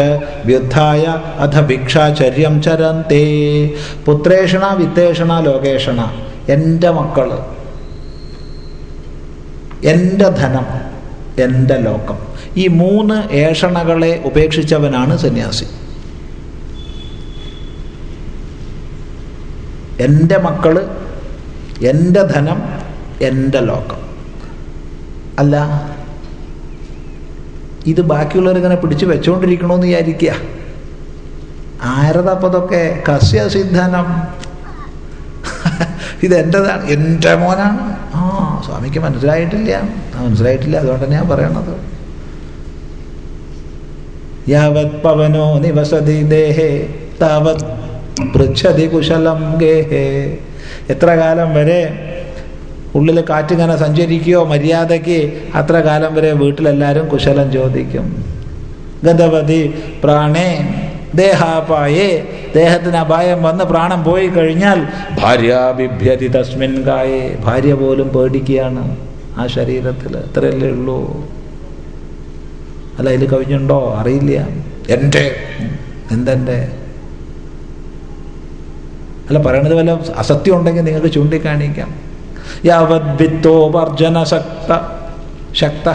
വ്യുദ്ധായ അഥ ഭിക്ഷാചര്യം ചരന്തേ. പുത്രേഷണ വിത്തേഷണ ലോകേഷണ എന്റെ മക്കൾ എന്റെ ധനം. എന്റെ ലോകം. ഈ മൂന്ന് ഏഷണകളെ ഉപേക്ഷിച്ചവനാണ് സന്യാസി. എന്റെ മക്കൾ എന്റെ ധനം എന്റെ ലോകം. അല്ല ഇത് ബാക്കിയുള്ളവരിങ്ങനെ പിടിച്ചു വെച്ചുകൊണ്ടിരിക്കണമെന്ന് വിചാരിക്കുക ആരതപ്പതൊക്കെ കസ്യ സിദ്ധനം ഇത് എന്റെതാണ് എന്റെ മോനാണ്. ആ സ്വാമിക്ക് മനസ്സിലായിട്ടില്ല. മനസ്സിലായിട്ടില്ല. അതുകൊണ്ട് ഞാൻ പറയണത്. യാവത് പവനോ നിവസതി ദേഹേ താവത് പൃച്ഛതി കുശലം ഗേഹേ. എത്ര കാലം വരെ ഉള്ളിൽ കാറ്റിങ്ങനെ സഞ്ചരിക്കുകയോ മര്യാദയ്ക്ക് അത്ര കാലം വരെ വീട്ടിലെല്ലാവരും കുശലം ചോദിക്കും. ഗതവതി പ്രാണേ ദേഹാപായേ ദേഹത്തിന് അപായം വന്ന് പ്രാണം പോയി കഴിഞ്ഞാൽ ഭാര്യ ബിഭ്യതി തസ്മിൻ കായേ. ഭാര്യ പോലും പേടിക്കുകയാണ് ആ ശരീരത്തിൽ. അത്രയല്ലേ ഉള്ളൂ. അല്ല അതിൽ കവിഞ്ഞുണ്ടോ? അറിയില്ല. എന്റെ എന്തെന്റെ അല്ല പറയണത് വല്ല അസത്യം ഉണ്ടെങ്കിൽ നിങ്ങൾക്ക് ചൂണ്ടിക്കാണിക്കാം. യാവത് വിത്തോപർജന ശക്ത ശക്ത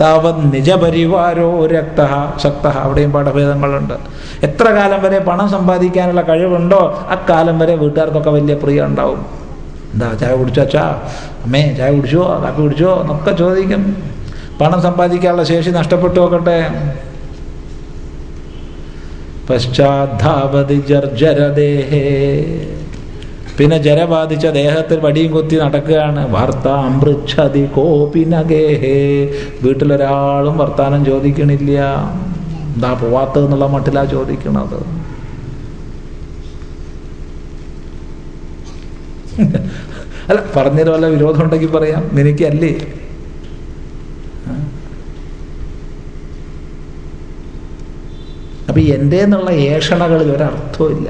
താവത് നിജപരിവാരോ രക്ത ശക്ത അവിടെയും പാഠഭേദങ്ങളുണ്ട് എത്ര കാലം വരെ പണം സമ്പാദിക്കാനുള്ള കഴിവുണ്ടോ അക്കാലം വരെ വീട്ടുകാർക്കൊക്കെ വലിയ പ്രിയം ഉണ്ടാവും. എന്താ ചായ കുടിച്ചോ അച്ഛാ? അമ്മേ ചായ കുടിച്ചോ? കാപ്പി കുടിച്ചോ? എന്നൊക്കെ ചോദിക്കും. പണം സമ്പാദിക്കാനുള്ള ശേഷി നഷ്ടപ്പെട്ടു നോക്കട്ടെ പശ്ചാത്താവതി ജർജരദേഹേ പിന്നെ ജര ബാധിച്ച ദേഹത്തിൽ വടിയും കൊത്തി നടക്കുകയാണ്. വാർത്ത അമൃക്ഷതി കോപിനഗേഹേ വീട്ടിലൊരാളും വർത്താനം ചോദിക്കണില്ല. എന്താ പോവാത്തതെന്നുള്ള മട്ടിലാ ചോദിക്കണത്. അല്ല പറഞ്ഞതിന് വല്ല വിരോധം ഉണ്ടെങ്കിൽ പറയാം. നിനക്കല്ലേ? അപ്പം എന്റെ എന്നുള്ള ഏഷണകളിൽ ഒരർത്ഥമില്ല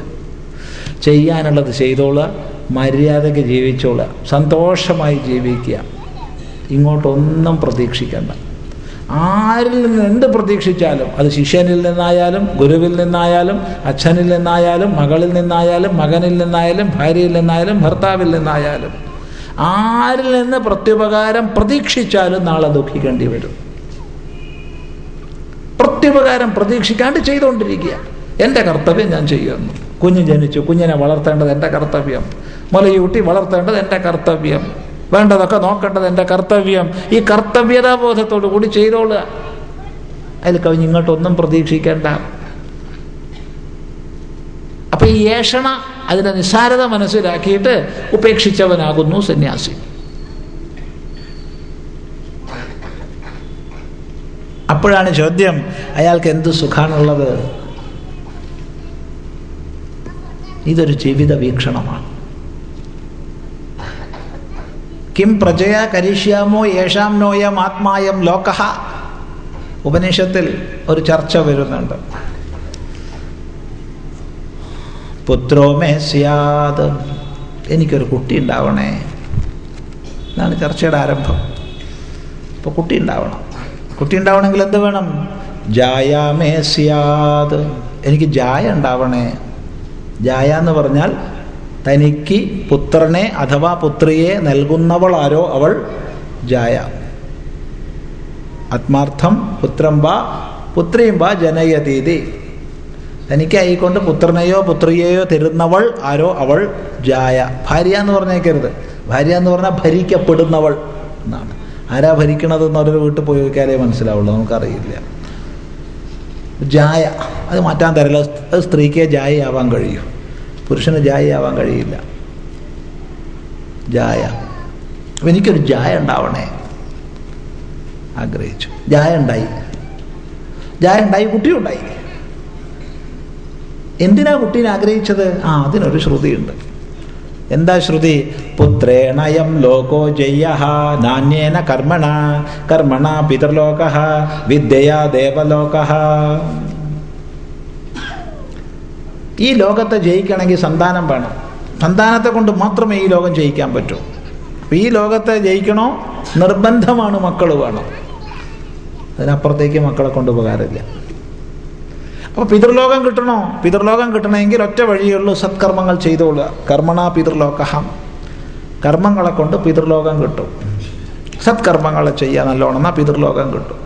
ചെയ്യാനുള്ളത് ചെയ്തോളുക മര്യാദയ്ക്ക് ജീവിച്ചോളുക സന്തോഷമായി ജീവിക്കുക. ഇങ്ങോട്ടൊന്നും പ്രതീക്ഷിക്കേണ്ട. ആരിൽ നിന്ന് എന്ത് പ്രതീക്ഷിച്ചാലും അത് ശിഷ്യനിൽ നിന്നായാലും ഗുരുവിൽ നിന്നായാലും അച്ഛനിൽ നിന്നായാലും മകളിൽ നിന്നായാലും മകനിൽ നിന്നായാലും ഭാര്യയിൽ നിന്നായാലും ഭർത്താവിൽ നിന്നായാലും ആരിൽ നിന്ന് പ്രത്യുപകാരം പ്രതീക്ഷിച്ചാലും നാളെ ദുഃഖിക്കേണ്ടി വരും. പ്രത്യുപകാരം പ്രതീക്ഷിക്കാണ്ട് ചെയ്തുകൊണ്ടിരിക്കുക. എന്റെ കർത്തവ്യം ഞാൻ ചെയ്യുന്നു. കുഞ്ഞ് ജനിച്ചു കുഞ്ഞിനെ വളർത്തേണ്ടത് എന്റെ കർത്തവ്യം. മുലയൂട്ടി വളർത്തേണ്ടത് എന്റെ കർത്തവ്യം. വേണ്ടതൊക്കെ നോക്കേണ്ടത് എന്റെ കർത്തവ്യം. ഈ കർത്തവ്യതാബോധത്തോടു കൂടി ചെയ്തോളുക അതിൽ കവിഞ്ഞ് ഇങ്ങോട്ടൊന്നും പ്രതീക്ഷിക്കേണ്ട. അപ്പൊ ഈ ഏഷണ അതിന്റെ നിസ്സാരത മനസ്സിലാക്കിയിട്ട് ഉപേക്ഷിച്ചവനാകുന്നു സന്യാസി. അപ്പോഴാണ് ചോദ്യം അയാൾക്ക് എന്ത് സുഖാണുള്ളത്? ഇതൊരു ജീവിത വീക്ഷണമാണ്. കിം പ്രജയ കരിഷ്യാമോ യേഷാം നോയം ആത്മായം ലോക. ഉപനിഷത്തിൽ ഒരു ചർച്ച വരുന്നുണ്ട്. പുത്രോ മേ സിയാദ്. എനിക്കൊരു കുട്ടി ഉണ്ടാവണേ. എന്നാണ് ചർച്ചയുടെ ആരംഭം. അപ്പോൾ കുട്ടി ഉണ്ടാവണം. കുട്ടി ഉണ്ടാവണമെങ്കിൽ എന്ത് വേണം? ജായാമേ സിയാദ്. എനിക്ക് ജായ ഉണ്ടാവണേ. ജായ എന്ന് പറഞ്ഞാൽ തനിക്ക് പുത്രനെ അഥവാ പുത്രിയെ നൽകുന്നവൾ ആരോ അവൾ ജായ. ആത്മാർത്ഥം പുത്രം വാ പുത്രിയും വാ ജനയതീതി. തനിക്കായിക്കൊണ്ട് പുത്രനെയോ പുത്രിയെയോ തരുന്നവൾ ആരോ അവൾ ജായ. ഭാര്യ എന്ന് പറഞ്ഞേക്കരുത്. ഭാര്യ എന്ന് പറഞ്ഞാൽ ഭരിക്കപ്പെടുന്നവൾ എന്നാണ്. ആരാ ഭരിക്കണത് എന്നൊരു വീട്ടിൽ പോയി നോക്കിയാലേ മനസ്സിലാവുള്ളൂ നമുക്കറിയില്ല. ജായ. അത് മാറ്റാൻ തരില്ല. അത് സ്ത്രീക്ക് ജായയാവാൻ കഴിയൂ. പുരുഷന് ജായയാവാൻ കഴിയില്ല. ജായ. അപ്പം എനിക്കൊരു ജായ ഉണ്ടാവണേ. ആഗ്രഹിച്ചു. ജായ ഉണ്ടായി. ജായ ഉണ്ടായി കുട്ടിയുണ്ടായി എന്തിനാ കുട്ടീനെ ആഗ്രഹിച്ചത്? ആ അതിനൊരു ശ്രുതിയുണ്ട്. എന്താ ശ്രുതി? പുത്രേണയം ലോകോ ജയ്യ നാണ്യേന കർമ്മണ കർമ്മണ പിതൃലോക വിദ്യയാ ദേവലോക ഈ ലോകത്തെ ജയിക്കണമെങ്കിൽ സന്താനം വേണം. സന്താനത്തെ കൊണ്ട് മാത്രമേ ഈ ലോകം ജയിക്കാൻ പറ്റൂ. ഈ ലോകത്തെ ജയിക്കണോ? നിർബന്ധമാണ് മക്കൾ വേണം. അതിനപ്പുറത്തേക്ക് മക്കളെ കൊണ്ട് ഉപകാരമില്ല. അപ്പോൾ പിതൃലോകം കിട്ടണോ? പിതൃലോകം കിട്ടണമെങ്കിൽ ഒറ്റ വഴിയുള്ളൂ സത്കർമ്മങ്ങൾ ചെയ്തോളുക. കർമ്മണ പിതൃലോകഹം. കർമ്മങ്ങളെ കൊണ്ട് പിതൃലോകം കിട്ടും. സത്കർമ്മങ്ങളെ ചെയ്യുക നല്ലോണം എന്നാൽ പിതൃലോകം കിട്ടും.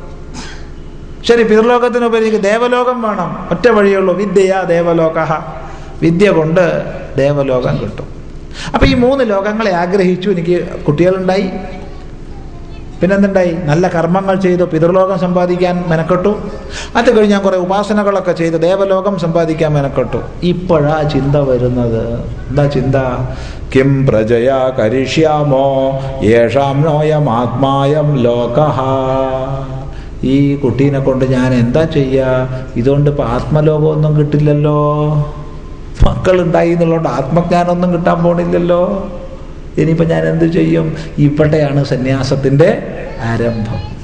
ശരി പിതൃലോകത്തിനുപരി ദേവലോകം വേണം. ഒറ്റ വഴിയുള്ളൂ വിദ്യയാ ദേവലോക വിദ്യ കൊണ്ട് ദേവലോകം കിട്ടും. അപ്പം ഈ മൂന്ന് ലോകങ്ങളെ ആഗ്രഹിച്ചു എനിക്ക് കുട്ടികളുണ്ടായി. പിന്നെന്തുണ്ടായി? നല്ല കർമ്മങ്ങൾ ചെയ്തു പിതൃലോകം സമ്പാദിക്കാൻ മെനക്കെട്ടു. അത് കഴിഞ്ഞ് ഞാൻ കുറേ ഉപാസനകളൊക്കെ ചെയ്ത് ദേവലോകം സമ്പാദിക്കാൻ മെനക്കെട്ടു. ഇപ്പോഴാ ചിന്ത വരുന്നത്. എന്താ ചിന്ത? കിം പ്രജയാ കരിഷ്യാമോ യേഷാം നോയം ആത്മായം ലോക. ഈ കുട്ടീനെ കൊണ്ട് ഞാൻ എന്താ ചെയ്യുക ഇതുകൊണ്ട് ഇപ്പം ആത്മലോകമൊന്നും കിട്ടില്ലല്ലോ. മക്കളുണ്ടായി എന്നുള്ളതുകൊണ്ട് ആത്മജ്ഞാനമൊന്നും കിട്ടാൻ പോണില്ലല്ലോ. ഇനിയിപ്പോൾ ഞാൻ എന്ത് ചെയ്യും? ഇവിടെയാണ് സന്യാസത്തിന്റെ ആരംഭം.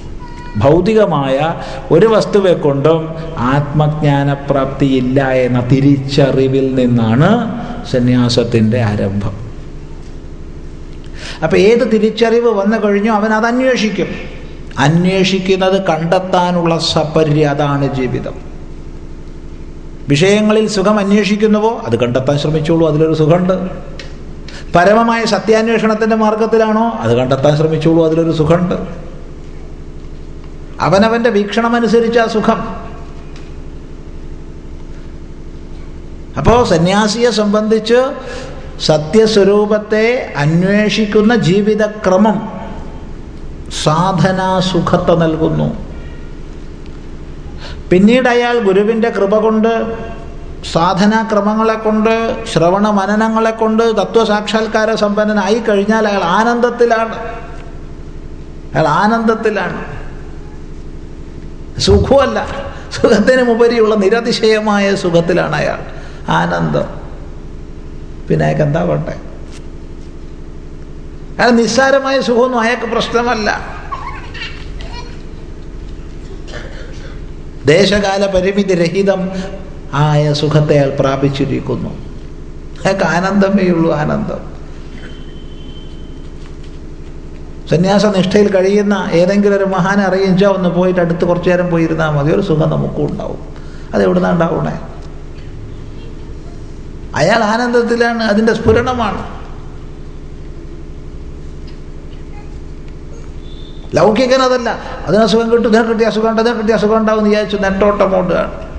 ഭൗതികമായ ഒരു വസ്തുവെ കൊണ്ടും ആത്മജ്ഞാനപ്രാപ്തി ഇല്ല എന്ന തിരിച്ചറിവിൽ നിന്നാണ് സന്യാസത്തിന്റെ ആരംഭം. അപ്പം ഏത് തിരിച്ചറിവ് വന്നു കഴിഞ്ഞോ അവൻ അത് അന്വേഷിക്കും. അന്വേഷിക്കുന്നത് കണ്ടെത്താനുള്ള സപര്യ അതാണ് ജീവിതം. വിഷയങ്ങളിൽ സുഖം അന്വേഷിക്കുന്നുവോ? അത് കണ്ടെത്താൻ ശ്രമിച്ചോളൂ അതിലൊരു സുഖമുണ്ട്. പരമമായ സത്യാന്വേഷണത്തിന്റെ മാർഗത്തിലാണോ? അത് കണ്ടെത്താൻ ശ്രമിച്ചോളൂ അതിലൊരു സുഖമുണ്ട്. അവനവന്റെ വീക്ഷണമനുസരിച്ച് ആ സുഖം. അപ്പോൾ സന്യാസിയെ സംബന്ധിച്ച് സത്യസ്വരൂപത്തെ അന്വേഷിക്കുന്ന ജീവിതക്രമം സാധനാസുഖത്തെ നൽകുന്നു. പിന്നീട് അയാൾ ഗുരുവിന്റെ കൃപ കൊണ്ട് സാധനാക്രമങ്ങളെ കൊണ്ട് ശ്രവണ മനനങ്ങളെ കൊണ്ട് തത്വസാക്ഷാത്കാര സമ്പന്നനായി കഴിഞ്ഞാൽ അയാൾ ആനന്ദത്തിലാണ്. അയാൾ ആനന്ദത്തിലാണ്. സുഖമല്ല സുഖത്തിന് മുപരിയുള്ള നിരതിശയമായ സുഖത്തിലാണ് അയാൾ. ആനന്ദം. പിന്നെ അയാൾക്ക് എന്താ വേണ്ടേ? അയാൾ നിസ്സാരമായ സുഖമൊന്നും അയാൾക്ക് പ്രശ്നമല്ല. ദേശകാല പരിമിതി രഹിതം ആയ സുഖത്തെ അയാൾ പ്രാപിച്ചിരിക്കുന്നു. അയാൾക്ക് ആനന്ദമേ ഉള്ളൂ ആനന്ദം. സന്യാസ നിഷ്ഠയിൽ കഴിയുന്ന ഏതെങ്കിലും ഒരു മഹാനെ അറിയിച്ചാൽ ഒന്ന് പോയിട്ട് അടുത്ത് കുറച്ചു നേരം പോയിരുന്നാൽ മതി. ഒരു സുഖം നമുക്കും ഉണ്ടാവും. അത് എവിടുന്നാ ഉണ്ടാവണേ? അയാൾ ആനന്ദത്തിലാണ് അതിന്റെ സ്ഫുരണമാണ്. ലൗകികനതല്ല. അതിനസുഖം കിട്ടും ഇതിനെ കിട്ടിയ അസുഖം ഉണ്ട് ഇതിനെ കിട്ടിയ അസുഖം ഉണ്ടാവും എന്ന് വിചാരിച്ചു നെട്ടോട്ടം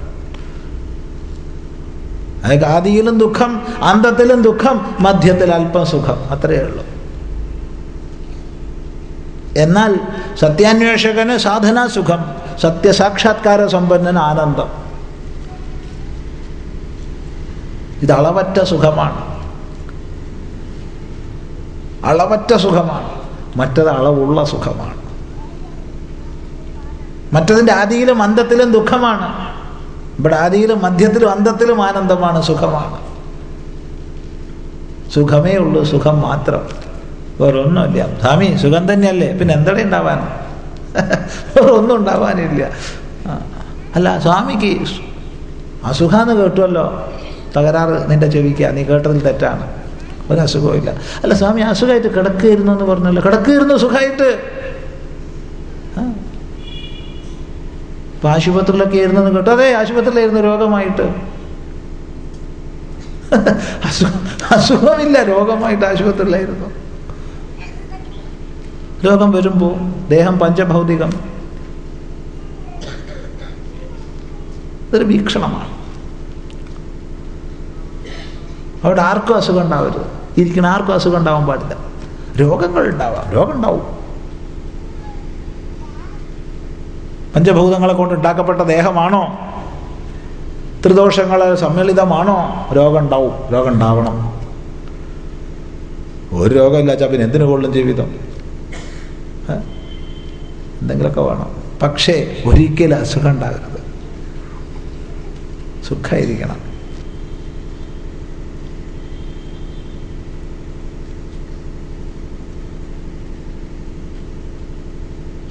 അതൊക്കെ ആദിയിലും ദുഃഖം അന്തത്തിലും ദുഃഖം മധ്യത്തിൽ അല്പം സുഖം. അത്രയേ ഉള്ളൂ. എന്നാൽ സത്യാന്വേഷകന് സാധനാ സുഖം സത്യസാക്ഷാത്കാര സമ്പന്നൻ ആനന്ദം. ഇത് അളവറ്റ സുഖമാണ്. അളവറ്റ സുഖമാണ്. മറ്റത് അളവുള്ള സുഖമാണ്. മറ്റതിന്റെ ആദിയിലും അന്തത്തിലും ദുഃഖമാണ്. ഇവിടെ ആദിയിലും മധ്യത്തിലും അന്തത്തിലും ആനന്ദമാണ് സുഖമാണ്. സുഖമേ ഉള്ളൂ സുഖം മാത്രം. വേറൊന്നുമില്ല. സ്വാമി സുഖം തന്നെയല്ലേ? പിന്നെ എന്തടെ ഉണ്ടാവാൻ? വേറെ ഒന്നും ഉണ്ടാവാനില്ല. അല്ല സ്വാമിക്ക് അസുഖാന്ന് കേട്ടുമല്ലോ തകരാറ് നിന്റെ ചെവിക്കുക നീ കേട്ടതിൽ തെറ്റാണ്. ഒരു ഇല്ല അല്ല സ്വാമി അസുഖമായിട്ട് കിടക്കുകയായിരുന്നു എന്ന് പറഞ്ഞല്ലോ. കിടക്കുകയായിരുന്നു സുഖമായിട്ട്. ഇപ്പൊ ആശുപത്രിയിലൊക്കെ ആയിരുന്നെന്ന് കേട്ടോ അതെ ആശുപത്രിയിലായിരുന്നു രോഗമായിട്ട്. അസുഖം അസുഖമില്ല രോഗമായിട്ട് ആശുപത്രിയിലായിരുന്നു. രോഗം വരുമ്പോൾ ദേഹം പഞ്ചഭൗതികം. ഇതൊരു വീക്ഷണമാണ്. അവിടെ ആർക്കും അസുഖം ഉണ്ടാവരുത്. ഇരിക്കുന്ന ആർക്കും അസുഖം ഉണ്ടാവാൻ പാടില്ല. രോഗങ്ങൾ ഉണ്ടാവാം. രോഗം ഉണ്ടാവും. പഞ്ചഭൂതങ്ങളെ കൊണ്ട് ഉണ്ടാക്കപ്പെട്ട ദേഹമാണോ? ത്രിദോഷങ്ങൾ സമ്മിളിതമാണോ? രോഗം ഉണ്ടാവും രോഗം ഉണ്ടാവണം. ഒരു രോഗം വെച്ചാൽ പിന്നെ എന്തിനു കൊള്ളും ജീവിതം? എന്തെങ്കിലുമൊക്കെ വേണം. പക്ഷേ ഒരിക്കലും അസുഖം ഉണ്ടാകരുത്. സുഖമായിരിക്കണം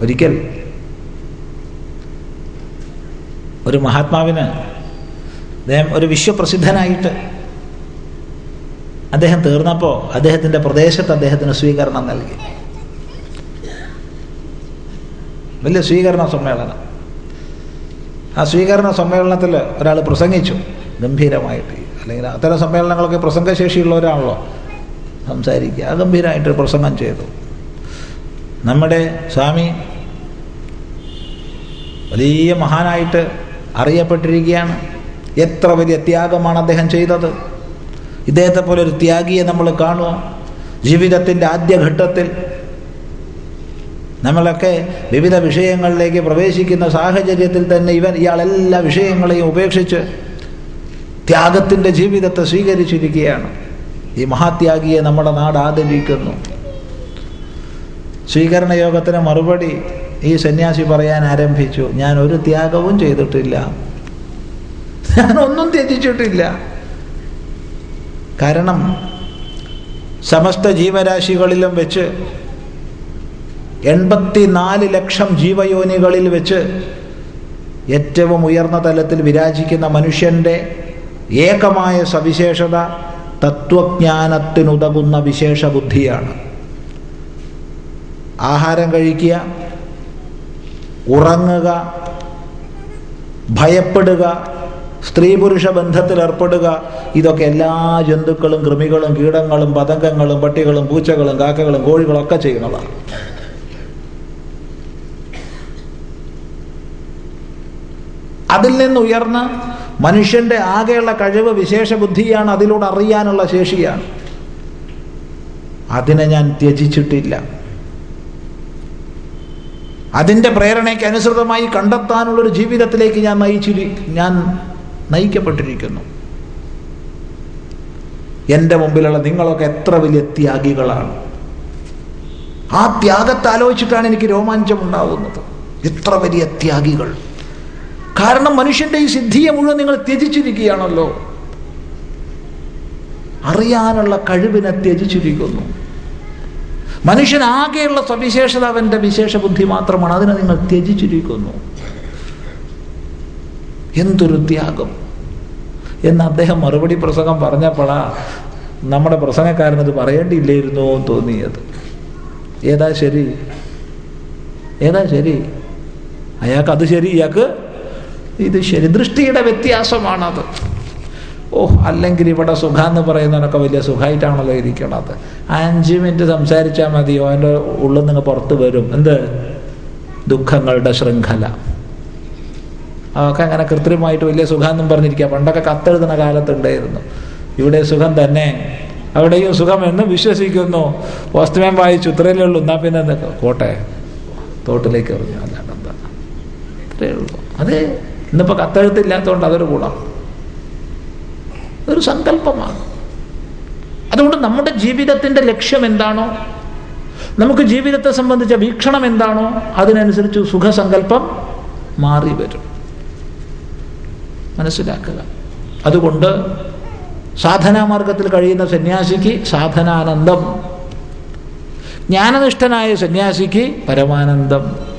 ഒരിക്കൽ ഒരു മഹാത്മാവിന് അദ്ദേഹം ഒരു വിശ്വപ്രസിദ്ധനായിട്ട് അദ്ദേഹം തീർന്നപ്പോൾ അദ്ദേഹത്തിന്റെ പ്രദേശത്ത് അദ്ദേഹത്തിന് സ്വീകരണം നൽകി. വലിയ സ്വീകരണ സമ്മേളനം. ആ സ്വീകരണ സമ്മേളനത്തിൽ ഒരാൾ പ്രസംഗിച്ചു ഗംഭീരമായിട്ട്. അല്ലെങ്കിൽ അത്തരം സമ്മേളനങ്ങളൊക്കെ പ്രസംഗശേഷിയുള്ളവരാണല്ലോ സംസാരിക്കുക ഗംഭീരമായിട്ട് പ്രസംഗം ചെയ്തു. നമ്മുടെ സ്വാമി വലിയ മഹാനായിട്ട് അറിയപ്പെട്ടിരിക്കുകയാണ്. എത്ര വലിയ ത്യാഗമാണ് അദ്ദേഹം ചെയ്തത്. ഇദ്ദേഹത്തെ പോലെ ഒരു ത്യാഗിയെ നമ്മൾ കാണുക. ജീവിതത്തിന്റെ ആദ്യഘട്ടത്തിൽ നമ്മളൊക്കെ വിവിധ വിഷയങ്ങളിലേക്ക് പ്രവേശിക്കുന്ന സാഹചര്യത്തിൽ തന്നെ ഇവൻ ഇയാൾ എല്ലാ വിഷയങ്ങളെയും ഉപേക്ഷിച്ച് ത്യാഗത്തിന്റെ ജീവിതത്തെ സ്വീകരിച്ചിരിക്കുകയാണ്. ഈ മഹാത്യാഗിയെ നമ്മുടെ നാട് ആദരിക്കുന്നു. സ്വീകരണ യോഗത്തിന് മറുപടി ഈ സന്യാസി പറയാൻ ആരംഭിച്ചു ഞാൻ ഒരു ത്യാഗവും ചെയ്തിട്ടില്ല. ഞാൻ ഒന്നും ത്യജിച്ചിട്ടില്ല. കാരണം സമസ്ത ജീവരാശികളിലും വെച്ച് എൺപത്തിനാല് ലക്ഷം ജീവയോനികളിൽ വെച്ച് ഏറ്റവും ഉയർന്ന തലത്തിൽ വിരാജിക്കുന്ന മനുഷ്യന്റെ ഏകമായ സവിശേഷത തത്വജ്ഞാനത്തിനുതകുന്ന വിശേഷ ബുദ്ധിയാണ് ആഹാരം കഴിക്കുക ഉറങ്ങുക ഭയപ്പെടുക സ്ത്രീ പുരുഷ ബന്ധത്തിൽ ഏർപ്പെടുക ഇതൊക്കെ എല്ലാ ജന്തുക്കളും കൃമികളും കീടങ്ങളും പതംഗങ്ങളും പട്ടികളും പൂച്ചകളും കാക്കകളും കോഴികളും ഒക്കെ ചെയ്യുന്നതാണ്. അതിൽ നിന്ന് ഉയർന്ന മനുഷ്യന്റെ ആകെയുള്ള കഴിവ് വിശേഷ ബുദ്ധിയാണ് അതിലൂടെ അറിയാനുള്ള ശേഷിയാണ്. അതിനെ ഞാൻ ത്യജിച്ചിട്ടില്ല. അതിന്റെ പ്രേരണയ്ക്ക് അനുസൃതമായി കണ്ടെത്താനുള്ളൊരു ജീവിതത്തിലേക്ക് ഞാൻ നയിച്ചിരി ഞാൻ നയിക്കപ്പെട്ടിരിക്കുന്നു. എന്റെ മുമ്പിലുള്ള നിങ്ങളൊക്കെ എത്ര വലിയ ത്യാഗികളാണ്. ആ ത്യാഗത്തെ ആലോചിച്ചിട്ടാണ് എനിക്ക് രോമാഞ്ചം ഉണ്ടാവുന്നത് എത്ര വലിയ ത്യാഗികൾ. കാരണം മനുഷ്യന്റെ ഈ സിദ്ധിയെ മുഴുവൻ നിങ്ങൾ ത്യജിച്ചിരിക്കുകയാണല്ലോ. അറിയാനുള്ള കഴിവിനെ ത്യജിച്ചിരിക്കുന്നു. മനുഷ്യൻ ആകെയുള്ള സവിശേഷത അവന്റെ വിശേഷ ബുദ്ധി മാത്രമാണ്. അതിനെ നിങ്ങൾ ത്യജിച്ചിരിക്കുന്നു. എന്തൊരു ത്യാഗം. എന്ന് അദ്ദേഹം മറുപടി പ്രസംഗം പറഞ്ഞപ്പോഴാ നമ്മുടെ പ്രസംഗക്കാരനത് പറയേണ്ടിയില്ലായിരുന്നു എന്ന് തോന്നിയത്. ഏതാ ശരി? ഏതാ ശരി? അയാൾക്ക് അത് ശരി ഇയാൾക്ക് ഇത് ശരി. ദൃഷ്ടിയുടെ വ്യത്യാസമാണത്. ഓ അല്ലെങ്കിൽ ഇവിടെ സുഖം എന്ന് പറയുന്നതിനൊക്കെ വലിയ സുഖമായിട്ടാണല്ലോ ഇരിക്കണത്. അഞ്ച് മിനിറ്റ് സംസാരിച്ചാൽ മതിയോ അതിന്റെ ഉള്ളിൽ നിന്ന് പുറത്ത് വരും. എന്ത്? ദുഃഖങ്ങളുടെ ശൃംഖല. അതൊക്കെ അങ്ങനെ കൃത്രിമമായിട്ട് വലിയ സുഖമെന്നും പറഞ്ഞിരിക്കുക. പണ്ടൊക്കെ കത്തെഴുതുന്ന കാലത്തുണ്ടായിരുന്നു. ഇവിടെ സുഖം തന്നെ. അവിടെയും സുഖം എന്ന് വിശ്വസിക്കുന്നു. പോസ്റ്റ്മാൻ വായിച്ചു. ഇത്രയല്ലേ ഉള്ളൂ. എന്നാ പിന്നെ കോട്ടെ തോട്ടിലേക്ക് എറിഞ്ഞു. അല്ലാണ്ട് എന്താ? ഇത്രയേ ഉള്ളൂ. അത്. ഇന്നിപ്പോൾ കത്തെഴുത്തില്ലാത്തതുകൊണ്ട് അതൊരു ഗുണം. ഒരു സങ്കല്പമാണ്. അതുകൊണ്ട് നമ്മുടെ ജീവിതത്തിന്റെ ലക്ഷ്യം എന്താണോ നമുക്ക് ജീവിതത്തെ സംബന്ധിച്ച വീക്ഷണം എന്താണോ അതിനനുസരിച്ച് സുഖസങ്കല്പം മാറി വരും. മനസ്സിലാക്കുക. അതുകൊണ്ട് സാധനാമാർഗത്തിൽ കഴിയുന്ന സന്യാസിക്ക് സാധനാനന്ദം ജ്ഞാനനിഷ്ഠനായ സന്യാസിക്ക് പരമാനന്ദം.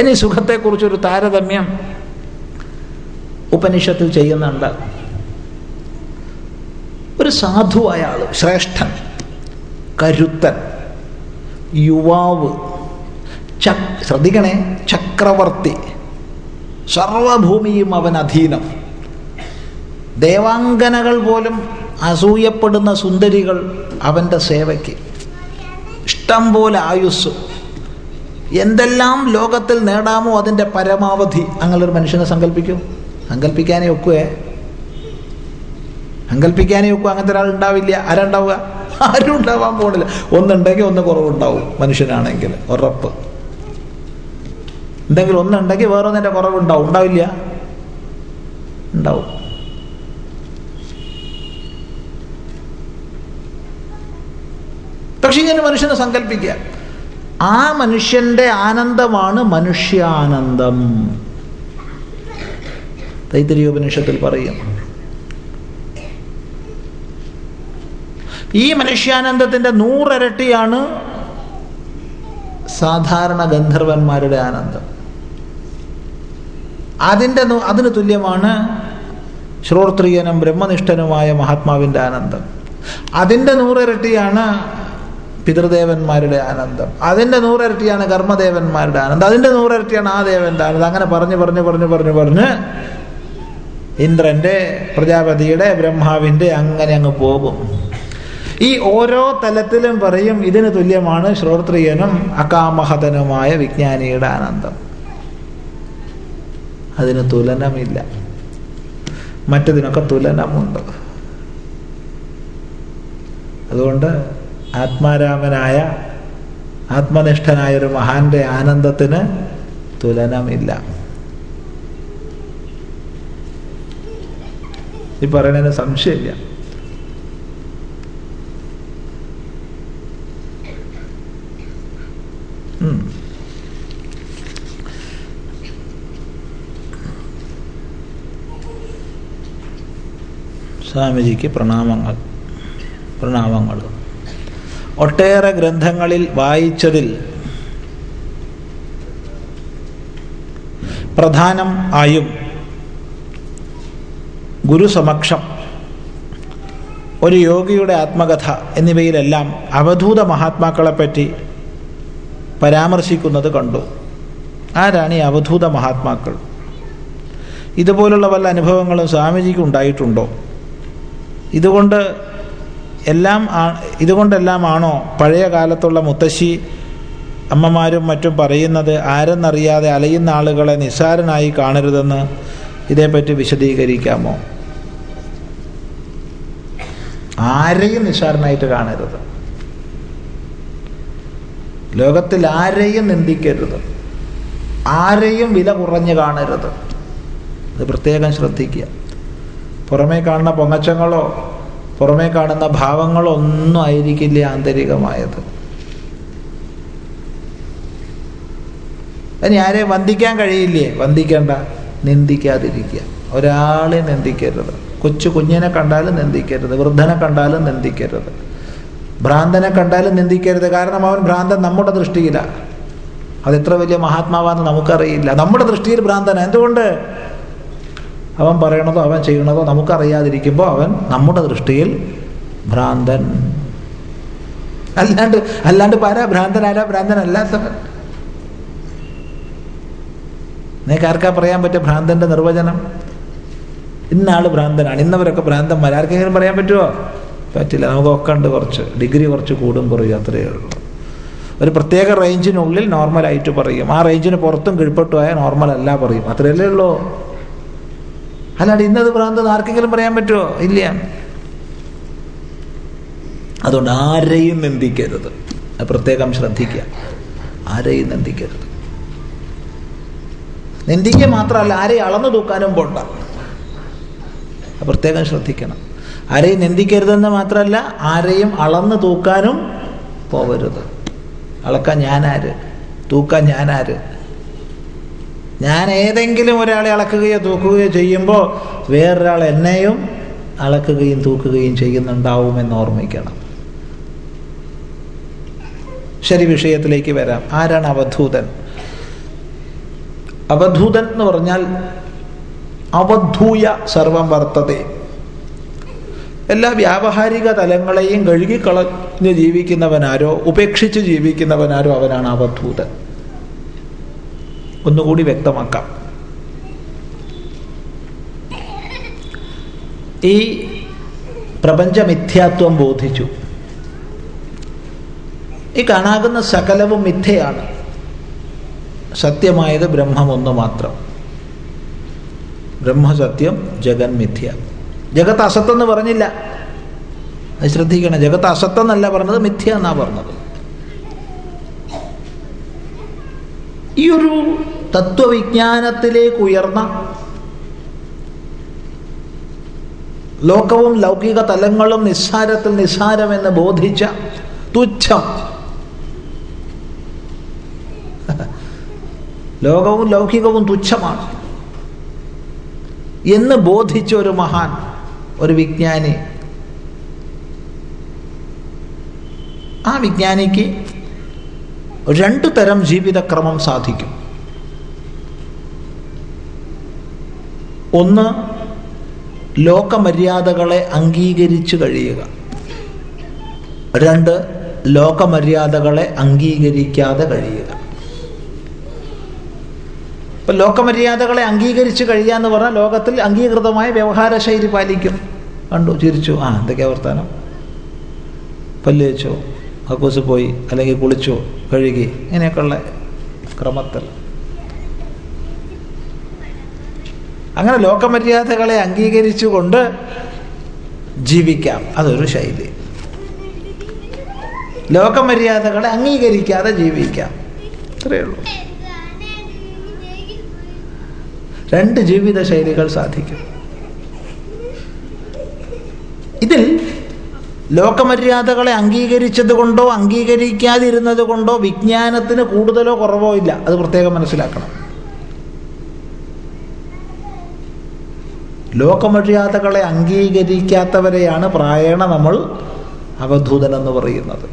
ഇനി സുഖത്തെക്കുറിച്ചൊരു താരതമ്യം ഉപനിഷത്തിൽ ചെയ്യുന്നുണ്ട്. ഒരു സാധുവായ ആൾ ശ്രേഷ്ഠൻ കരുത്തൻ യുവാവ് ച ശ്രദ്ധിക്കണേ ചക്രവർത്തി സർവഭൂമിയും അവൻ അധീനം. ദേവാംഗനകൾ പോലും അസൂയപ്പെടുന്ന സുന്ദരികൾ അവന്റെ സേവയ്ക്ക്. ഇഷ്ടം പോലെ ആയുസ് എന്തെല്ലാം ലോകത്തിൽ നേടാമോ അതിന്റെ പരമാവധി? അങ്ങനൊരു മനുഷ്യനെ സങ്കല്പിക്കും. സങ്കല്പിക്കാനേ ഒക്കുവേ. സങ്കല്പിക്കാനേ ഒക്കൂ. അങ്ങനത്തെ ഒരാൾ ഉണ്ടാവില്ല. ആരുണ്ടാവുക? ആരും ഉണ്ടാവാൻ പോണില്ല. ഒന്നുണ്ടെങ്കിൽ ഒന്ന് കുറവുണ്ടാവും മനുഷ്യനാണെങ്കിൽ. ഉറപ്പ്. എന്തെങ്കിലും ഒന്നുണ്ടെങ്കിൽ വേറൊന്നിന്റെ കുറവുണ്ടാവും. ഉണ്ടാവില്ല? ഉണ്ടാവും. പക്ഷെ ഇങ്ങനെ മനുഷ്യനെ സങ്കല്പിക്കുക. ആ മനുഷ്യന്റെ ആനന്ദമാണ് മനുഷ്യാനന്ദം. തൈത്തിരിയോപനിഷത്തിൽ പറയും. ഈ മനുഷ്യാനന്ദത്തിന്റെ നൂറരട്ടിയാണ് സാധാരണ ഗന്ധർവന്മാരുടെ ആനന്ദം. അതിന്റെ അതിന് തുല്യമാണ് ശ്രോത്രിയനും ബ്രഹ്മനിഷ്ഠനുമായ മഹാത്മാവിന്റെ ആനന്ദം. അതിന്റെ നൂറിരട്ടിയാണ് പിതൃദേവന്മാരുടെ ആനന്ദം. അതിന്റെ നൂറിരട്ടിയാണ് കർമ്മദേവന്മാരുടെ ആനന്ദം. അതിന്റെ നൂറിരട്ടിയാണ് ആ ദേവന്റെ ആനന്ദം. അങ്ങനെ പറഞ്ഞു പറഞ്ഞു പറഞ്ഞു പറഞ്ഞു പറഞ്ഞ് ഇന്ദ്രന്റെ പ്രജാപതിയുടെ ബ്രഹ്മാവിന്റെ അങ്ങനെ അങ്ങ് പോകും. ഈ ഓരോ തലത്തിലും പറയും ഇതിന് തുല്യമാണ് ശ്രോത്രിയനും അകാമഹതനുമായ വിജ്ഞാനിയുടെ ആനന്ദം. അതിന് തുലനമില്ല. മറ്റതിനൊക്കെ തുലനമുണ്ട്. അതുകൊണ്ട് ആത്മാരാമനായ ആത്മനിഷ്ഠനായ ഒരു മഹാന്റെ ആനന്ദത്തിന് തുലനമില്ല. ഈ പറയുന്നതിന് സംശയമില്ല. സ്വാമിജിക്ക് പ്രണാമങ്ങൾ പ്രണാമങ്ങൾ ഒട്ടേറെ ഗ്രന്ഥങ്ങളിൽ വായിച്ചതിൽ പ്രധാനം ആയും ഗുരുസമക്ഷം ഒരു യോഗിയുടെ ആത്മകഥ എന്നിവയിലെല്ലാം അവധൂത മഹാത്മാക്കളെപ്പറ്റി പരാമർശിക്കുന്നത് കണ്ടു. ആരാണ് ഈ അവധൂത മഹാത്മാക്കൾ? ഇതുപോലുള്ള വല്ല അനുഭവങ്ങളും സ്വാമിജിക്ക് ഉണ്ടായിട്ടുണ്ടോ? ഇതുകൊണ്ട് എല്ലാം ഇതുകൊണ്ടെല്ലാമാണോ പഴയ കാലത്തുള്ള മുത്തശ്ശി അമ്മമാരും മറ്റും പറയുന്നത് ആരെന്നറിയാതെ അലയുന്ന ആളുകളെ നിസ്സാരനായി കാണരുതെന്ന് ഇതേപ്പറ്റി വിശദീകരിക്കാമോ? ആരെയും നിസ്സാരനായിട്ട് കാണരുത്. ലോകത്തിൽ ആരെയും നിന്ദിക്കരുത്. ആരെയും വില കുറഞ്ഞ് കാണരുത്. അത് പ്രത്യേകം ശ്രദ്ധിക്കുക. പുറമേ കാണുന്ന പൊങ്ങച്ചങ്ങളോ പുറമേ കാണുന്ന ഭാവങ്ങളൊന്നും ആയിരിക്കില്ല ആന്തരികമായത്. ഇനി ആരെയും വന്ദിക്കാൻ കഴിയില്ലേ? വന്ദിക്കേണ്ട. നിന്ദിക്കാതിരിക്കുക. ഒരാളെ നിന്ദിക്കരുത്. കൊച്ചു കുഞ്ഞിനെ കണ്ടാലും നിന്ദിക്കരുത്. വൃദ്ധനെ കണ്ടാലും നിന്ദിക്കരുത്. ഭ്രാന്തനെ കണ്ടാലും നിന്ദിക്കരുത്. കാരണം അവൻ ഭ്രാന്തൻ നമ്മുടെ ദൃഷ്ടിയിലാണ് അത് എത്ര വലിയ മഹാത്മാവാന്ന് നമുക്കറിയില്ല. നമ്മുടെ ദൃഷ്ടിയിൽ ഭ്രാന്തന. എന്തുകൊണ്ട്? അവൻ പറയണതോ അവൻ ചെയ്യണതോ നമുക്കറിയാതിരിക്കുമ്പോൾ അവൻ നമ്മുടെ ദൃഷ്ടിയിൽ ഭ്രാന്തൻ. അല്ലാണ്ട് അല്ലാണ്ട് പാരാ ഭ്രാന്തൻ അല്ലാത്തവൻ നിങ്ങൾക്ക് ആർക്കാ പറയാൻ പറ്റുക ഭ്രാന്തന്റെ നിർവചനം? ഇന്നാൾ ഭ്രാന്തനാണ് ഇന്നവരൊക്കെ ഭ്രാന്തന്മാർ ആർക്കെങ്കിലും പറയാൻ പറ്റുമോ പറ്റില്ല നമുക്കൊക്കെ ഉണ്ട് കുറച്ച്. ഡിഗ്രി കുറച്ച് കൂടും കുറയും അത്രയേ ഉള്ളൂ. ഒരു പ്രത്യേക റേഞ്ചിനുള്ളിൽ നോർമലായിട്ട് പറയും. ആ റേഞ്ചിന് പുറത്തും കിഴിപ്പെട്ടു നോർമൽ അല്ല പറയും. അത്രയല്ലേ ഉള്ളൂ. അല്ലാണ്ട് ഇന്നത് ഭ്രാന്തത് ആർക്കെങ്കിലും പറയാൻ പറ്റുമോ ഇല്ല. അതുകൊണ്ട് ആരെയും നിന്ദിക്കരുത്. പ്രത്യേകം ശ്രദ്ധിക്കുക. ആരെയും നിന്ദിക്കരുത്. നിന്ദിക്കുക മാത്രമല്ല ആരെയും അളന്നു തൂക്കാനും പോണ്ട. പ്രത്യേകം ശ്രദ്ധിക്കണം. ആരെയും നിന്ദിക്കരുതെന്ന് മാത്രമല്ല ആരെയും അളന്നു തൂക്കാനും പോവരുത്. അളക്കാൻ ഞാനാര്? തൂക്കാൻ ഞാനാര്? ഞാൻ ഏതെങ്കിലും ഒരാളെ അളക്കുകയോ തൂക്കുകയോ ചെയ്യുമ്പോൾ വേറൊരാൾ എന്നെയും അളക്കുകയും തൂക്കുകയും ചെയ്യുന്നുണ്ടാവുമെന്ന് ഓർമ്മിക്കണം. ശരി വിഷയത്തിലേക്ക് വരാം. ആരാണ് അവധൂതൻ? അവധൂതൻ എന്ന് പറഞ്ഞാൽ അവധൂയ സർവം വർത്തത. എല്ലാ വ്യാവഹാരിക തലങ്ങളെയും കഴുകിക്കളഞ്ഞ് ജീവിക്കുന്നവനാരോ ഉപേക്ഷിച്ച് ജീവിക്കുന്നവനാരോ അവനാണ് അവധൂതൻ. ഒന്നുകൂടി വ്യക്തമാക്കാം. ഈ പ്രപഞ്ചമിഥ്യാത്വം ബോധിച്ചു. ഈ കാണാകുന്ന സകലവും മിഥ്യയാണ്. സത്യമായത് ബ്രഹ്മം ഒന്ന് മാത്രം. ബ്രഹ്മസത്യം ജഗൻ മിഥ്യ. ജഗത്ത് അസത്തെന്ന് പറഞ്ഞില്ല. അത് ശ്രദ്ധിക്കണം. ജഗത്ത് അസത്തെന്നല്ല പറഞ്ഞത് മിഥ്യ എന്നാണ് പറഞ്ഞത്. ഈ ഒരു തത്വവിജ്ഞാനത്തിലേക്ക് ഉയർന്ന ലോകവും ലൗകിക തലങ്ങളും നിസ്സാരത്തിൽ നിസ്സാരമെന്ന് ബോധിച്ച തുച്ഛം. ലോകവും ലൗകികവും തുച്ഛമാണ്. എന്ന് ബോധിച്ച ഒരു മഹാൻ ഒരു വിജ്ഞാനി. ആ വിജ്ഞാനിക്ക് രണ്ടു തരം ജീവിതക്രമം സാധിക്കും. ഒന്ന് ലോകമര്യാദകളെ അംഗീകരിച്ചു കഴിയുക. രണ്ട് ലോകമര്യാദകളെ അംഗീകരിക്കാതെ കഴിയുക. ഇപ്പം ലോകമര്യാദകളെ അംഗീകരിച്ചു കഴിയുക എന്ന് പറഞ്ഞാൽ ലോകത്തിൽ അംഗീകൃതമായ വ്യവഹാര ശൈലി പാലിക്കും. കണ്ടു ചിരിച്ചു. ആ എന്തൊക്കെയാ വർത്താനം? പല്ല് കക്കൂസ് പോയി അല്ലെങ്കിൽ കുളിച്ചു കഴുകി ഇങ്ങനെയൊക്കെയുള്ള ക്രമത്തിൽ. അങ്ങനെ ലോകമര്യാദകളെ അംഗീകരിച്ചുകൊണ്ട് ജീവിക്കാം. അതൊരു ശൈലി. ലോകമര്യാദകളെ അംഗീകരിക്കാതെ ജീവിക്കാം. ഇത്രയേ ഉള്ളൂ. രണ്ട് ജീവിത ശൈലികൾ സാധിക്കും. ഇതിൽ ലോകമര്യാദകളെ അംഗീകരിച്ചത് കൊണ്ടോ അംഗീകരിക്കാതിരുന്നത് കൊണ്ടോ വിജ്ഞാനത്തിന് കൂടുതലോ കുറവോ ഇല്ല. അത് പ്രത്യേകം മനസ്സിലാക്കണം. ലോകമര്യാദകളെ അംഗീകരിക്കാത്തവരെയാണ് പ്രായണ നമ്മൾ അവധൂതൻ എന്ന് പറയുന്നത്.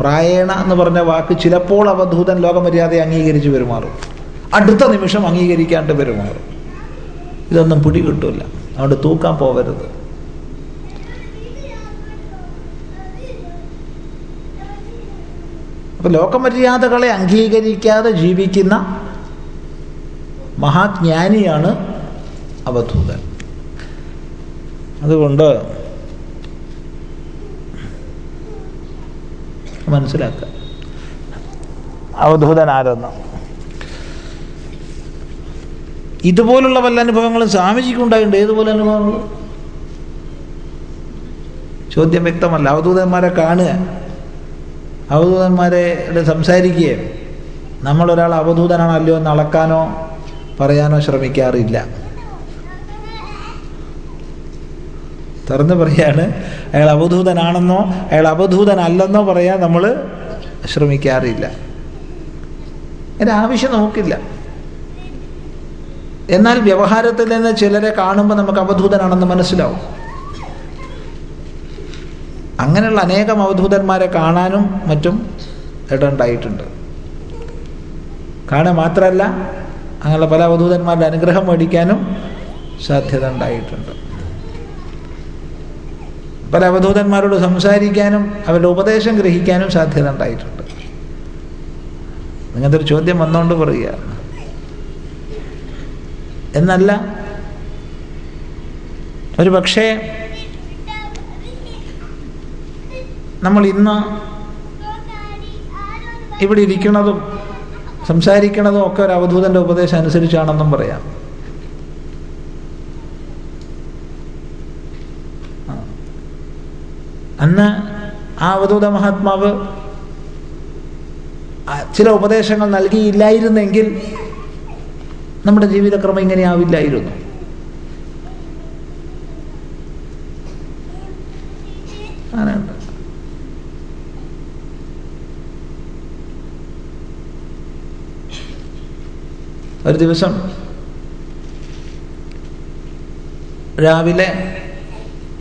പ്രായണ എന്ന് പറഞ്ഞ വാക്ക് ചിലപ്പോൾ അവധൂതൻ ലോകമര്യാദയെ അംഗീകരിച്ച് പെരുമാറും. അടുത്ത നിമിഷം അംഗീകരിക്കാണ്ട് പെരുമാറും. ഇതൊന്നും പിടികിട്ടില്ല അതുകൊണ്ട് തൂക്കാൻ പോകരുത് അപ്പൊ ലോകമര്യാദകളെ അംഗീകരിക്കാതെ ജീവിക്കുന്ന മഹാജ്ഞാനിയാണ് അവധൂതൻ. അതുകൊണ്ട് മനസ്സിലാക്കുക. അവധൂതൻ ആരെന്ന് ഇതുപോലുള്ള വല്ല അനുഭവങ്ങളും സ്വാമിജിക്ക് ഉണ്ടായിട്ടുണ്ട്. ഏതുപോലെ അനുഭവങ്ങൾ? ചോദ്യം വ്യക്തമല്ല. അവധൂതന്മാരെ കാണുക. അവധൂതന്മാരെ സംസാരിക്കുകയും നമ്മളൊരാൾ അവധൂതനാണല്ലോ എന്ന് അളക്കാനോ പറയാനോ ശ്രമിക്കാറില്ല. തുറന്ന് പറയാണ് അയാൾ അവധൂതനാണെന്നോ അയാൾ അവധൂതനല്ലെന്നോ പറയാൻ നമ്മൾ ശ്രമിക്കാറില്ല. അതിന്റെ ആവശ്യം നമുക്കില്ല. എന്നാൽ വ്യവഹാരത്തിൽ നിന്ന് ചിലരെ കാണുമ്പോൾ നമുക്ക് അവധൂതനാണെന്ന് മനസ്സിലാവും. അങ്ങനെയുള്ള അനേകം അവധൂതന്മാരെ കാണാനും മറ്റും ഇടണ്ടായിട്ടുണ്ട് കാണുക മാത്രമല്ല അങ്ങനെയുള്ള പല അവധൂതന്മാരുടെ അനുഗ്രഹം മേടിക്കാനും സാധ്യത ഉണ്ടായിട്ടുണ്ട്. പല അവധൂതന്മാരോട് സംസാരിക്കാനും അവരുടെ ഉപദേശം ഗ്രഹിക്കാനും സാധ്യത ഉണ്ടായിട്ടുണ്ട്. അങ്ങനത്തെ ഒരു ചോദ്യം വന്നുകൊണ്ട് പറയുക. എന്നല്ല ഒരു പക്ഷേ നമ്മൾ ഇന്ന് ഇവിടെ ഇരിക്കുന്നതും സംസാരിക്കുന്നതും ഒക്കെ ഒരു അവധൂതന്റെ ഉപദേശം അനുസരിച്ചാണെന്നും പറയാം. അന്ന് ആ അവധൂത മഹാത്മാവ് ചില ഉപദേശങ്ങൾ നൽകിയില്ലായിരുന്നെങ്കിൽ നമ്മുടെ ജീവിതക്രമം ഇങ്ങനെയാവില്ലായിരുന്നു. ഒരു ദിവസം രാവിലെ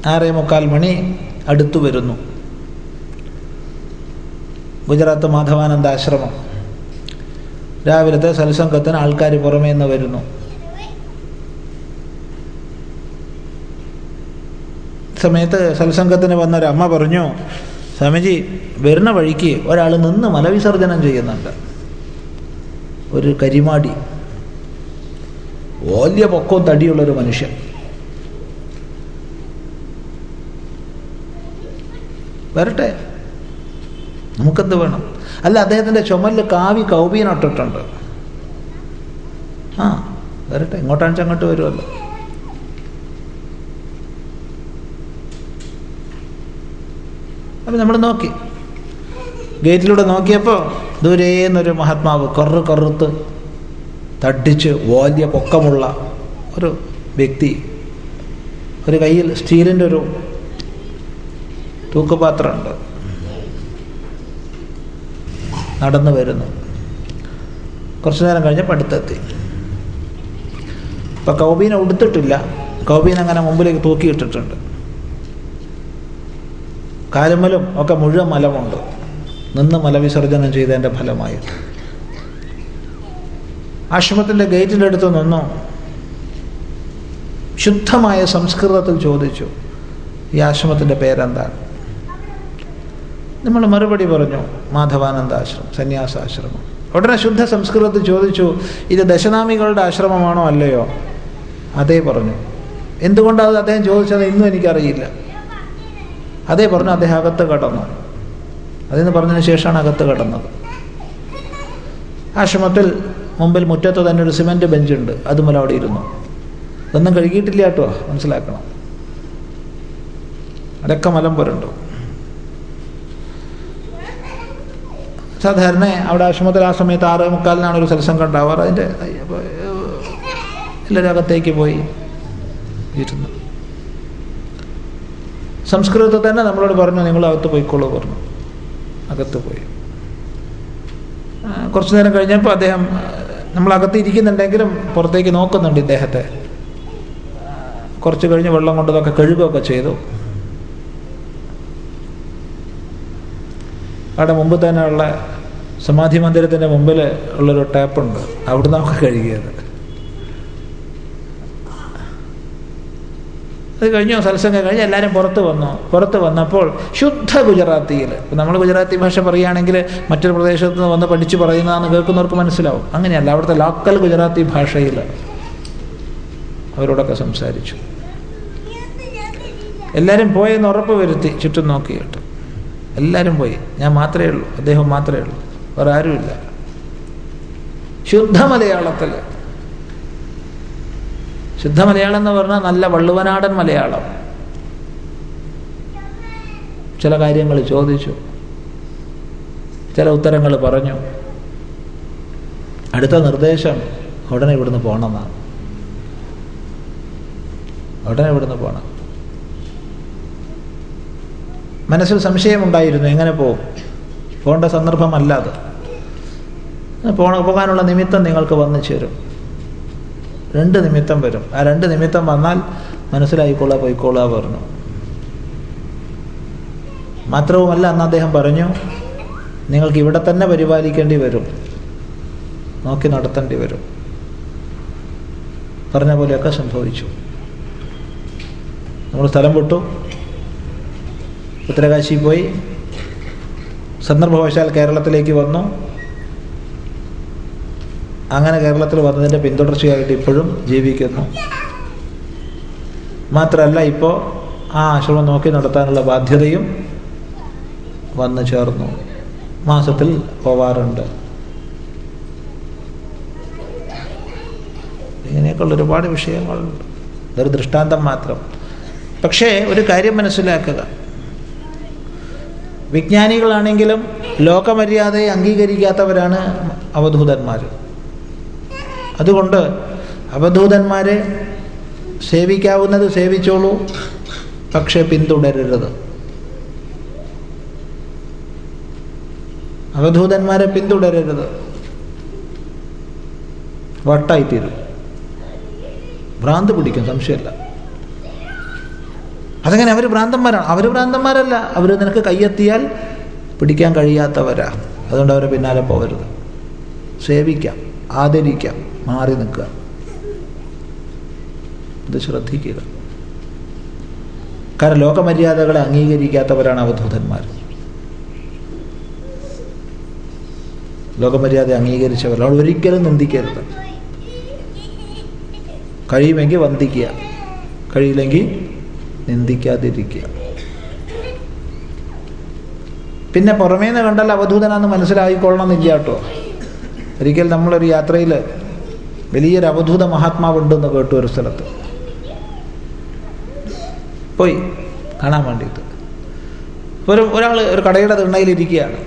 ആറേ മുക്കാൽ മണി അടുത്തു വരുന്നു. ഗുജറാത്ത് മാധവാനന്ദ ആശ്രമം. രാവിലത്തെ സത്സംഗത്തിന് ആൾക്കാർ പുറമേ നിന്ന് വരുന്നു. സമയത്ത് സത്സംഗത്തിന് വന്ന ഒരു അമ്മ പറഞ്ഞു സ്വാമിജി വരുന്ന വഴിക്ക് ഒരാൾ നിന്ന് മലവിസർജനം ചെയ്യുന്നുണ്ട്. ഒരു കരിമാടി. വലിയ പൊക്കവും തടിയുള്ളൊരു മനുഷ്യൻ. വരട്ടെ. നമുക്കെന്ത് വേണം? അല്ല അദ്ദേഹത്തിന്റെ ചുമലിൽ കാവി കൗബീനൊട്ടിട്ടുണ്ട് ആ വരട്ടെ. ഇങ്ങോട്ടാണ് അങ്ങോട്ട് വരുമല്ലോ. അപ്പം നമ്മൾ നോക്കി. ഗേറ്റിലൂടെ നോക്കിയപ്പോൾ ദൂരേന്നൊരു മഹാത്മാവ് കറു കറുത്ത് തട്ടിച്ച് വലിയ പൊക്കമുള്ള ഒരു വ്യക്തി ഒരു കയ്യിൽ സ്റ്റീലിന്റെ ഒരു തൂക്കുപാത്രമുണ്ട്. നടന്നു വരുന്നു. കുറച്ചു നേരം കഴിഞ്ഞപ്പോൾ അടുത്തെത്തി ഇപ്പം കൗബീനെ ഉടുത്തിട്ടില്ല. കൗബീൻ അങ്ങനെ മുമ്പിലേക്ക് തൂക്കിയിട്ടിട്ടുണ്ട്. കാലുമലും ഒക്കെ മുഴുവൻ മലമുണ്ട്. നിന്ന് മലവിസർജനം ചെയ്തതിന്റെ ഫലമായിട്ട്. ആശ്രമത്തിന്റെ ഗേറ്റിന്റെ അടുത്ത് നിന്നു? ശുദ്ധമായ സംസ്കൃതത്തിൽ ചോദിച്ചു ഈ ആശ്രമത്തിന്റെ പേരെന്താണ്? നമ്മൾ മറുപടി പറഞ്ഞു മാധവാനന്ദാശ്രമം സന്യാസാശ്രമം. ഉടനെ ശുദ്ധ സംസ്കൃതത്തിൽ ചോദിച്ചു ഇത് ദശനാമികളുടെ ആശ്രമമാണോ അല്ലയോ? അതേ പറഞ്ഞു. എന്തുകൊണ്ടാണ് അദ്ദേഹം ചോദിച്ചത് ഇന്നും എനിക്കറിയില്ല. അതേ പറഞ്ഞു അദ്ദേഹം അകത്ത് കടന്നു. അതെന്ന് പറഞ്ഞതിന് ശേഷമാണ് അകത്ത് കടന്നത്. ആശ്രമത്തിൽ മുമ്പിൽ മുറ്റത്ത് തന്നെ ഒരു സിമന്റ് ബെഞ്ചുണ്ട്. അതുമൂലം അവിടെ ഇരുന്നു. ഇതൊന്നും കഴുകിയിട്ടില്ല കേട്ടോ. മനസ്സിലാക്കണം. അടക്ക മലം പോരുണ്ടോ സാധാരണ അവിടെ ആശ്രമത്തിൽ ആ സമയത്ത് ആറ് മുക്കാലിനാണ് ഒരു സത്സംഗം ഉണ്ടാവാറ് അതിന്റെ എല്ലാവരും അകത്തേക്ക് പോയി ഇരുന്നു. സംസ്കൃതത്തിൽ തന്നെ നമ്മളോട് പറഞ്ഞു നിങ്ങൾ അകത്ത് പോയിക്കോളൂ പറഞ്ഞു. അകത്ത് പോയി. കുറച്ചു നേരം കഴിഞ്ഞപ്പോൾ അദ്ദേഹം നമ്മൾ അകത്ത് ഇരിക്കുന്നുണ്ടെങ്കിലും പുറത്തേക്ക് നോക്കുന്നുണ്ട് ഇദ്ദേഹത്തെ. കുറച്ച് കഴിഞ്ഞ് വെള്ളം കൊണ്ടതൊക്കെ കഴുകുകയൊക്കെ ചെയ്തു. അവിടെ മുമ്പ് തന്നെയുള്ള സമാധി മന്ദിരത്തിന്റെ മുമ്പിൽ ഉള്ളൊരു ടാപ്പുണ്ട്. അവിടുന്ന് നമുക്ക് കഴുകിയത്. അത് കഴിഞ്ഞു സത്സംഗം കഴിഞ്ഞ് എല്ലാവരും പുറത്ത് വന്നു. പുറത്ത് വന്നപ്പോൾ ശുദ്ധ ഗുജറാത്തിയിൽ. നമ്മൾ ഗുജറാത്തി ഭാഷ പറയുകയാണെങ്കിൽ മറ്റൊരു പ്രദേശത്ത് നിന്ന് വന്ന് പഠിച്ച് പറയുന്നതെന്ന് കേൾക്കുന്നവർക്ക് മനസ്സിലാവും. അങ്ങനെയല്ല അവിടുത്തെ ലോക്കൽ ഗുജറാത്തി ഭാഷയിൽ അവരോടൊക്കെ സംസാരിച്ചു. എല്ലാവരും പോയെന്ന് ഉറപ്പ് വരുത്തി ചുറ്റും നോക്കിയിട്ട്. എല്ലാവരും പോയി. ഞാൻ മാത്രമേ ഉള്ളൂ. അദ്ദേഹം മാത്രമേ ഉള്ളൂ. വേറെ ആരുമില്ല. ശുദ്ധ മലയാളത്തിൽ ശുദ്ധ മലയാളം എന്ന് പറഞ്ഞാൽ നല്ല വള്ളുവനാടൻ മലയാളം. ചില കാര്യങ്ങൾ ചോദിച്ചു. ചില ഉത്തരങ്ങൾ പറഞ്ഞു. അടുത്ത നിർദ്ദേശം ഉടനെ ഇവിടുന്ന് പോകണമെന്നാണ്. ഉടനെ ഇവിടുന്ന് പോകണം. മനസ്സിൽ സംശയമുണ്ടായിരുന്നു എങ്ങനെ പോകും പോകേണ്ട സന്ദർഭമല്ലാതെ പോണ പോകാനുള്ള നിമിത്തം നിങ്ങൾക്ക് വന്നു ചേരും. രണ്ട് നിമിത്തം വരും. ആ രണ്ട് നിമിത്തം വന്നാൽ മനസ്സിലായിക്കോളാ പോയിക്കോളാ പറഞ്ഞു. മാത്രവുമല്ല അന്ന് അദ്ദേഹം പറഞ്ഞു നിങ്ങൾക്ക് ഇവിടെ തന്നെ പരിപാലിക്കേണ്ടി വരും. നോക്കി നടത്തേണ്ടി വരും. പറഞ്ഞ പോലെയൊക്കെ സംഭവിച്ചു. നമ്മൾ സ്ഥലം വിട്ടു. ഉത്തരകാശി പോയി. സന്ദർഭവശാൽ കേരളത്തിലേക്ക് വന്നു. അങ്ങനെ കേരളത്തിൽ വന്നതിന്റെ പിന്തുടർച്ചയായിട്ട് ഇപ്പോഴും ജീവിക്കുന്നു. മാത്രമല്ല ഇപ്പോൾ ആ ആശ്രമം നോക്കി നടത്താനുള്ള ബാധ്യതയും വന്നു ചേർന്നു. മാസത്തിൽ പോവാറുണ്ട്. ഇങ്ങനെയൊക്കെയുള്ള ഒരുപാട് വിഷയങ്ങളുണ്ട്. ഇതൊരു ദൃഷ്ടാന്തം മാത്രം. പക്ഷേ ഒരു കാര്യം മനസ്സിലാക്കുക. വിജ്ഞാനികളാണെങ്കിലും ലോകമര്യാദയെ അംഗീകരിക്കാത്തവരാണ് അവധൂതന്മാർ അതുകൊണ്ട് അവധൂതന്മാരെ സേവിക്കാവുന്നത് സേവിച്ചോളൂ പക്ഷെ പിന്തുടരരുത്. അവധൂതന്മാരെ പിന്തുടരരുത്. വട്ടായിത്തീരും. ഭ്രാന്ത് പിടിക്കും സംശയമല്ല. അതങ്ങനെ അവർ ഭ്രാന്തന്മാരാണ്. അവർ ഭ്രാന്തന്മാരല്ല. അവർ നിനക്ക് കയ്യെത്തിയാൽ പിടിക്കാൻ കഴിയാത്തവരാ. അതുകൊണ്ട് അവരെ പിന്നാലെ പോകരുത്. സേവിക്കാം ആദരിക്കാം. മാറി നിൽക്കുക. ഇത് ശ്രദ്ധിക്കുക. കാരണം ലോകമര്യാദകളെ അംഗീകരിക്കാത്തവരാണ് അവധൂതന്മാർ. ലോകമര്യാദ അംഗീകരിച്ചവർ. അവൾ ഒരിക്കലും നിന്ദിക്കരുത്. കഴിയുമെങ്കിൽ വന്ദിക്കുക. കഴിയില്ലെങ്കിൽ നിന്ദിക്കാതിരിക്കുക. പിന്നെ പുറമേന്ന് കണ്ടാൽ അവധൂതനാന്ന് മനസ്സിലായിക്കൊള്ളണം എന്നില്ല കേട്ടോ. ഒരിക്കൽ നമ്മളൊരു യാത്രയിൽ വലിയൊരു അവധൂത മഹാത്മാവുണ്ടെന്ന് കേട്ടു ഒരു സ്ഥലത്ത്. പോയി. കാണാൻ വേണ്ടിയിട്ട്. ഒരു ഒരാൾ ഒരു കടയുടെ തിണ്ണയിലിരിക്കുകയാണ്.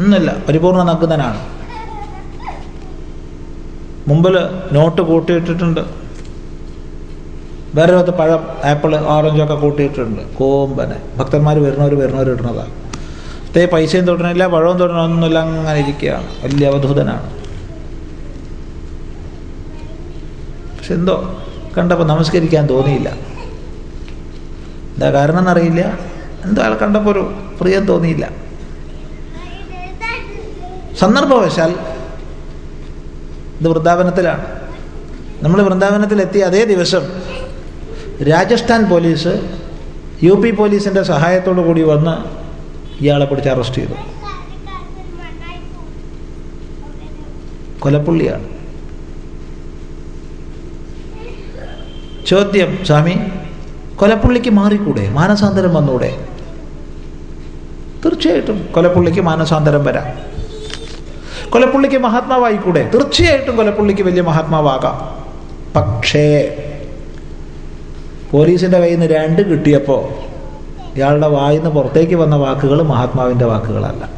ഒന്നുമില്ല പരിപൂർണ നഗ്നനാണ്. മുമ്പിൽ നോട്ട് കൂട്ടിയിട്ടിട്ടുണ്ട്. വേറെ ഒരു പഴം ആപ്പിൾ ഓറഞ്ചൊക്കെ കൂട്ടിയിട്ടുണ്ട്. കോമ്പനെ. ഭക്തന്മാർ വരുന്നവർ വരുന്നവർ ഇടുന്നതാണ് തേ പൈസയും തൊടണില്ല പഴവും തൊടണമൊന്നുമില്ല അങ്ങനെ ഇരിക്കുകയാണ്. വലിയ അവധൂതനാണ്. പക്ഷെ എന്തോ കണ്ടപ്പോൾ നമസ്കരിക്കാൻ തോന്നിയില്ല. എന്താ കാരണം എന്നറിയില്ല എന്തോ അയാൾ കണ്ടപ്പോൾ ഒരു പ്രിയം തോന്നിയില്ല. സന്ദർഭവശാൽ ഇത് വൃന്ദാവനത്തിലാണ്. നമ്മൾ വൃന്ദാവനത്തിലെത്തിയ അതേ ദിവസം രാജസ്ഥാൻ പോലീസ് യു പി പോലീസിന്റെ സഹായത്തോടു കൂടി വന്ന് ഇയാളെ പിടിച്ച് അറസ്റ്റ് ചെയ്തു. കൊലപ്പുള്ളിയാണ്. ചോദ്യം സ്വാമി കൊലപ്പുള്ളിക്ക് മാറിക്കൂടെ? മാനസാന്തരം വന്നൂടെ? തീർച്ചയായിട്ടും കൊലപ്പുള്ളിക്ക് മാനസാന്തരം വരാം. കൊലപ്പുള്ളിക്ക് മഹാത്മാവായിക്കൂടെ? തീർച്ചയായിട്ടും കൊലപ്പുള്ളിക്ക് വലിയ മഹാത്മാവാകാം. പക്ഷേ പോലീസിന്റെ കയ്യിൽ നിന്ന് രണ്ട് കിട്ടിയപ്പോൾ ഇയാളുടെ വായിൽ നിന്ന് പുറത്തേക്ക് വന്ന വാക്കുകൾ മഹാത്മാവിന്റെ വാക്കുകളല്ല.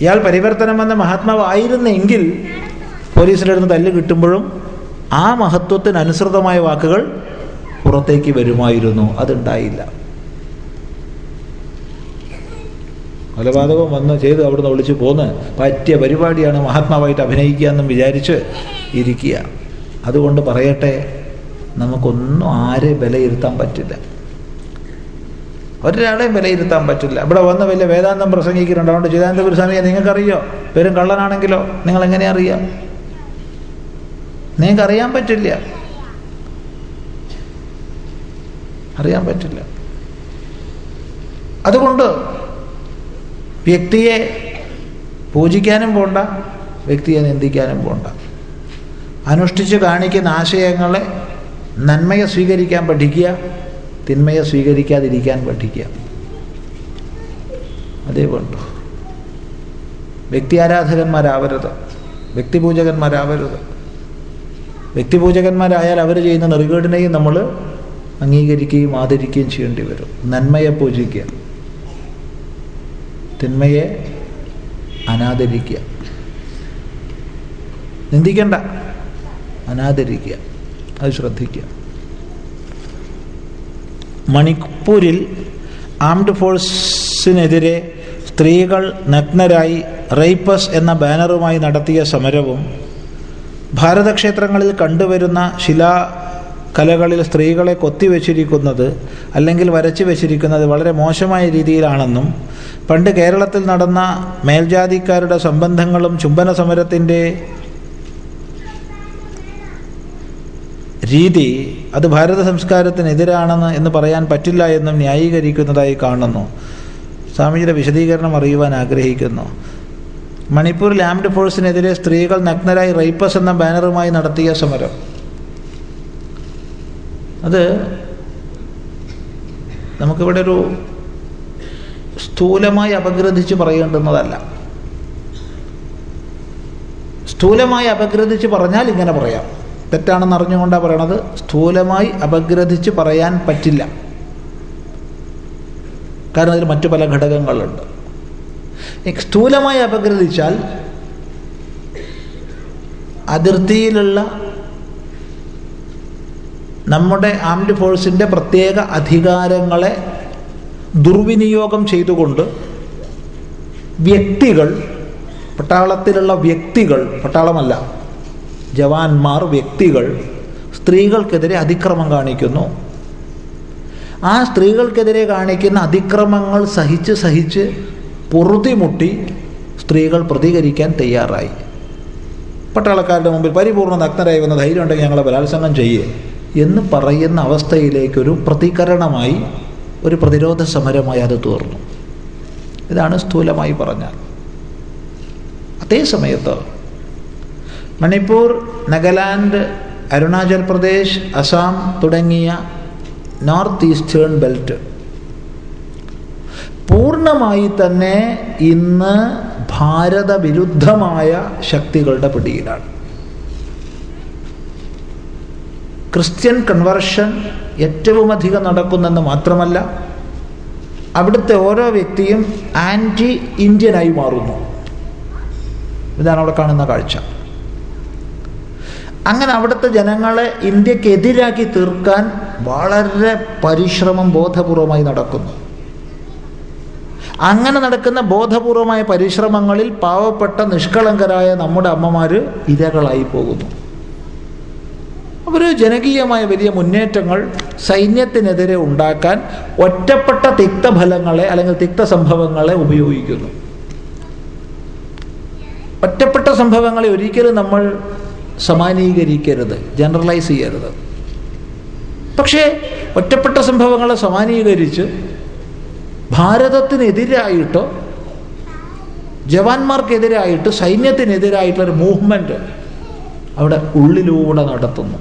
ഇയാൾ പരിവർത്തനം വന്ന മഹാത്മാവായിരുന്നെങ്കിൽ പോലീസിന്റെ അടുത്ത് തല്ല് കിട്ടുമ്പോഴും ആ മഹത്വത്തിനനുസൃതമായ വാക്കുകൾ പുറത്തേക്ക് വരുമായിരുന്നു. അതുണ്ടായില്ല. കൊലപാതകം വന്ന് ചെയ്ത് അവിടുന്ന് വിളിച്ച് പോന്ന് പറ്റിയ പരിപാടിയാണ് മഹാത്മാവായിട്ട് അഭിനയിക്കുക എന്നും വിചാരിച്ച് ഇരിക്കുക. അതുകൊണ്ട് പറയട്ടെ നമുക്കൊന്നും ആരെ വിലയിരുത്താൻ പറ്റില്ല. ഒരാളെയും വിലയിരുത്താൻ പറ്റില്ല. ഇവിടെ വന്ന് വലിയ വേദാന്തം പ്രസംഗിക്കുന്നുണ്ട്. അതുകൊണ്ട് ചിദാനന്ദ ഗുരുസ്വാമിയെ നിങ്ങൾക്കറിയോ? പേരും കള്ളനാണെങ്കിലോ? നിങ്ങൾ എങ്ങനെ അറിയാം? നിങ്ങൾക്ക് അറിയാൻ പറ്റില്ല. അറിയാൻ പറ്റില്ല. അതുകൊണ്ട് വ്യക്തിയെ പൂജിക്കാനും പോണ്ട വ്യക്തിയെ നിന്ദിക്കാനും പോണ്ട. അനുഷ്ഠിച്ച് കാണിക്കുന്ന ആശയങ്ങളെ നന്മയെ സ്വീകരിക്കാൻ പഠിക്കുക തിന്മയെ സ്വീകരിക്കാതിരിക്കാൻ പഠിക്കുക. അതേ വേണ്ടു. വ്യക്തി ആരാധകന്മാരാവരുത് വ്യക്തിപൂജകന്മാരാവരുത്. വ്യക്തിപൂജകന്മാരായാൽ അവർ ചെയ്യുന്ന നെറുകേടിനെയും നമ്മൾ അംഗീകരിക്കുകയും ആദരിക്കുകയും ചെയ്യേണ്ടി വരും. നന്മയെ പൂജിക്കുക. തിന്മയെ അനാദരിക്കുക. നിന്ദിക്കണ്ട. അനാദരിക്കുക. അത് ശ്രദ്ധിക്കുക. മണിപ്പൂരിൽ ആംഡ് ഫോഴ്സിനെതിരെ സ്ത്രീകൾ നഗ്നരായി റേപ്പസ് എന്ന ബാനറുമായി നടത്തിയ സമരവും ഭാരതക്ഷേത്രങ്ങളിൽ കണ്ടുവരുന്ന ശിലാ കലകളിൽ സ്ത്രീകളെ കൊത്തിവെച്ചിരിക്കുന്നത് അല്ലെങ്കിൽ വരച്ചു വെച്ചിരിക്കുന്നത് വളരെ മോശമായ രീതിയിലാണെന്നും പണ്ട് കേരളത്തിൽ നടന്ന മേൽജാതിക്കാരുടെ സംബന്ധങ്ങളും ചുംബന സമരത്തിന്റെ രീതി അത് ഭാരത സംസ്കാരത്തിനെതിരാണെന്ന് എന്ന് പറയാൻ പറ്റില്ല എന്നും ന്യായീകരിക്കുന്നതായി കാണുന്നു. സ്വാമിജിയുടെ വിശദീകരണം അറിയുവാൻ ആഗ്രഹിക്കുന്നു. മണിപ്പൂർ ലാംഡ് ഫോഴ്സിനെതിരെ സ്ത്രീകൾ നഗ്നരായി റൈപ്പസ് എന്ന ബാനറുമായി നടത്തിയ സമരം. അത് നമുക്കിവിടെ ഒരു സ്ഥൂലമായി അപഗ്രഥിച്ച് പറയേണ്ടുന്നതല്ല സ്ഥൂലമായി അപഗ്രഥിച്ച് പറഞ്ഞാൽ ഇങ്ങനെ പറയാം. തെറ്റാണെന്ന് അറിഞ്ഞുകൊണ്ടാണ് പറയണത്. സ്ഥൂലമായി അപഗ്രഥിച്ച് പറയാൻ പറ്റില്ല. കാരണം അതിൽ മറ്റു പല ഘടകങ്ങളുണ്ട്. സ്ഥൂലമായി അപഗ്രഥിച്ചാൽ അതിർത്തിയിലുള്ള നമ്മുടെ ആംഡ് ഫോഴ്സിന്റെ പ്രത്യേക അധികാരങ്ങളെ ദുർവിനിയോഗം ചെയ്തുകൊണ്ട് വ്യക്തികൾ പട്ടാളത്തിലുള്ള വ്യക്തികൾ പട്ടാളമല്ല ജവാന്മാർ വ്യക്തികൾ സ്ത്രീകൾക്കെതിരെ അതിക്രമം കാണിക്കുന്നു. ആ സ്ത്രീകൾക്കെതിരെ കാണിക്കുന്ന അതിക്രമങ്ങൾ സഹിച്ച് സഹിച്ച് പൊറുതിമുട്ടി സ്ത്രീകൾ പ്രതികരിക്കാൻ തയ്യാറായി. പട്ടാളക്കാരുടെ മുമ്പിൽ പരിപൂർണ നഗ്നരായി വന്ന ധൈര്യം ഉണ്ടെങ്കിൽ ഞങ്ങളെ ബലാത്സംഗം ചെയ്യേ എന്ന് പറയുന്ന അവസ്ഥയിലേക്കൊരു പ്രതികരണമായി ഒരു പ്രതിരോധ സമരമായി അത് തീർന്നു. ഇതാണ് സ്ഥൂലമായി പറഞ്ഞാൽ. അതേ സമയത്ത് മണിപ്പൂർ നാഗാലാൻഡ് അരുണാചൽ പ്രദേശ് അസാം തുടങ്ങിയ നോർത്ത് ഈസ്റ്റേൺ ബെൽറ്റ് പൂർണമായി തന്നെ ഇന്ന് ഭാരത വിരുദ്ധമായ ശക്തികളുടെ പിടിയിലാണ്. ക്രിസ്ത്യൻ കൺവർഷൻ ഏറ്റവും അധികം നടക്കുന്നെന്ന് മാത്രമല്ല അവിടുത്തെ ഓരോ വ്യക്തിയും ആന്റി ഇന്ത്യനായി മാറുന്നു. ഇതാണ് അവിടെ കാണുന്ന കാഴ്ച. അങ്ങനെ അവിടുത്തെ ജനങ്ങളെ ഇന്ത്യക്കെതിരാക്കി തീർക്കാൻ വളരെ പരിശ്രമം ബോധപൂർവമായി നടക്കുന്നു. അങ്ങനെ നടക്കുന്ന ബോധപൂർവമായ പരിശ്രമങ്ങളിൽ പാവപ്പെട്ട നിഷ്കളങ്കരായ നമ്മുടെ അമ്മമാർ ഇരകളായി പോകുന്നു. അവർ ജനകീയമായ വലിയ മുന്നേറ്റങ്ങൾ സൈന്യത്തിനെതിരെ ഉണ്ടാക്കാൻ ഒറ്റപ്പെട്ട തിക്തഫലങ്ങളെ അല്ലെങ്കിൽ തിക്ത സംഭവങ്ങളെ ഉപയോഗിക്കുന്നു. ഒറ്റപ്പെട്ട സംഭവങ്ങളെ ഒരിക്കലും നമ്മൾ സമാനീകരിക്കരുത് ജനറലൈസ് ചെയ്യരുത്. പക്ഷേ ഒറ്റപ്പെട്ട സംഭവങ്ങളെ സമാനീകരിച്ച് ഭാരതത്തിനെതിരായിട്ടോ ജവാന്മാർക്കെതിരായിട്ട് സൈന്യത്തിനെതിരായിട്ടുള്ളൊരു മൂവ്മെന്റ് അവിടെ ഉള്ളിലൂടെ നടത്തുന്നു.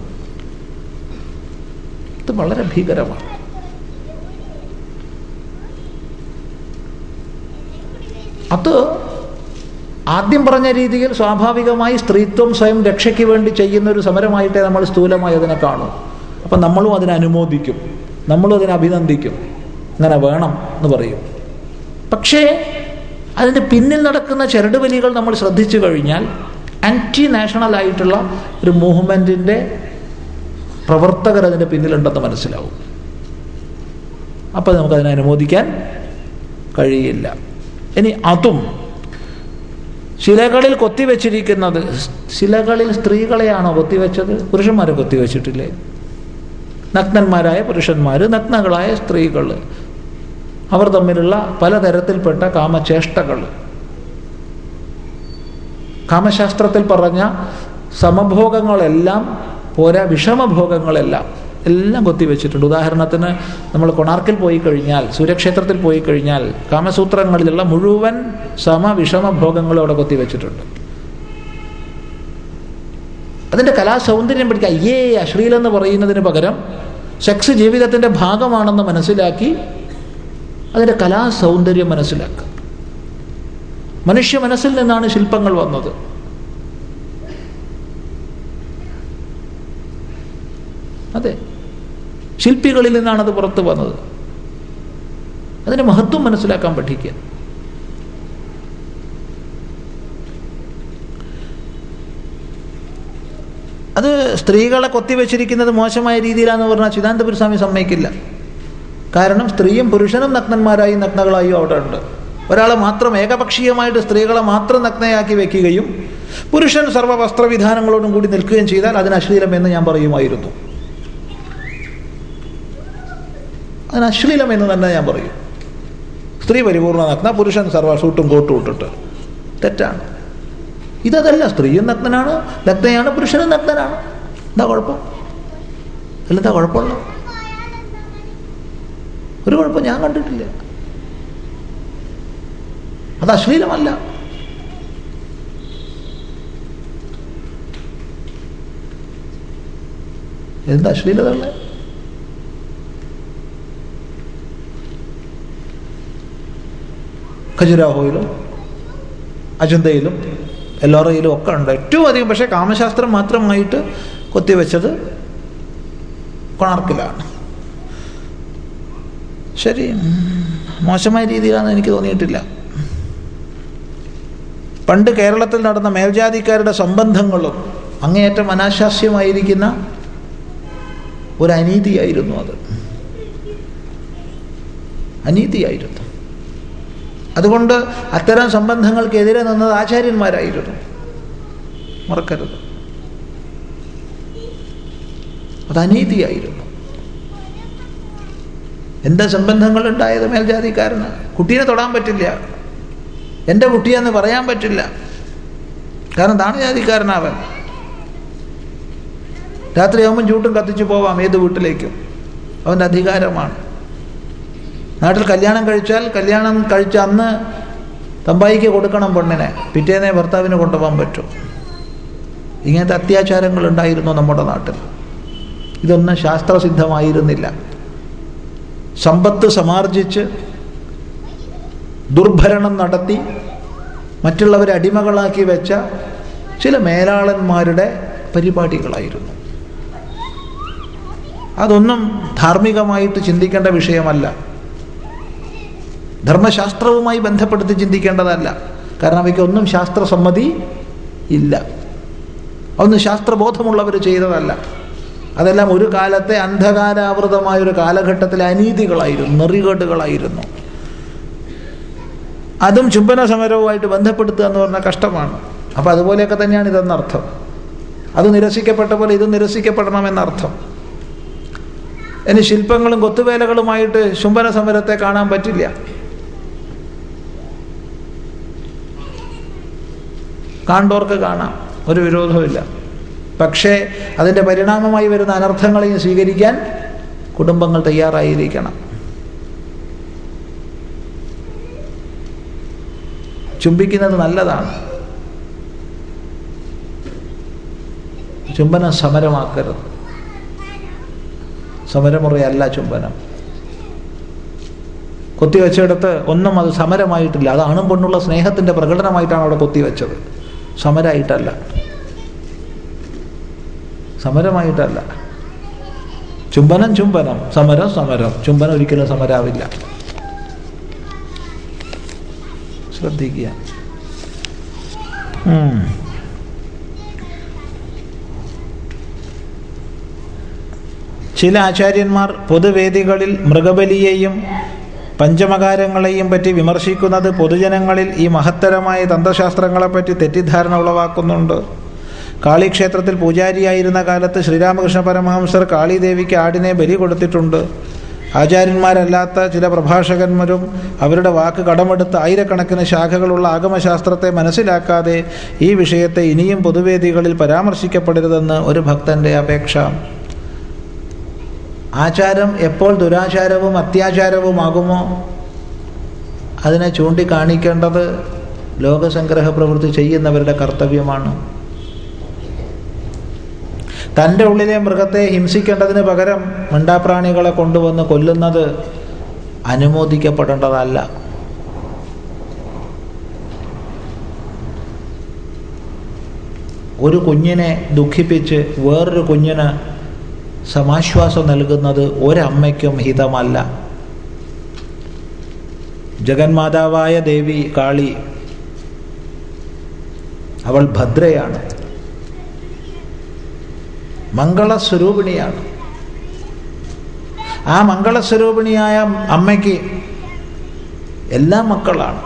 ഇത് വളരെ ഭീകരമാണ്. അത് ആദ്യം പറഞ്ഞ രീതിയിൽ സ്വാഭാവികമായി സ്ത്രീത്വം സ്വയം രക്ഷയ്ക്ക് വേണ്ടി ചെയ്യുന്ന ഒരു സമരമായിട്ടേ നമ്മൾ സ്ഥൂലമായി അതിനെ കാണൂ. അപ്പം നമ്മളും അതിനെ അനുമോദിക്കും. നമ്മളും അതിനെ അഭിനന്ദിക്കും. അങ്ങനെ വേണം എന്ന് പറയും. പക്ഷേ അതിന്റെ പിന്നിൽ നടക്കുന്ന ചരടുവലികൾ നമ്മൾ ശ്രദ്ധിച്ചു കഴിഞ്ഞാൽ ആന്റി നാഷണൽ ആയിട്ടുള്ള ഒരു മൂവ്മെന്റിന്റെ പ്രവർത്തകർ അതിന്റെ പിന്നിലുണ്ടെന്ന് മനസ്സിലാവും. അപ്പോൾ നമുക്കതിനെ അനുമോദിക്കാൻ കഴിയില്ല. ഇനി അതും ശിലകളിൽ കൊത്തിവെച്ചിരിക്കുന്നത് ശിലകളിൽ സ്ത്രീകളെയാണോ കൊത്തിവെച്ചത്? പുരുഷന്മാരെ കൊത്തിവെച്ചിട്ടില്ലേ? നഗ്നന്മാരായ പുരുഷന്മാർ നഗ്നകളായ സ്ത്രീകൾ അവർ തമ്മിലുള്ള പലതരത്തിൽപ്പെട്ട കാമചേഷ്ടകൾ. കാമശാസ്ത്രത്തിൽ പറഞ്ഞ സമഭോഗങ്ങളെല്ലാം പോരാ വിഷമഭോഗങ്ങളെല്ലാം എല്ലാം കൊത്തിവെച്ചിട്ടുണ്ട്. ഉദാഹരണത്തിന് നമ്മൾ കൊണാർക്കിൽ പോയി കഴിഞ്ഞാൽ സൂര്യക്ഷേത്രത്തിൽ പോയി കഴിഞ്ഞാൽ കാമസൂത്രങ്ങളിലുള്ള മുഴുവൻ സമവിഷമഭോഗങ്ങളും അവിടെ കൊത്തിവെച്ചിട്ടുണ്ട്. അതിന്റെ കലാസൗന്ദര്യം പഠിക്കുക. അയ്യേ അശ്ലീലെന്ന് പറയുന്നതിന് പകരം സെക്സ് ജീവിതത്തിന്റെ ഭാഗമാണെന്ന് മനസ്സിലാക്കി അതിന്റെ കലാസൗന്ദര്യം മനസ്സിലാക്കുക. മനുഷ്യ മനസ്സിൽ നിന്നാണ് ശില്പങ്ങൾ വന്നത്. അതെ. ശില്പികളിൽ നിന്നാണ് അത് പുറത്തു വന്നത്. അതിന്റെ മഹത്വം മനസ്സിലാക്കാൻ പഠിക്കുക. അത് സ്ത്രീകളെ കൊത്തിവെച്ചിരിക്കുന്നത് മോശമായ രീതിയിലാണെന്ന് പറഞ്ഞാൽ ചിദാനന്ദപുരസ്വാമി സമ്മതിക്കില്ല. കാരണം സ്ത്രീയും പുരുഷനും നഗ്നന്മാരായും നഗ്നകളായും അവിടെ ഉണ്ട് ഒരാളെ മാത്രം ഏകപക്ഷീയമായിട്ട് സ്ത്രീകളെ മാത്രം നഗ്നയാക്കി വെക്കുകയും പുരുഷൻ സർവ വസ്ത്രവിധാനങ്ങളോടും കൂടി നിൽക്കുകയും ചെയ്താൽ അതിന് അശ്ലീലം എന്ന് ഞാൻ പറയുമായിരുന്നു. അതിന് അശ്ലീലം എന്ന് തന്നെ ഞാൻ പറയും. സ്ത്രീ പരിപൂർണ നഗ്ന പുരുഷൻ സർവ ഷൂട്ടും കോട്ടും ഇട്ടിട്ട്. തെറ്റാണ്. ഇതല്ല സ്ത്രീയും നഗ്നനാണ് നഗ്നയാണ് പുരുഷനും നഗ്നനാണ്. എന്താ കുഴപ്പം? അതിലെന്താ കുഴപ്പമുള്ള ഒരു കുഴപ്പം ഞാൻ കണ്ടിട്ടില്ല. അത് അശ്ലീലമല്ല. എന്താ അശ്ലീലതല്ലേ ഖജുരാഹോയിലും അജന്തയിലും എല്ലോറയിലും ഒക്കെ ഉണ്ട്. ഏറ്റവും അധികം പക്ഷേ കാമശാസ്ത്രം മാത്രമായിട്ട് കൊത്തിവെച്ചത് കൊണാർക്കിലാണ്. ശരി. മോശമായ രീതിയിലാണ് എനിക്ക് തോന്നിയിട്ടില്ല. പണ്ട് കേരളത്തിൽ നടന്ന മേൽജാതിക്കാരുടെ സംബന്ധങ്ങളും അങ്ങേയറ്റം അനാശാസ്യമായിരിക്കുന്ന ഒരു അനീതിയായിരുന്നു അത്. അനീതിയായിരുന്നു. അതുകൊണ്ട് അത്തരം സംബന്ധങ്ങൾക്കെതിരെ നിന്നത് ആചാര്യന്മാരായിരുന്നു. മറക്കരുത്. അത് അനീതിയായിരുന്നു. എന്താ സംബന്ധങ്ങൾ ഉണ്ടായത് മേൽജാതിക്കാരന്? കുട്ടീനെ തൊടാൻ പറ്റില്ല. എന്റെ കുട്ടിയെന്ന് പറയാൻ പറ്റില്ല. കാരണം താണ ജാതിക്കാരനാവൻ. രാത്രിയാകുമ്പം ചൂട്ടും കത്തിച്ചു പോവാം. ഏത് വീട്ടിലേക്കും? അവന്റെ അധികാരമാണ്. നാട്ടിൽ കല്യാണം കഴിച്ചാൽ കല്യാണം കഴിച്ച അന്ന് തമ്പായിക്ക് കൊടുക്കണം പെണ്ണിനെ. പിറ്റേന്നേ ഭർത്താവിന് കൊണ്ടുപോകാൻ പറ്റും. ഇങ്ങനത്തെ അത്യാചാരങ്ങൾ ഉണ്ടായിരുന്നു നമ്മുടെ നാട്ടിൽ. ഇതൊന്നും ശാസ്ത്രസിദ്ധമായിരുന്നില്ല. സമ്പത്ത് സമാർജിച്ച് ദുർഭരണം നടത്തി മറ്റുള്ളവരെ അടിമകളാക്കി വെച്ച ചില മേലാളന്മാരുടെ പരിപാടികളായിരുന്നു. അതൊന്നും ധാർമ്മികമായിട്ട് ചിന്തിക്കേണ്ട വിഷയമല്ല. ധർമ്മശാസ്ത്രവുമായി ബന്ധപ്പെടുത്തി ചിന്തിക്കേണ്ടതല്ല. കാരണം അവയ്ക്കൊന്നും ശാസ്ത്രസമ്മതി ഇല്ല. അതൊന്നും ശാസ്ത്രബോധമുള്ളവർ ചെയ്തതല്ല. അതെല്ലാം ഒരു കാലത്തെ അന്ധകാരാവൃതമായ ഒരു കാലഘട്ടത്തിലെ അനീതികളായിരുന്നു നെറികേടുകളായിരുന്നു. അതും ചുംബന സമരവുമായിട്ട് ബന്ധപ്പെടുത്തുക എന്ന് പറഞ്ഞാൽ കഷ്ടമാണ്. അപ്പോൾ അതുപോലെയൊക്കെ തന്നെയാണ് ഇതെന്നർത്ഥം അത് നിരസിക്കപ്പെട്ട പോലെ ഇത് നിരസിക്കപ്പെടണമെന്നർത്ഥം. ഇനി ശില്പങ്ങളും കൊത്തുവേലകളുമായിട്ട് ശുംബന സമരത്തെ കാണാൻ പറ്റില്ല. കാണ്ടോർക്ക് കാണാം. ഒരു വിരോധമില്ല പക്ഷേ അതിന്റെ പരിണാമമായി വരുന്ന അനർത്ഥങ്ങളെയും സ്വീകരിക്കാൻ കുടുംബങ്ങൾ തയ്യാറായിരിക്കണം. ചുംബിക്കുന്നത് നല്ലതാണ്. ചുംബനം സമരമാക്കരുത്. സമരമുറയല്ല ചുംബനം. കൊത്തിവെച്ചെടുത്ത് ഒന്നും അത് സമരമായിട്ടില്ല. അത് ആണും പെണ്ണുള്ള സ്നേഹത്തിന്റെ പ്രകടനമായിട്ടാണ് അവിടെ കൊത്തിവെച്ചത്. സമരമായിട്ടല്ല സമരമായിട്ടല്ല. ചുംബനം ചുംബനം സമരം സമരം. ചുംബനം ഒരിക്കലും സമരാവില്ല. ശ്രദ്ധിക്കുക. ചില ആചാര്യന്മാർ പൊതുവേദികളിൽ മൃഗബലിയെയും പഞ്ചമകാരങ്ങളെയും പറ്റി വിമർശിക്കുന്നത് പൊതുജനങ്ങളിൽ ഈ മഹത്തരമായ തന്ത്രശാസ്ത്രങ്ങളെപ്പറ്റി തെറ്റിദ്ധാരണ ഉളവാക്കുന്നുണ്ട്. കാളിക്ഷേത്രത്തിൽ പൂജാരിയായിരുന്ന കാലത്ത് ശ്രീരാമകൃഷ്ണ പരമഹംസർ കാളിദേവിക്ക് ആടിനെ ബലി കൊടുത്തിട്ടുണ്ട്. ആചാര്യന്മാരല്ലാത്ത ചില പ്രഭാഷകന്മാരും അവരുടെ വാക്ക് കടമെടുത്ത് ആയിരക്കണക്കിന് ശാഖകളുള്ള ആഗമശാസ്ത്രത്തെ മനസ്സിലാക്കാതെ ഈ വിഷയത്തെ ഇനിയും പൊതുവേദികളിൽ പരാമർശിക്കപ്പെടരുതെന്ന് ഒരു ഭക്തന്റെ അപേക്ഷ. ആചാരം എപ്പോൾ ദുരാചാരവും അത്യാചാരവുമാകുമോ? അതിനെ ചൂണ്ടിക്കാണിക്കേണ്ടത് ലോകസംഗ്രഹ പ്രവൃത്തി ചെയ്യുന്നവരുടെ കർത്തവ്യമാണ്. തന്റെ ഉള്ളിലെ മൃഗത്തെ ഹിംസിക്കേണ്ടതിന് പകരം മിണ്ടാപ്രാണികളെ കൊണ്ടുവന്ന് കൊല്ലുന്നത് അനുമോദിക്കപ്പെടേണ്ടതല്ല. ഒരു കുഞ്ഞിനെ ദുഃഖിപ്പിച്ച് വേറൊരു കുഞ്ഞിന് സമാശ്വാസം നൽകുന്നത് ഒരമ്മയ്ക്കും ഹിതമല്ല. ജഗന്മാതാവായ ദേവി കാളി അവൾ ഭദ്രയാണ്. മംഗളസ്വരൂപിണിയാണ്. ആ മംഗളസ്വരൂപിണിയായ അമ്മയ്ക്ക് എല്ലാ മക്കളാണ്.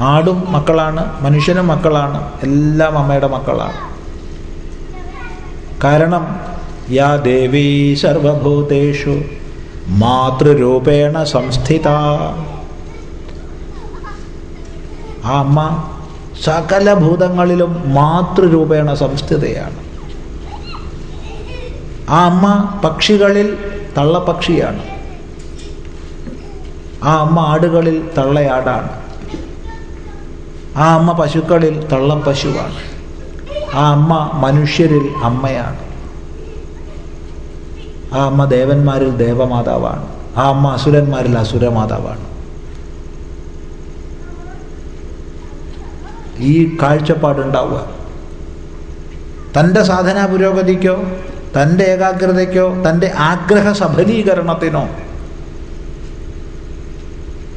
ആടും മക്കളാണ് മനുഷ്യനും മക്കളാണ് എല്ലാം അമ്മയുടെ മക്കളാണ്. കാരണം യാ ദേവീ സർവഭൂതേഷു മാതൃരൂപേണ സംസ്ഥിത. ആ അമ്മ സകല ഭൂതങ്ങളിലും മാതൃരൂപേണ സംസ്ഥിതയാണ്. ആ അമ്മ പക്ഷികളിൽ തള്ളപ്പക്ഷിയാണ്. ആ അമ്മ ആടുകളിൽ തള്ളയാടാണ്. ആ അമ്മ പശുക്കളിൽ തള്ളപ്പശുവാണ്. ആ അമ്മ മനുഷ്യരിൽ അമ്മയാണ്. ആ അമ്മ ദേവന്മാരിൽ ദേവമാതാവാണ്. ആ അമ്മ അസുരന്മാരിൽ അസുരമാതാവാണ്. ഈ കാഴ്ചപ്പാടുണ്ടാവുക. തന്റെ സാധനാ പുരോഗതിക്കോ തന്റെ ഏകാഗ്രതയ്ക്കോ തന്റെ ആഗ്രഹ സഫലീകരണത്തിനോ.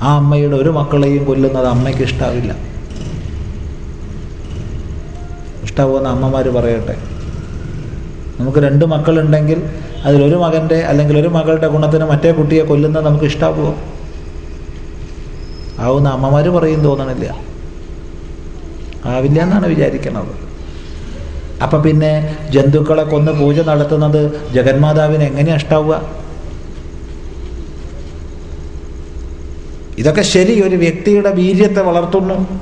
ആ അമ്മയുടെ ഒരു മക്കളെയും കൊല്ലുന്നത് അമ്മയ്ക്ക് ഇഷ്ടാവില്ല. ഇഷ്ടാവുമെന്ന് അമ്മമാർ പറയട്ടെ. നമുക്ക് രണ്ട് മക്കളുണ്ടെങ്കിൽ അതിലൊരു മകന്റെ അല്ലെങ്കിൽ ഒരു മകളുടെ ഗുണത്തിന് മറ്റേ കുട്ടിയെ കൊല്ലുന്നത് നമുക്ക് ഇഷ്ടാവുമോ ആവുന്ന അമ്മമാർ പറയും തോന്നണില്ല. ആവില്ല എന്നാണ് വിചാരിക്കുന്നത് അപ്പം പിന്നെ ജന്തുക്കളെ കൊന്ന് പൂജ നടത്തുന്നത് ജഗന്മാതാവിന് എങ്ങനെ ഇഷ്ടാവുക? ഇതൊക്കെ ശരി ഒരു വ്യക്തിയുടെ വീര്യത്തെ വളർത്തുന്നു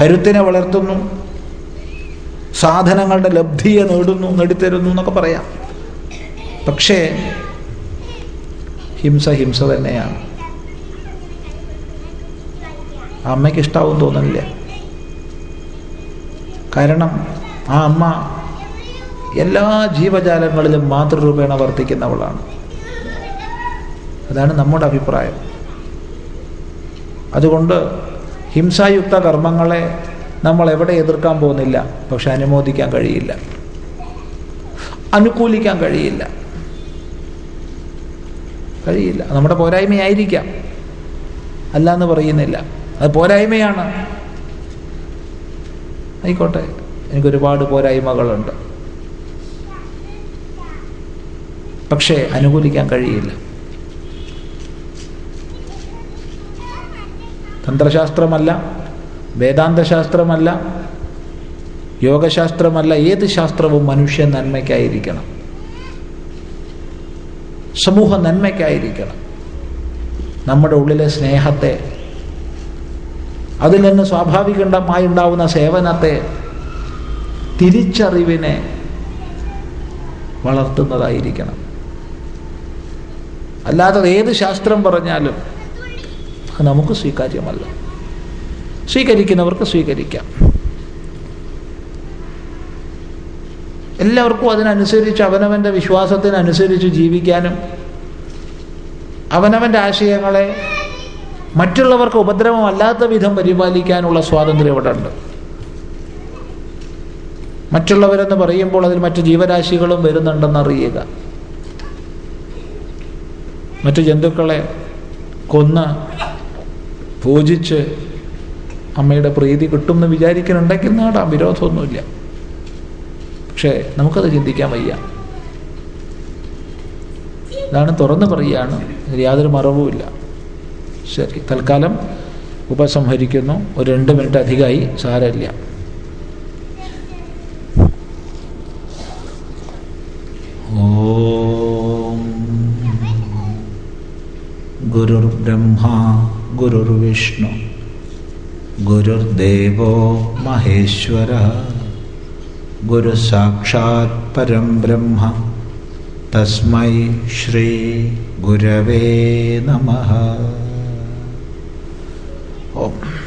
കരുത്തിനെ വളർത്തുന്നു സാധനങ്ങളുടെ ലബ്ധിയെ നേടുന്നു നേടിത്തരുന്നു എന്നൊക്കെ പറയാം. പക്ഷേ ഹിംസ ഹിംസ തന്നെയാണ്. അമ്മയ്ക്ക് ഇഷ്ടാവും തോന്നുന്നില്ല കാരണം ആ അമ്മ എല്ലാ ജീവജാലങ്ങളിലും മാതൃരൂപേണ വർത്തിക്കുന്നവളാണ്. അതാണ് നമ്മുടെ അഭിപ്രായം. അതുകൊണ്ട് ഹിംസായുക്ത കർമ്മങ്ങളെ നമ്മൾ എവിടെ എതിർക്കാൻ പോകുന്നില്ല പക്ഷെ അനുമോദിക്കാൻ കഴിയില്ല. അനുകൂലിക്കാൻ കഴിയില്ല. കഴിയില്ല. നമ്മുടെ പോരായ്മയായിരിക്കാം. അല്ല എന്ന് പറയുന്നില്ല. അത് പോരായ്മയാണ്. ആയിക്കോട്ടെ. എനിക്കൊരുപാട് പോരായ്മകളുണ്ട്. പക്ഷേ അനുകൂലിക്കാൻ കഴിയില്ല. തന്ത്രശാസ്ത്രമല്ല വേദാന്തശാസ്ത്രമല്ല യോഗശാസ്ത്രമല്ല ഏത് ശാസ്ത്രവും മനുഷ്യ നന്മയ്ക്കായിരിക്കണം. സമൂഹ നന്മയ്ക്കായിരിക്കണം. നമ്മുടെ ഉള്ളിലെ സ്നേഹത്തെ അതിൽ നിന്ന് സ്വാഭാവികമായി ഉണ്ടാവുന്ന സേവനത്തെ തിരിച്ചറിവിനെ വളർത്തുന്നതായിരിക്കണം. അല്ലാതെ ഏത് ശാസ്ത്രം പറഞ്ഞാലും നമുക്ക് സ്വീകാര്യമല്ല. സ്വീകരിക്കുന്നവർക്ക് സ്വീകരിക്കാം. എല്ലാവർക്കും അതിനനുസരിച്ച് അവനവന്റെ വിശ്വാസത്തിനനുസരിച്ച് ജീവിക്കാനും അവനവന്റെ ആശയങ്ങളെ മറ്റുള്ളവർക്ക് ഉപദ്രവമല്ലാത്ത വിധം പരിപാലിക്കാനുള്ള സ്വാതന്ത്ര്യം ഇവിടെ ഉണ്ട് മറ്റുള്ളവരെന്ന് പറയുമ്പോൾ അതിൽ മറ്റു ജീവരാശികളും വരുന്നുണ്ടെന്ന് അറിയുക മറ്റു ജന്തുക്കളെ കൊന്ന് പൂജിച്ച് അമ്മയുടെ പ്രീതി കിട്ടുമെന്ന് വിചാരിക്കുന്നുണ്ടെങ്കിൽ നേടാം വിരോധമൊന്നുമില്ല. പക്ഷേ നമുക്കത് ചിന്തിക്കാൻ വയ്യ. ഇതാണ് തുറന്ന് പറയുകയാണ്. യാതൊരു മറവുമില്ല. ശരി തൽക്കാലം ഉപസംഹരിക്കുന്നു. ഒരു രണ്ട് മിനിറ്റ് അധികമായി സാരമില്ല. ॐ। गुरुर्ब्रह्मा गुरुर्विष्णु गुरुर्देव महेश्वर गुरु गुरुसाक्षात् परम ब्रह्म तस्मै श्रीगुरवे नमः। ओम्